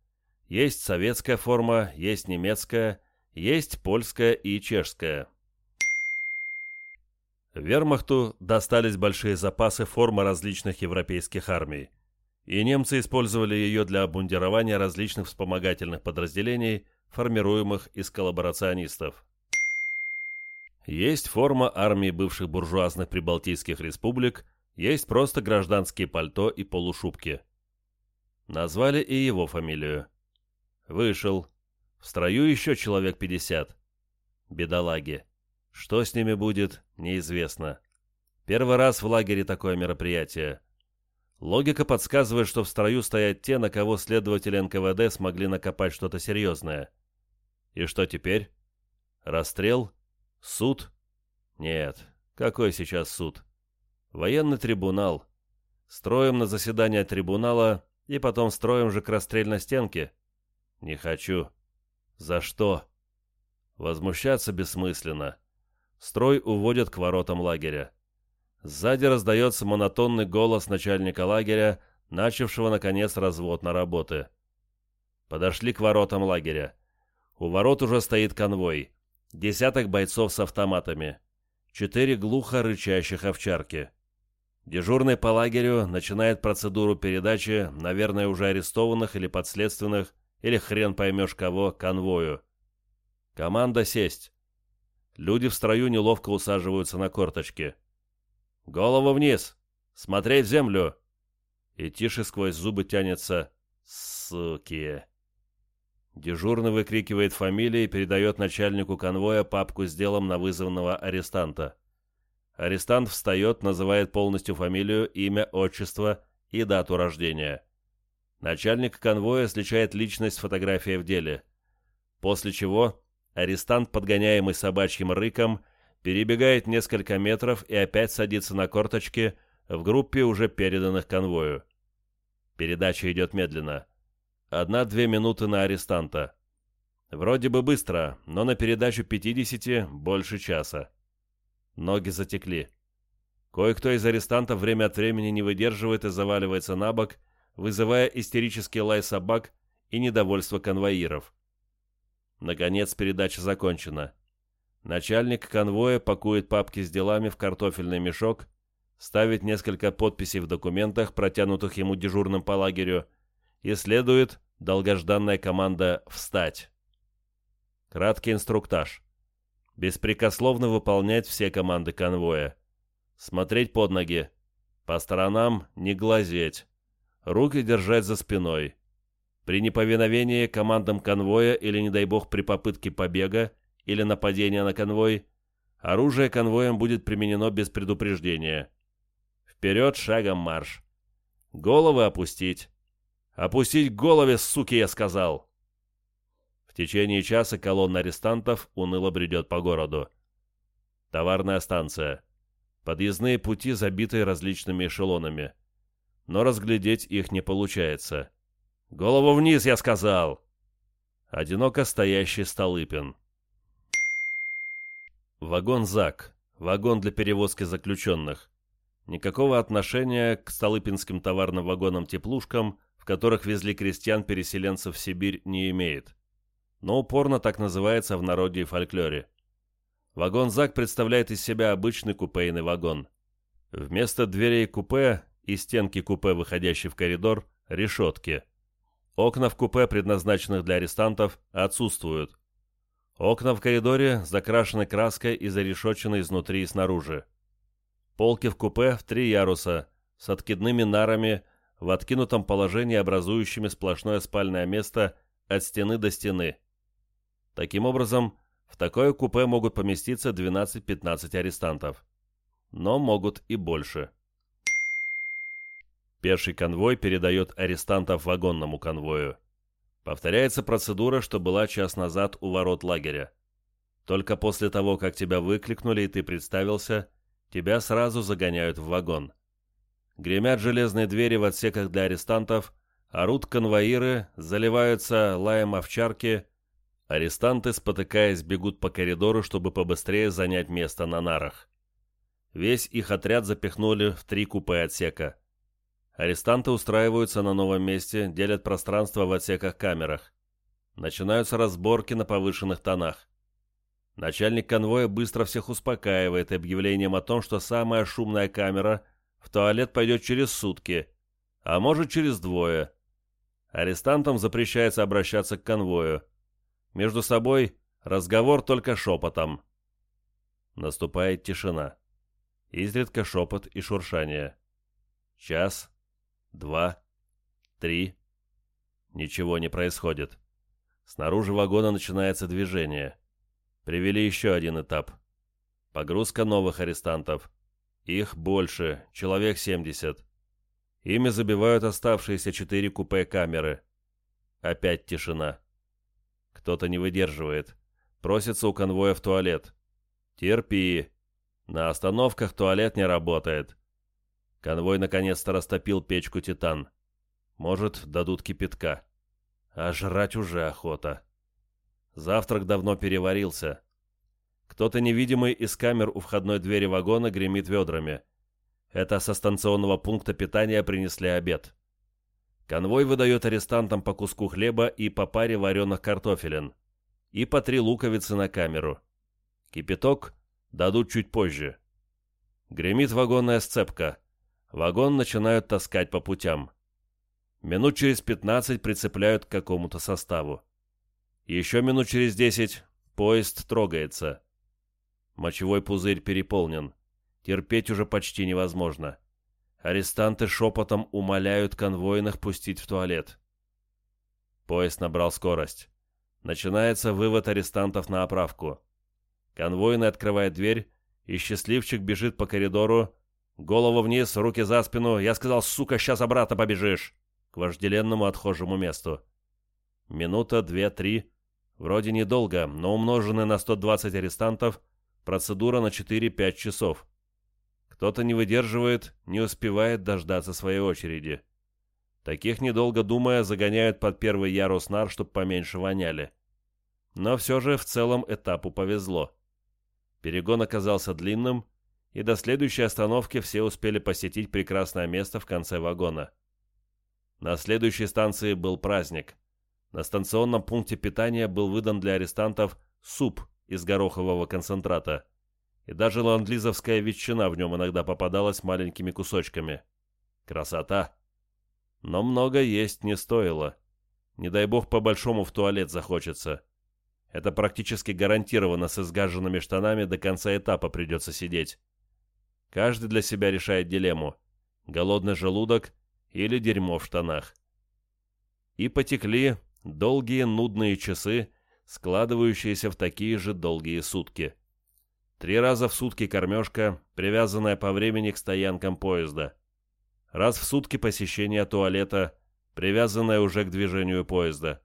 Есть советская форма, есть немецкая, есть польская и чешская. Вермахту достались большие запасы формы различных европейских армий, и немцы использовали ее для обмундирования различных вспомогательных подразделений – формируемых из коллаборационистов. Есть форма армии бывших буржуазных прибалтийских республик, есть просто гражданские пальто и полушубки. Назвали и его фамилию. Вышел. В строю еще человек 50. Бедолаги. Что с ними будет, неизвестно. Первый раз в лагере такое мероприятие. Логика подсказывает, что в строю стоят те, на кого следователи НКВД смогли накопать что-то серьезное. И что теперь? Расстрел? Суд? Нет, какой сейчас суд? Военный трибунал. Строим на заседание трибунала и потом строим же к расстрельной стенке. Не хочу. За что? Возмущаться бессмысленно. Строй уводят к воротам лагеря. Сзади раздается монотонный голос начальника лагеря, начавшего, наконец, развод на работы. Подошли к воротам лагеря. У ворот уже стоит конвой. Десяток бойцов с автоматами. Четыре глухо рычащих овчарки. Дежурный по лагерю начинает процедуру передачи, наверное, уже арестованных или подследственных, или хрен поймешь кого, конвою. Команда сесть. Люди в строю неловко усаживаются на корточки. Голову вниз! Смотреть в землю! И тише сквозь зубы тянется «Суки!» Дежурный выкрикивает фамилии и передает начальнику конвоя папку с делом на вызванного арестанта. Арестант встает, называет полностью фамилию, имя, отчество и дату рождения. Начальник конвоя сличает личность с фотографией в деле. После чего арестант, подгоняемый собачьим рыком, перебегает несколько метров и опять садится на корточки в группе уже переданных конвою. Передача идет медленно одна-две минуты на арестанта. Вроде бы быстро, но на передачу 50 больше часа. Ноги затекли. Кое-кто из арестантов время от времени не выдерживает и заваливается на бок, вызывая истерический лай собак и недовольство конвоиров. Наконец передача закончена. Начальник конвоя пакует папки с делами в картофельный мешок, ставит несколько подписей в документах, протянутых ему дежурным по лагерю, и следует долгожданная команда «Встать». Краткий инструктаж. Беспрекословно выполнять все команды конвоя. Смотреть под ноги. По сторонам не глазеть. Руки держать за спиной. При неповиновении командам конвоя или, не дай бог, при попытке побега или нападения на конвой, оружие конвоем будет применено без предупреждения. Вперед шагом марш. Головы опустить. «Опустить голове, суки!» — я сказал. В течение часа колонна арестантов уныло бредет по городу. Товарная станция. Подъездные пути забиты различными эшелонами. Но разглядеть их не получается. «Голову вниз!» — я сказал. Одиноко стоящий Столыпин. Вагон ЗАК. Вагон для перевозки заключенных. Никакого отношения к столыпинским товарным вагонам-теплушкам в которых везли крестьян-переселенцев в Сибирь, не имеет, но упорно так называется в народе и фольклоре. Вагон ЗАГ представляет из себя обычный купейный вагон. Вместо дверей купе и стенки купе, выходящей в коридор, решетки. Окна в купе, предназначенных для арестантов, отсутствуют. Окна в коридоре закрашены краской и зарешочены изнутри и снаружи. Полки в купе в три яруса, с откидными нарами в откинутом положении, образующими сплошное спальное место от стены до стены. Таким образом, в такое купе могут поместиться 12-15 арестантов. Но могут и больше. Пеший конвой передает арестантов вагонному конвою. Повторяется процедура, что была час назад у ворот лагеря. Только после того, как тебя выкликнули и ты представился, тебя сразу загоняют в вагон. Гремят железные двери в отсеках для арестантов, а орут конвоиры, заливаются лаем овчарки. Арестанты, спотыкаясь, бегут по коридору, чтобы побыстрее занять место на нарах. Весь их отряд запихнули в три купе отсека. Арестанты устраиваются на новом месте, делят пространство в отсеках-камерах. Начинаются разборки на повышенных тонах. Начальник конвоя быстро всех успокаивает объявлением о том, что самая шумная камера в туалет пойдет через сутки, а может через двое. Арестантам запрещается обращаться к конвою. Между собой разговор только шепотом. Наступает тишина. Изредка шепот и шуршание. Час, два, три. Ничего не происходит. Снаружи вагона начинается движение. Привели еще один этап. Погрузка новых арестантов – их больше, человек 70. Ими забивают оставшиеся четыре купе камеры. Опять тишина. Кто-то не выдерживает. Просится у конвоя в туалет. Терпи. На остановках туалет не работает. Конвой наконец-то растопил печку «Титан». Может, дадут кипятка. А жрать уже охота. Завтрак давно переварился. Кто-то невидимый из камер у входной двери вагона гремит ведрами. Это со станционного пункта питания принесли обед. Конвой выдает арестантам по куску хлеба и по паре вареных картофелин. И по три луковицы на камеру. Кипяток дадут чуть позже. Гремит вагонная сцепка. Вагон начинают таскать по путям. Минут через 15 прицепляют к какому-то составу. Еще минут через 10 поезд трогается. Мочевой пузырь переполнен. Терпеть уже почти невозможно. Арестанты шепотом умоляют конвойных пустить в туалет. Поезд набрал скорость. Начинается вывод арестантов на оправку. Конвойный открывает дверь, и счастливчик бежит по коридору. Голову вниз, руки за спину. Я сказал, сука, сейчас обратно побежишь. К вожделенному отхожему месту. Минута, две, три. Вроде недолго, но умноженное на 120 арестантов – Процедура на 4-5 часов. Кто-то не выдерживает, не успевает дождаться своей очереди. Таких, недолго думая, загоняют под первый ярус нар, чтобы поменьше воняли. Но все же в целом этапу повезло. Перегон оказался длинным, и до следующей остановки все успели посетить прекрасное место в конце вагона. На следующей станции был праздник. На станционном пункте питания был выдан для арестантов суп – из горохового концентрата. И даже ландлизовская ветчина в нем иногда попадалась маленькими кусочками. Красота! Но много есть не стоило. Не дай бог по-большому в туалет захочется. Это практически гарантированно с изгаженными штанами до конца этапа придется сидеть. Каждый для себя решает дилемму. Голодный желудок или дерьмо в штанах. И потекли долгие нудные часы, складывающиеся в такие же долгие сутки. Три раза в сутки кормежка, привязанная по времени к стоянкам поезда. Раз в сутки посещение туалета, привязанное уже к движению поезда.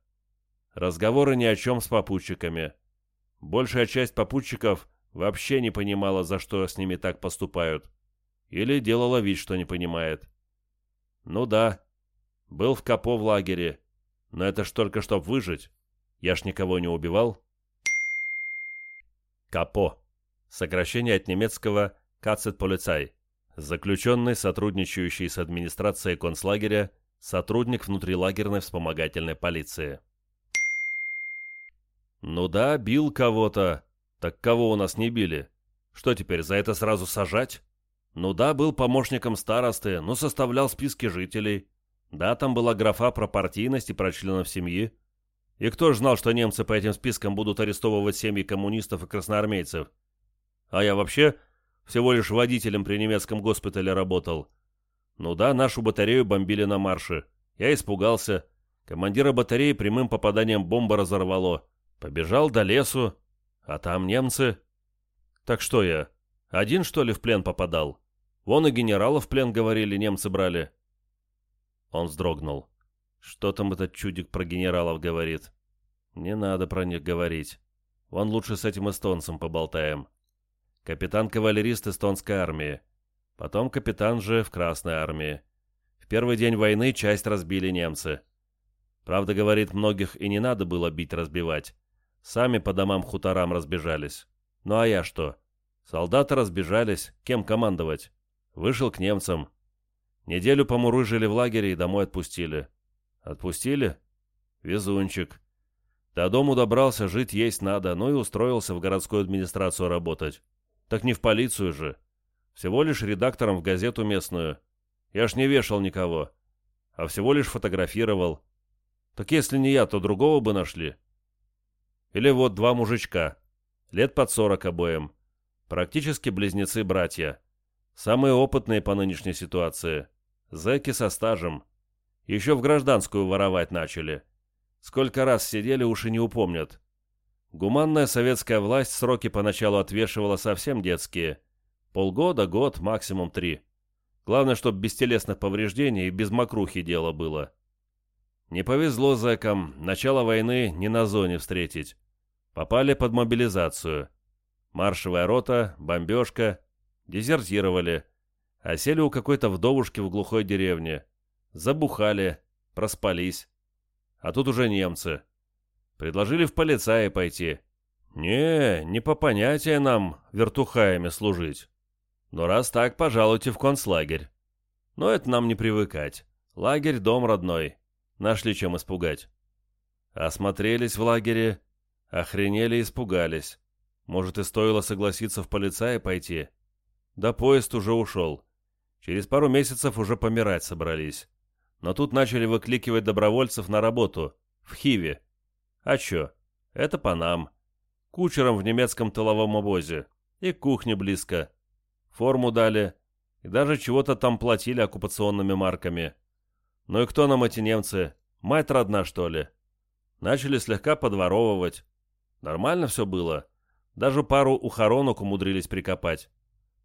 Разговоры ни о чем с попутчиками. Большая часть попутчиков вообще не понимала, за что с ними так поступают. Или делала вид, что не понимает. Ну да, был в Капо в лагере, но это ж только чтоб выжить. Я ж никого не убивал. КАПО. Сокращение от немецкого «Кацет-полицай». Заключенный, сотрудничающий с администрацией концлагеря, сотрудник внутрилагерной вспомогательной полиции. «Ну да, бил кого-то. Так кого у нас не били? Что теперь, за это сразу сажать? Ну да, был помощником старосты, но составлял списки жителей. Да, там была графа про партийность и про членов семьи. И кто ж знал, что немцы по этим спискам будут арестовывать семьи коммунистов и красноармейцев? А я вообще всего лишь водителем при немецком госпитале работал. Ну да, нашу батарею бомбили на марше. Я испугался. Командира батареи прямым попаданием бомба разорвало. Побежал до лесу, а там немцы. Так что я, один что ли в плен попадал? Вон и генерала в плен говорили, немцы брали. Он вздрогнул. Что там этот чудик про генералов говорит? Не надо про них говорить. Вон лучше с этим эстонцем поболтаем. Капитан-кавалерист эстонской армии. Потом капитан же в Красной армии. В первый день войны часть разбили немцы. Правда, говорит, многих и не надо было бить-разбивать. Сами по домам-хуторам разбежались. Ну а я что? Солдаты разбежались, кем командовать? Вышел к немцам. Неделю помурыжили в лагере и домой отпустили. Отпустили? Везунчик. До дому добрался, жить есть надо, но и устроился в городскую администрацию работать. Так не в полицию же. Всего лишь редактором в газету местную. Я ж не вешал никого. А всего лишь фотографировал. Так если не я, то другого бы нашли. Или вот два мужичка. Лет под сорок обоим. Практически близнецы-братья. Самые опытные по нынешней ситуации. Зэки со стажем. Еще в гражданскую воровать начали. Сколько раз сидели, уж и не упомнят. Гуманная советская власть сроки поначалу отвешивала совсем детские. Полгода, год, максимум три. Главное, чтобы без телесных повреждений и без мокрухи дело было. Не повезло зэкам, начало войны не на зоне встретить. Попали под мобилизацию. Маршевая рота, бомбежка, дезертировали. Осели у какой-то вдовушки в глухой деревне. Забухали, проспались. А тут уже немцы. Предложили в полицаи пойти. Не, не по понятия нам вертухаями служить. Но раз так, пожалуйте в концлагерь. Но это нам не привыкать. Лагерь — дом родной. Нашли чем испугать. Осмотрелись в лагере, охренели испугались. Может, и стоило согласиться в полицаи пойти? Да поезд уже ушел. Через пару месяцев уже помирать собрались но тут начали выкликивать добровольцев на работу, в Хиве. А чё? Это по нам. Кучером в немецком тыловом обозе. И кухня близко. Форму дали. И даже чего-то там платили оккупационными марками. Ну и кто нам эти немцы? Мать родна, что ли? Начали слегка подворовывать. Нормально все было. Даже пару ухоронок умудрились прикопать.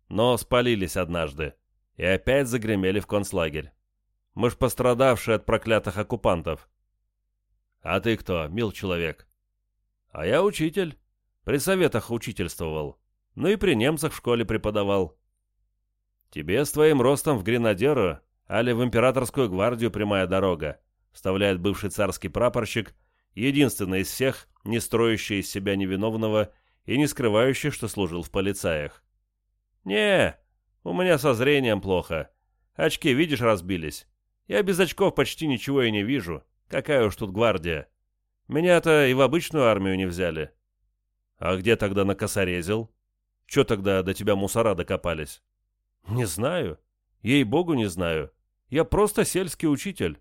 Но спалились однажды. И опять загремели в концлагерь. Мы ж пострадавшие от проклятых оккупантов. А ты кто, мил человек? А я учитель. При советах учительствовал. Ну и при немцах в школе преподавал. Тебе с твоим ростом в гренадеру, али в императорскую гвардию прямая дорога, вставляет бывший царский прапорщик, единственный из всех, не строящий из себя невиновного и не скрывающий, что служил в полицаях. «Не, у меня со зрением плохо. Очки, видишь, разбились. Я без очков почти ничего и не вижу. Какая уж тут гвардия. Меня-то и в обычную армию не взяли. А где тогда накосорезил? Чё тогда до тебя мусора докопались? Не знаю. Ей-богу, не знаю. Я просто сельский учитель.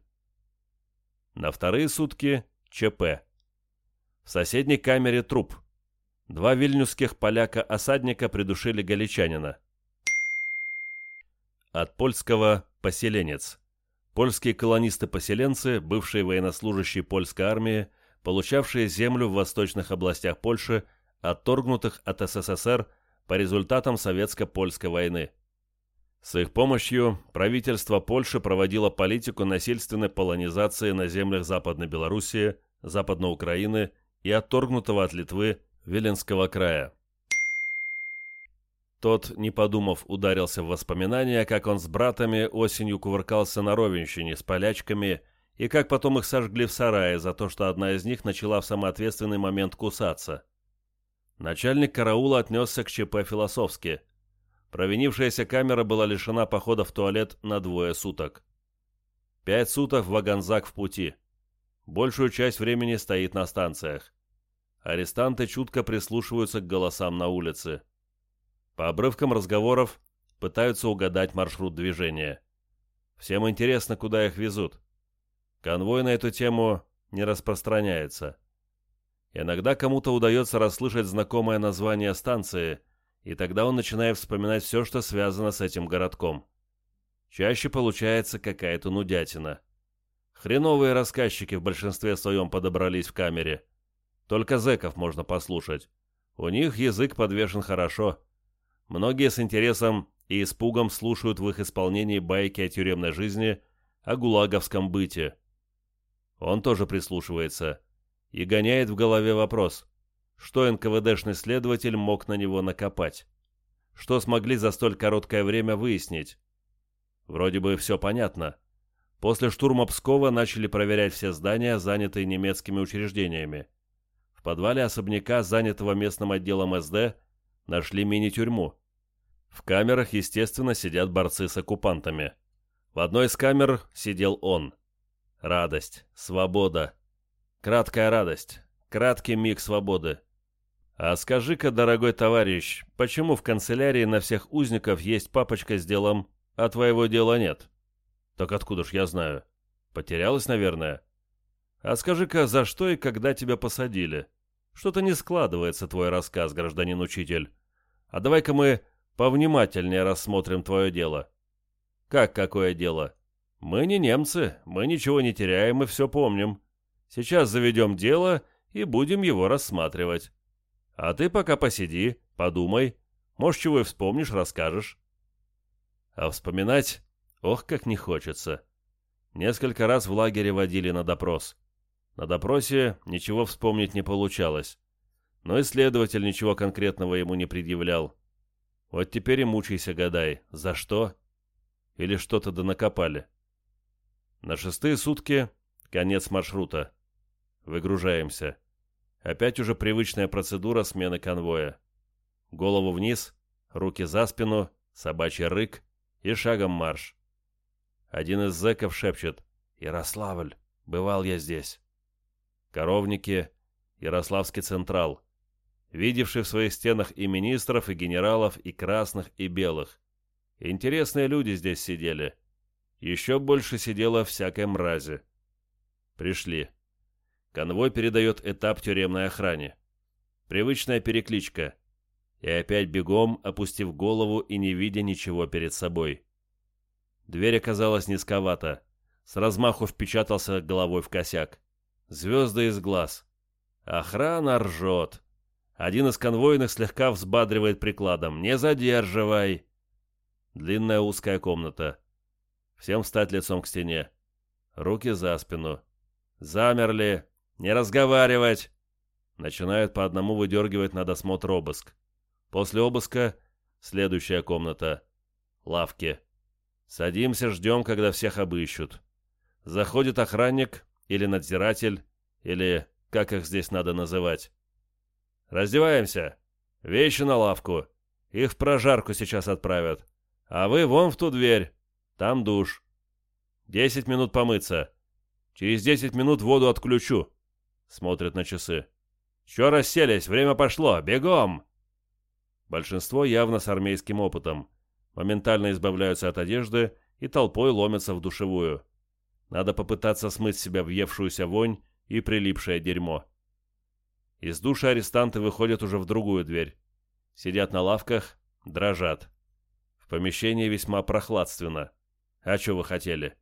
На вторые сутки ЧП. В соседней камере труп. Два вильнюсских поляка-осадника придушили галичанина. От польского «поселенец». Польские колонисты-поселенцы, бывшие военнослужащие польской армии, получавшие землю в восточных областях Польши, отторгнутых от СССР по результатам Советско-Польской войны. С их помощью правительство Польши проводило политику насильственной полонизации на землях Западной Белоруссии, Западной Украины и отторгнутого от Литвы Веленского края. Тот, не подумав, ударился в воспоминания, как он с братами осенью кувыркался на ровенщине с полячками и как потом их сожгли в сарае за то, что одна из них начала в самоответственный момент кусаться. Начальник караула отнесся к ЧП философски. Провинившаяся камера была лишена похода в туалет на двое суток. Пять суток в вагонзак в пути. Большую часть времени стоит на станциях. Арестанты чутко прислушиваются к голосам на улице. По обрывкам разговоров пытаются угадать маршрут движения. Всем интересно, куда их везут. Конвой на эту тему не распространяется. Иногда кому-то удается расслышать знакомое название станции, и тогда он начинает вспоминать все, что связано с этим городком. Чаще получается какая-то нудятина. Хреновые рассказчики в большинстве своем подобрались в камере. Только зэков можно послушать. У них язык подвешен хорошо. Многие с интересом и испугом слушают в их исполнении байки о тюремной жизни, о гулаговском быте. Он тоже прислушивается и гоняет в голове вопрос, что НКВДшный следователь мог на него накопать, что смогли за столь короткое время выяснить. Вроде бы все понятно. После штурма Пскова начали проверять все здания, занятые немецкими учреждениями. В подвале особняка, занятого местным отделом СД, нашли мини-тюрьму – в камерах, естественно, сидят борцы с оккупантами. В одной из камер сидел он. Радость, свобода. Краткая радость, краткий миг свободы. А скажи-ка, дорогой товарищ, почему в канцелярии на всех узников есть папочка с делом, а твоего дела нет? Так откуда ж я знаю? Потерялась, наверное. А скажи-ка, за что и когда тебя посадили? Что-то не складывается твой рассказ, гражданин учитель. А давай-ка мы Повнимательнее рассмотрим твое дело». «Как какое дело?» «Мы не немцы, мы ничего не теряем и все помним. Сейчас заведем дело и будем его рассматривать. А ты пока посиди, подумай. Может, чего и вспомнишь, расскажешь». А вспоминать, ох, как не хочется. Несколько раз в лагере водили на допрос. На допросе ничего вспомнить не получалось. Но исследователь ничего конкретного ему не предъявлял. Вот теперь и мучайся, гадай, за что? Или что-то да накопали. На шестые сутки конец маршрута. Выгружаемся. Опять уже привычная процедура смены конвоя. Голову вниз, руки за спину, собачий рык и шагом марш. Один из зэков шепчет «Ярославль, бывал я здесь». Коровники, Ярославский Централ, видевший в своих стенах и министров, и генералов, и красных, и белых. Интересные люди здесь сидели. Еще больше сидела всякой мрази. Пришли. Конвой передает этап тюремной охране. Привычная перекличка. И опять бегом, опустив голову и не видя ничего перед собой. Дверь оказалась низковата. С размаху впечатался головой в косяк. Звезды из глаз. Охрана ржет. Один из конвойных слегка взбадривает прикладом. «Не задерживай!» Длинная узкая комната. Всем встать лицом к стене. Руки за спину. «Замерли! Не разговаривать!» Начинают по одному выдергивать на досмотр обыск. После обыска следующая комната. Лавки. Садимся, ждем, когда всех обыщут. Заходит охранник или надзиратель, или как их здесь надо называть. Раздеваемся. Вещи на лавку. Их в прожарку сейчас отправят. А вы вон в ту дверь. Там душ. Десять минут помыться. Через десять минут воду отключу. Смотрят на часы. Чё расселись? Время пошло. Бегом!» Большинство явно с армейским опытом. Моментально избавляются от одежды и толпой ломятся в душевую. Надо попытаться смыть с себя въевшуюся вонь и прилипшее дерьмо. Из души арестанты выходят уже в другую дверь. Сидят на лавках, дрожат. В помещении весьма прохладственно. А что вы хотели?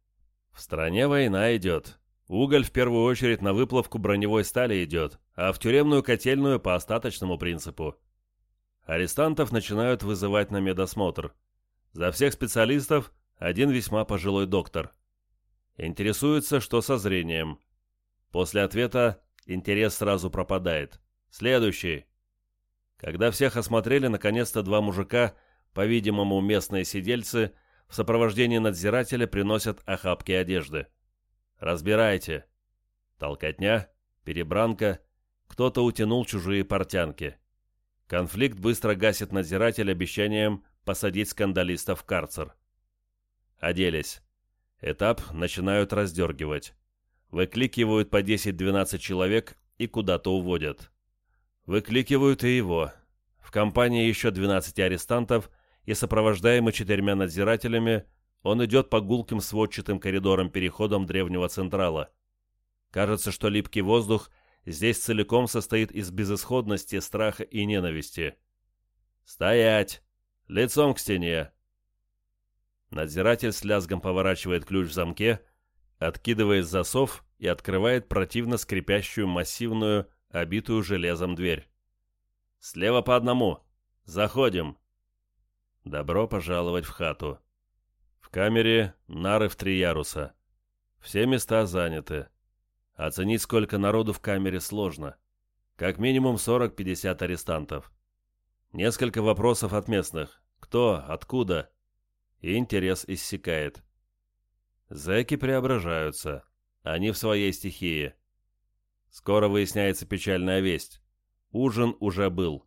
В стране война идет. Уголь в первую очередь на выплавку броневой стали идет, а в тюремную котельную по остаточному принципу. Арестантов начинают вызывать на медосмотр. За всех специалистов один весьма пожилой доктор. Интересуется, что со зрением. После ответа Интерес сразу пропадает. Следующий. Когда всех осмотрели, наконец-то два мужика, по-видимому, местные сидельцы, в сопровождении надзирателя приносят охапки одежды. «Разбирайте». Толкотня, перебранка, кто-то утянул чужие портянки. Конфликт быстро гасит надзиратель обещанием посадить скандалиста в карцер. Оделись. Этап начинают раздергивать. Выкликивают по 10-12 человек и куда-то уводят. Выкликивают и его. В компании еще 12 арестантов и сопровождаемый четырьмя надзирателями, он идет по гулким сводчатым коридорам переходом древнего Централа. Кажется, что липкий воздух здесь целиком состоит из безысходности, страха и ненависти. «Стоять! Лицом к стене!» Надзиратель с лязгом поворачивает ключ в замке Откидывает засов и открывает противно скрипящую массивную, обитую железом дверь. «Слева по одному! Заходим!» Добро пожаловать в хату. В камере нары в три яруса. Все места заняты. Оценить, сколько народу в камере, сложно. Как минимум 40-50 арестантов. Несколько вопросов от местных. Кто? Откуда? И интерес иссякает. Зэки преображаются. Они в своей стихии. Скоро выясняется печальная весть. Ужин уже был.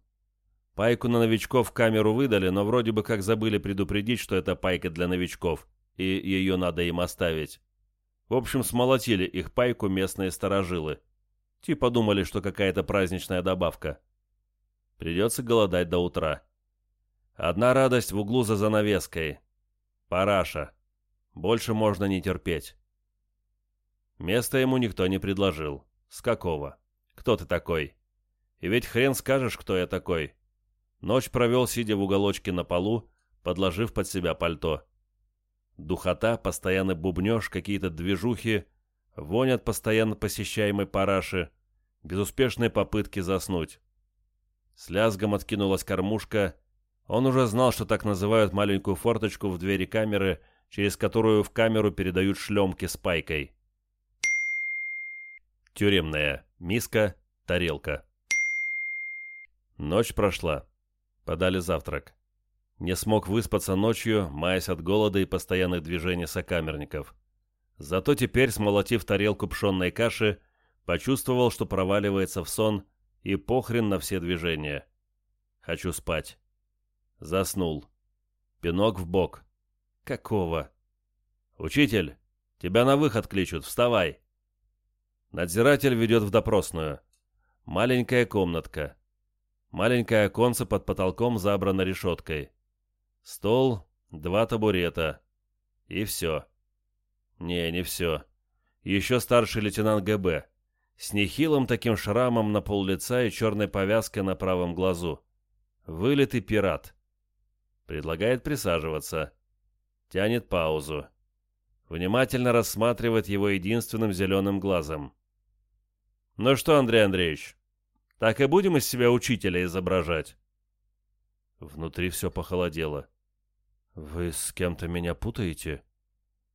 Пайку на новичков в камеру выдали, но вроде бы как забыли предупредить, что это пайка для новичков, и ее надо им оставить. В общем, смолотили их пайку местные сторожилы. Типа думали, что какая-то праздничная добавка. Придется голодать до утра. Одна радость в углу за занавеской. Параша. Больше можно не терпеть. Место ему никто не предложил. С какого? Кто ты такой? И ведь хрен скажешь, кто я такой. Ночь провел, сидя в уголочке на полу, подложив под себя пальто. Духота, постоянно бубнеж, какие-то движухи, вонь от постоянно посещаемой параши, безуспешные попытки заснуть. С лязгом откинулась кормушка. Он уже знал, что так называют маленькую форточку в двери камеры — через которую в камеру передают шлемки с пайкой. Тюремная. Миска, тарелка. Ночь прошла. Подали завтрак. Не смог выспаться ночью, маясь от голода и постоянных движений сокамерников. Зато теперь, смолотив тарелку пшенной каши, почувствовал, что проваливается в сон и похрен на все движения. Хочу спать. Заснул. Пинок в бок. Какого? Учитель, тебя на выход кличут, вставай. Надзиратель ведет в допросную. Маленькая комнатка. Маленькое оконце под потолком забрано решеткой. Стол, два табурета. И все. Не, не все. Еще старший лейтенант ГБ. С нехилым таким шрамом на пол лица и черной повязкой на правом глазу. Вылитый пират. Предлагает присаживаться тянет паузу. Внимательно рассматривает его единственным зеленым глазом. «Ну что, Андрей Андреевич, так и будем из себя учителя изображать?» Внутри все похолодело. «Вы с кем-то меня путаете?»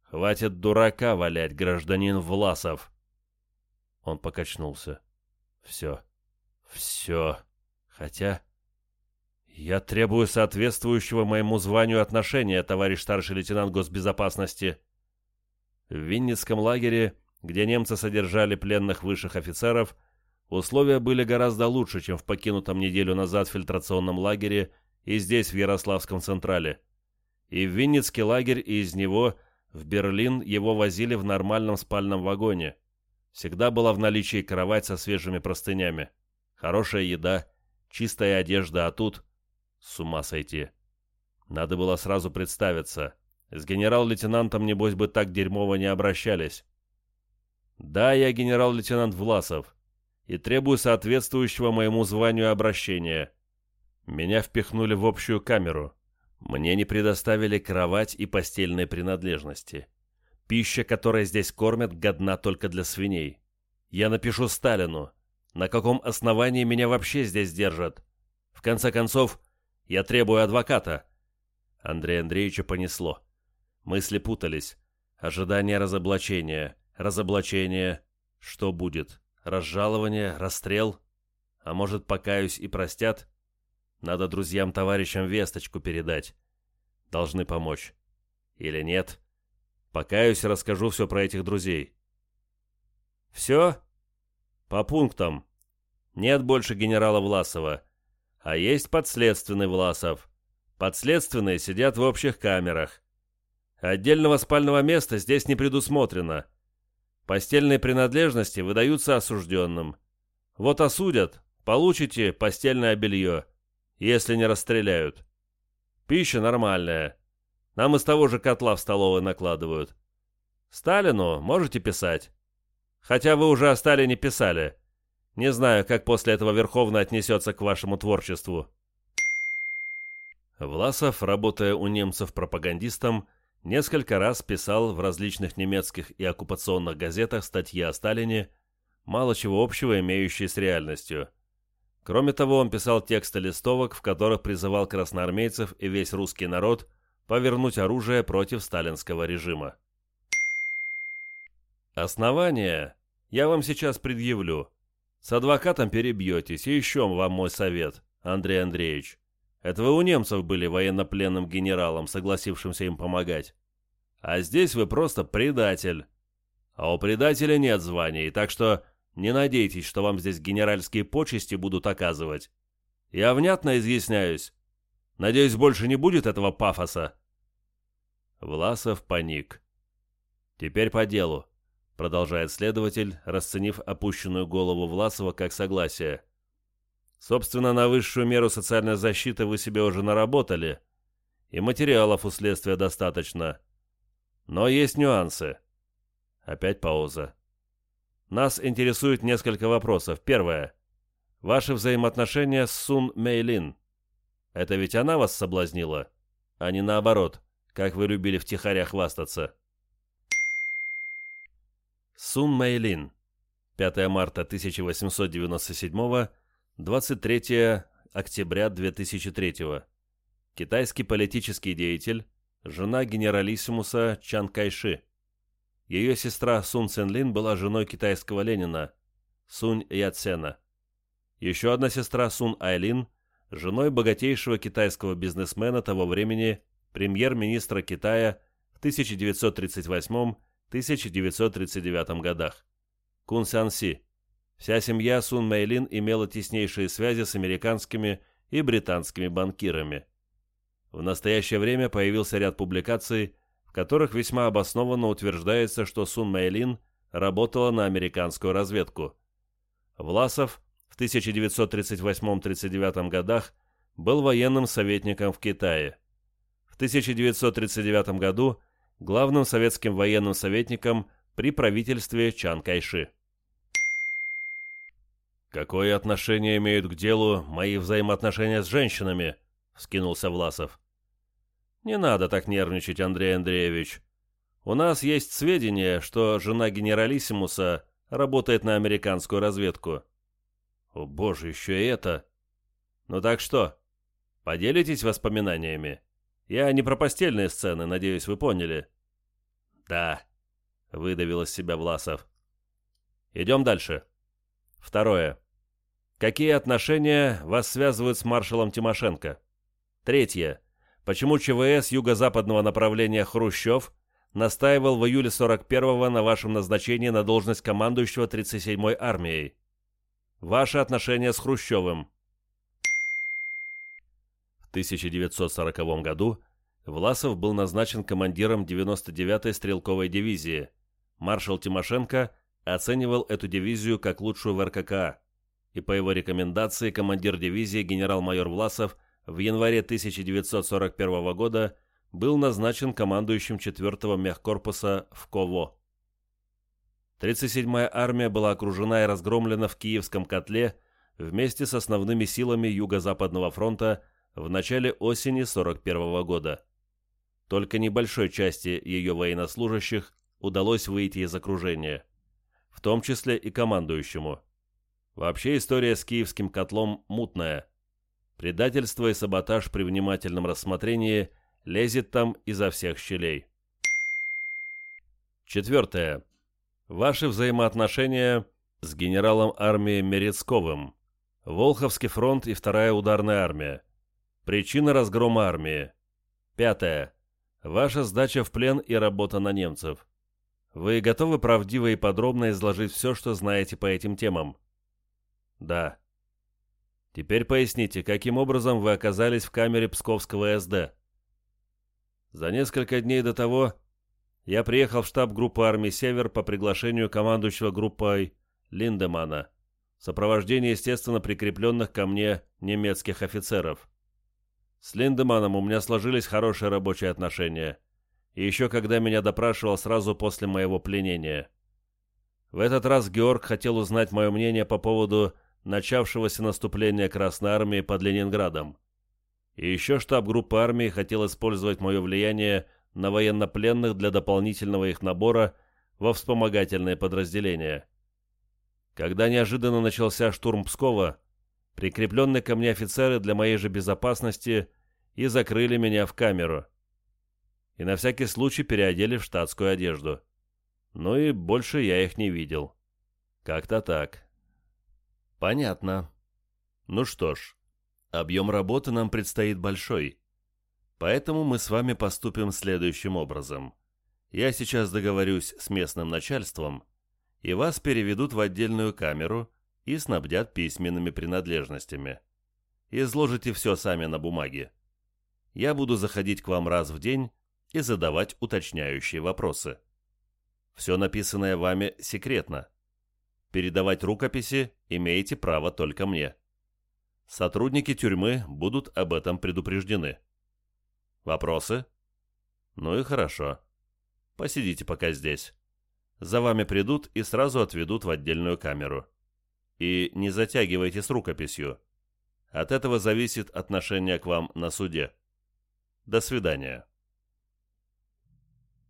«Хватит дурака валять, гражданин Власов!» Он покачнулся. «Все. Все. Хотя...» «Я требую соответствующего моему званию отношения, товарищ старший лейтенант госбезопасности». В Винницком лагере, где немцы содержали пленных высших офицеров, условия были гораздо лучше, чем в покинутом неделю назад фильтрационном лагере и здесь, в Ярославском Централе. И в Винницкий лагерь, и из него, в Берлин, его возили в нормальном спальном вагоне. Всегда была в наличии кровать со свежими простынями, хорошая еда, чистая одежда, а тут – с ума сойти. Надо было сразу представиться. С генерал-лейтенантом, небось, бы так дерьмово не обращались. Да, я генерал-лейтенант Власов. И требую соответствующего моему званию обращения. Меня впихнули в общую камеру. Мне не предоставили кровать и постельные принадлежности. Пища, которой здесь кормят, годна только для свиней. Я напишу Сталину. На каком основании меня вообще здесь держат? В конце концов, я требую адвоката!» Андрея Андреевича понесло. Мысли путались. Ожидание разоблачения. Разоблачение. Что будет? Разжалование? Расстрел? А может, покаюсь и простят? Надо друзьям-товарищам весточку передать. Должны помочь. Или нет? Покаюсь и расскажу все про этих друзей. «Все?» «По пунктам. Нет больше генерала Власова. А есть подследственный Власов. Подследственные сидят в общих камерах. Отдельного спального места здесь не предусмотрено. Постельные принадлежности выдаются осужденным. Вот осудят, получите постельное белье, если не расстреляют. Пища нормальная. Нам из того же котла в столовой накладывают. Сталину можете писать. Хотя вы уже о Сталине писали. Не знаю, как после этого Верховный отнесется к вашему творчеству». Власов, работая у немцев пропагандистом, несколько раз писал в различных немецких и оккупационных газетах статьи о Сталине, мало чего общего имеющие с реальностью. Кроме того, он писал тексты листовок, в которых призывал красноармейцев и весь русский народ повернуть оружие против сталинского режима. Основания я вам сейчас предъявлю – с адвокатом перебьетесь, и еще вам мой совет, Андрей Андреевич. Это вы у немцев были военнопленным генералом, согласившимся им помогать. А здесь вы просто предатель. А у предателя нет званий, так что не надейтесь, что вам здесь генеральские почести будут оказывать. Я внятно изъясняюсь. Надеюсь, больше не будет этого пафоса. Власов паник. Теперь по делу. Продолжает следователь, расценив опущенную голову Власова как согласие. Собственно, на высшую меру социальной защиты вы себе уже наработали, и материалов у следствия достаточно. Но есть нюансы. Опять пауза. Нас интересует несколько вопросов. Первое. Ваши взаимоотношения с Сун Мейлин. Это ведь она вас соблазнила, а не наоборот, как вы любили втихаря хвастаться. Сун Мэйлин. 5 марта 1897, 23 октября 2003. Китайский политический деятель, жена генералиссимуса Чан Кайши. Ее сестра Сун Ценлин была женой китайского Ленина, Сунь Яцена. Еще одна сестра Сун Айлин, женой богатейшего китайского бизнесмена того времени, премьер-министра Китая в 1938 1939 годах. Кун Сан Си. Вся семья Сун Мэйлин имела теснейшие связи с американскими и британскими банкирами. В настоящее время появился ряд публикаций, в которых весьма обоснованно утверждается, что Сун Мэйлин работала на американскую разведку. Власов в 1938-39 годах был военным советником в Китае. В 1939 году главным советским военным советником при правительстве Чан Кайши. «Какое отношение имеют к делу мои взаимоотношения с женщинами?» — Скинулся Власов. «Не надо так нервничать, Андрей Андреевич. У нас есть сведения, что жена генералиссимуса работает на американскую разведку». «О боже, еще и это!» «Ну так что, поделитесь воспоминаниями?» Я не про постельные сцены, надеюсь, вы поняли. Да, выдавил из себя Власов. Идем дальше. Второе. Какие отношения вас связывают с маршалом Тимошенко? Третье. Почему ЧВС юго-западного направления Хрущев настаивал в июле 41-го на вашем назначении на должность командующего 37-й армией? Ваши отношения с Хрущевым? 1940 году Власов был назначен командиром 99-й стрелковой дивизии. Маршал Тимошенко оценивал эту дивизию как лучшую в РККА, и по его рекомендации командир дивизии генерал-майор Власов в январе 1941 года был назначен командующим 4-го мехкорпуса в КОВО. 37-я армия была окружена и разгромлена в Киевском котле вместе с основными силами Юго-Западного фронта – в начале осени 41 года. Только небольшой части ее военнослужащих удалось выйти из окружения, в том числе и командующему. Вообще история с киевским котлом мутная. Предательство и саботаж при внимательном рассмотрении лезет там изо всех щелей. Четвертое. Ваши взаимоотношения с генералом армии Мерецковым. Волховский фронт и вторая ударная армия. Причина разгрома армии. Пятое. Ваша сдача в плен и работа на немцев. Вы готовы правдиво и подробно изложить все, что знаете по этим темам? Да. Теперь поясните, каким образом вы оказались в камере Псковского СД? За несколько дней до того я приехал в штаб группы армии «Север» по приглашению командующего группой Линдемана сопровождение, естественно, прикрепленных ко мне немецких офицеров. С Линдеманом у меня сложились хорошие рабочие отношения. И еще когда меня допрашивал сразу после моего пленения. В этот раз Георг хотел узнать мое мнение по поводу начавшегося наступления Красной Армии под Ленинградом. И еще штаб группы армии хотел использовать мое влияние на военнопленных для дополнительного их набора во вспомогательные подразделения. Когда неожиданно начался штурм Пскова, Прикрепленный ко мне офицеры для моей же безопасности и закрыли меня в камеру. И на всякий случай переодели в штатскую одежду. Ну и больше я их не видел. Как-то так. Понятно. Ну что ж, объем работы нам предстоит большой. Поэтому мы с вами поступим следующим образом. Я сейчас договорюсь с местным начальством, и вас переведут в отдельную камеру – и снабдят письменными принадлежностями. Изложите все сами на бумаге. Я буду заходить к вам раз в день и задавать уточняющие вопросы. Все написанное вами секретно. Передавать рукописи имеете право только мне. Сотрудники тюрьмы будут об этом предупреждены. Вопросы? Ну и хорошо. Посидите пока здесь. За вами придут и сразу отведут в отдельную камеру и не затягивайте с рукописью. От этого зависит отношение к вам на суде. До свидания.